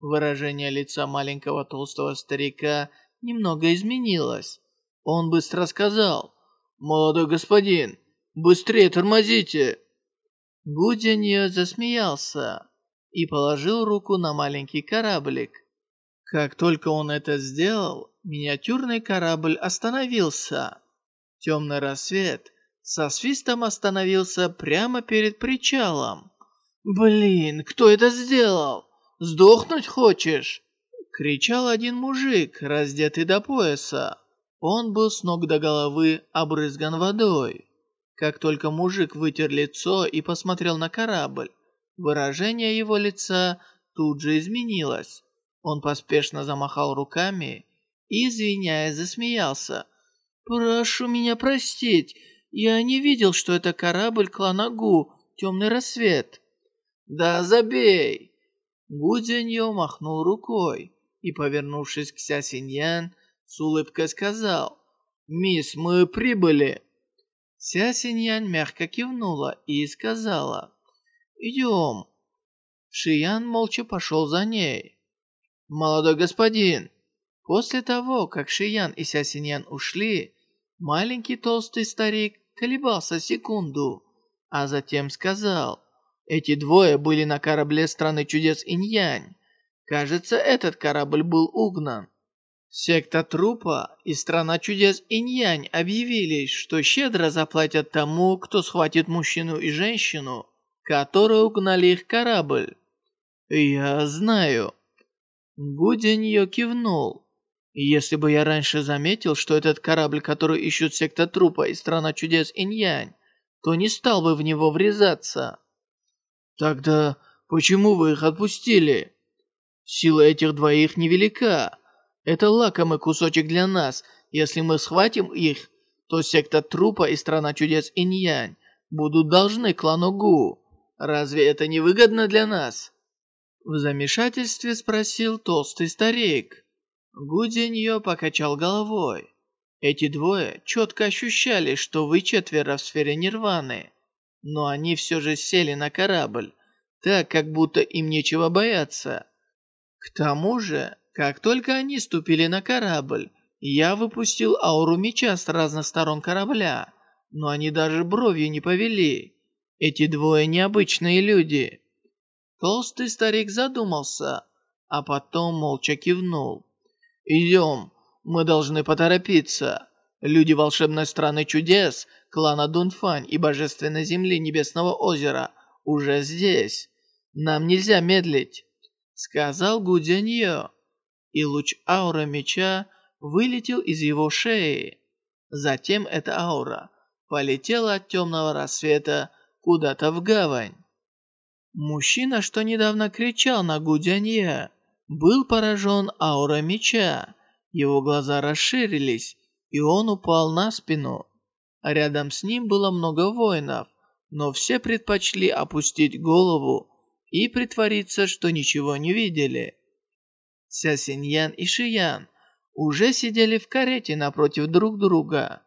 Выражение лица маленького толстого старика немного изменилось. Он быстро сказал, «Молодой господин, Быстрее тормозите!» Гудянье засмеялся и положил руку на маленький кораблик. Как только он это сделал, миниатюрный корабль остановился. Темный рассвет со свистом остановился прямо перед причалом. «Блин, кто это сделал? Сдохнуть хочешь?» Кричал один мужик, раздетый до пояса. Он был с ног до головы обрызган водой. Как только мужик вытер лицо и посмотрел на корабль, выражение его лица тут же изменилось. Он поспешно замахал руками и, извиняясь, засмеялся. «Прошу меня простить, я не видел, что это корабль клана Гу, темный рассвет». «Да забей!» Гудзяньо махнул рукой и, повернувшись к Ся Синьян, с улыбкой сказал, «Мисс, мы прибыли!» Ся Синьян мягко кивнула и сказала «Идем». Шиян молча пошел за ней. «Молодой господин!» После того, как Шиян и Ся Синьян ушли, маленький толстый старик колебался секунду, а затем сказал «Эти двое были на корабле страны чудес Иньянь. Кажется, этот корабль был угнан. Секта Трупа и Страна Чудес Иньянь объявили, что щедро заплатят тому, кто схватит мужчину и женщину, которые угнали их корабль. Я знаю. Гуденьё кивнул. Если бы я раньше заметил, что этот корабль, который ищут Секта Трупа и Страна Чудес Иньянь, то не стал бы в него врезаться. Тогда почему вы их отпустили? Сила этих двоих невелика. Это лакомый кусочек для нас. Если мы схватим их, то секта Трупа и Страна Чудес Иньянь будут должны клану Гу. Разве это не выгодно для нас?» В замешательстве спросил толстый старик. Гуденьё покачал головой. Эти двое четко ощущали, что вы четверо в сфере Нирваны. Но они все же сели на корабль, так как будто им нечего бояться. К тому же, как только они ступили на корабль, я выпустил ауру меча с разных сторон корабля, но они даже бровью не повели. Эти двое необычные люди. Толстый старик задумался, а потом молча кивнул. «Идем, мы должны поторопиться. Люди волшебной страны чудес, клана Дунфань и божественной земли Небесного озера уже здесь. Нам нельзя медлить», — сказал Гудяньё. И луч ауры меча вылетел из его шеи. Затем эта аура полетела от темного рассвета куда-то в гавань. Мужчина, что недавно кричал на Гудянье, был поражен аурой меча. Его глаза расширились, и он упал на спину. Рядом с ним было много воинов, но все предпочли опустить голову и притвориться, что ничего не видели. Ся Синьян и Шиян уже сидели в карете напротив друг друга.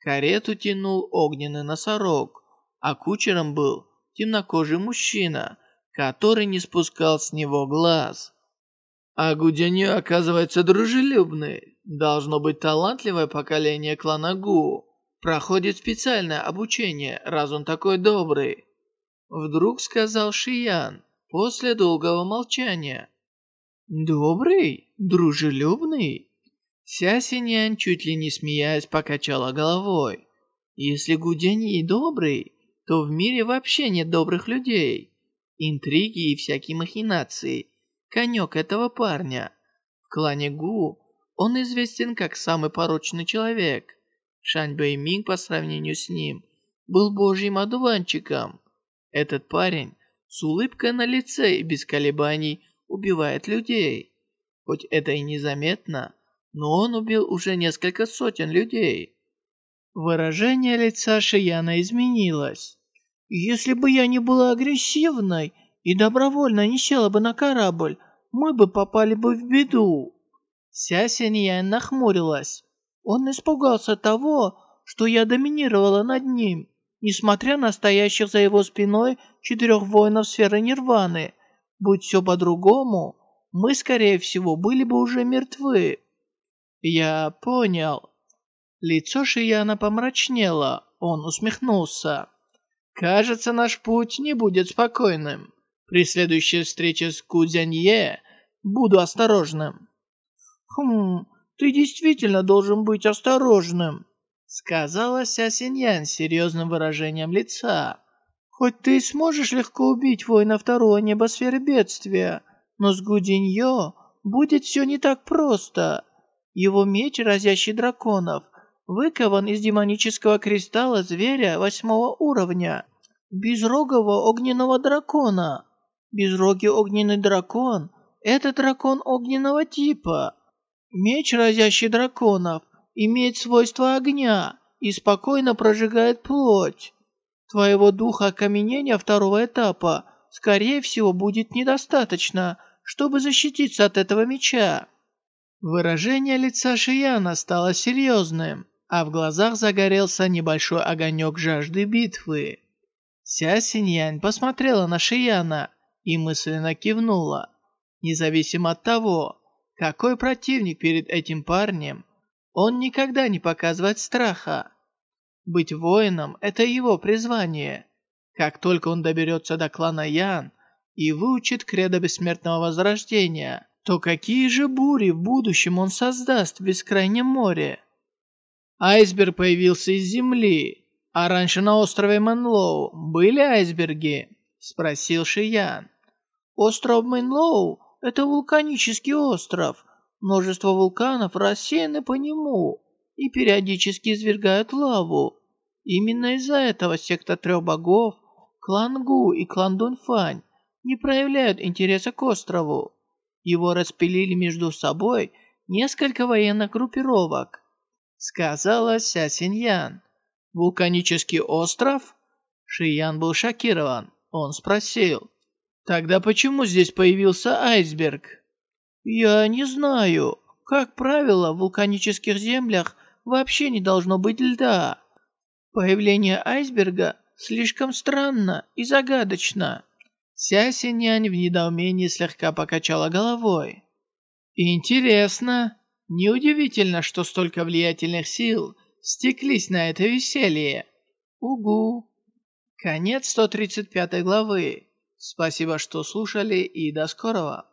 Карету тянул огненный носорог, а кучером был темнокожий мужчина, который не спускал с него глаз. А Гудянью оказывается дружелюбный. Должно быть талантливое поколение клана Гу. Проходит специальное обучение, раз он такой добрый. Вдруг сказал Шиян после долгого молчания. «Добрый? Дружелюбный?» Ся Синьян, чуть ли не смеясь, покачала головой. «Если Гудянь добрый, то в мире вообще нет добрых людей. Интриги и всякие махинации – конек этого парня. В клане Гу он известен как самый порочный человек. Шань Бэйминг по сравнению с ним был божьим одуванчиком. Этот парень с улыбкой на лице и без колебаний убивает людей. Хоть это и незаметно, но он убил уже несколько сотен людей. Выражение лица Шияна изменилось. «Если бы я не была агрессивной и добровольно не села бы на корабль, мы бы попали бы в беду». Ся Синьян нахмурилась. Он испугался того, что я доминировала над ним, несмотря на стоящих за его спиной четырех воинов сферы Нирваны. Будь все по-другому, мы, скорее всего, были бы уже мертвы. Я понял. Лицо Шияна помрачнело, он усмехнулся. Кажется, наш путь не будет спокойным. При следующей встрече с Кузянье буду осторожным. Хм, ты действительно должен быть осторожным, сказала Ся Синьян с серьезным выражением лица. Хоть ты и сможешь легко убить воина второго небосферы бедствия, но с Гудиньо будет все не так просто. Его меч, разящий драконов, выкован из демонического кристалла зверя восьмого уровня, безрогого огненного дракона. Безрогий огненный дракон – это дракон огненного типа. Меч, разящий драконов, имеет свойство огня и спокойно прожигает плоть. Твоего духа окаменения второго этапа, скорее всего, будет недостаточно, чтобы защититься от этого меча». Выражение лица Шияна стало серьезным, а в глазах загорелся небольшой огонек жажды битвы. Ся Синьянь посмотрела на Шияна и мысленно кивнула. Независимо от того, какой противник перед этим парнем, он никогда не показывает страха. Быть воином – это его призвание. Как только он доберется до клана Ян и выучит кредо бессмертного возрождения, то какие же бури в будущем он создаст в бескрайнем море? Айсберг появился из земли, а раньше на острове Мэнлоу были айсберги? Спросил Шиян. Остров Мэнлоу – это вулканический остров. Множество вулканов рассеяны по нему и периодически извергают лаву. Именно из-за этого секта трех богов, клан Гу и клан Дунфань не проявляют интереса к острову. Его распилили между собой несколько военных группировок. Сказала Ся Синьян. «Вулканический остров?» Шиян был шокирован. Он спросил. «Тогда почему здесь появился айсберг?» «Я не знаю. Как правило, в вулканических землях вообще не должно быть льда. Появление айсберга слишком странно и загадочно. Ся Синянь в недоумении слегка покачала головой. Интересно. Неудивительно, что столько влиятельных сил стеклись на это веселье. Угу. Конец 135 главы. Спасибо, что слушали и до скорого.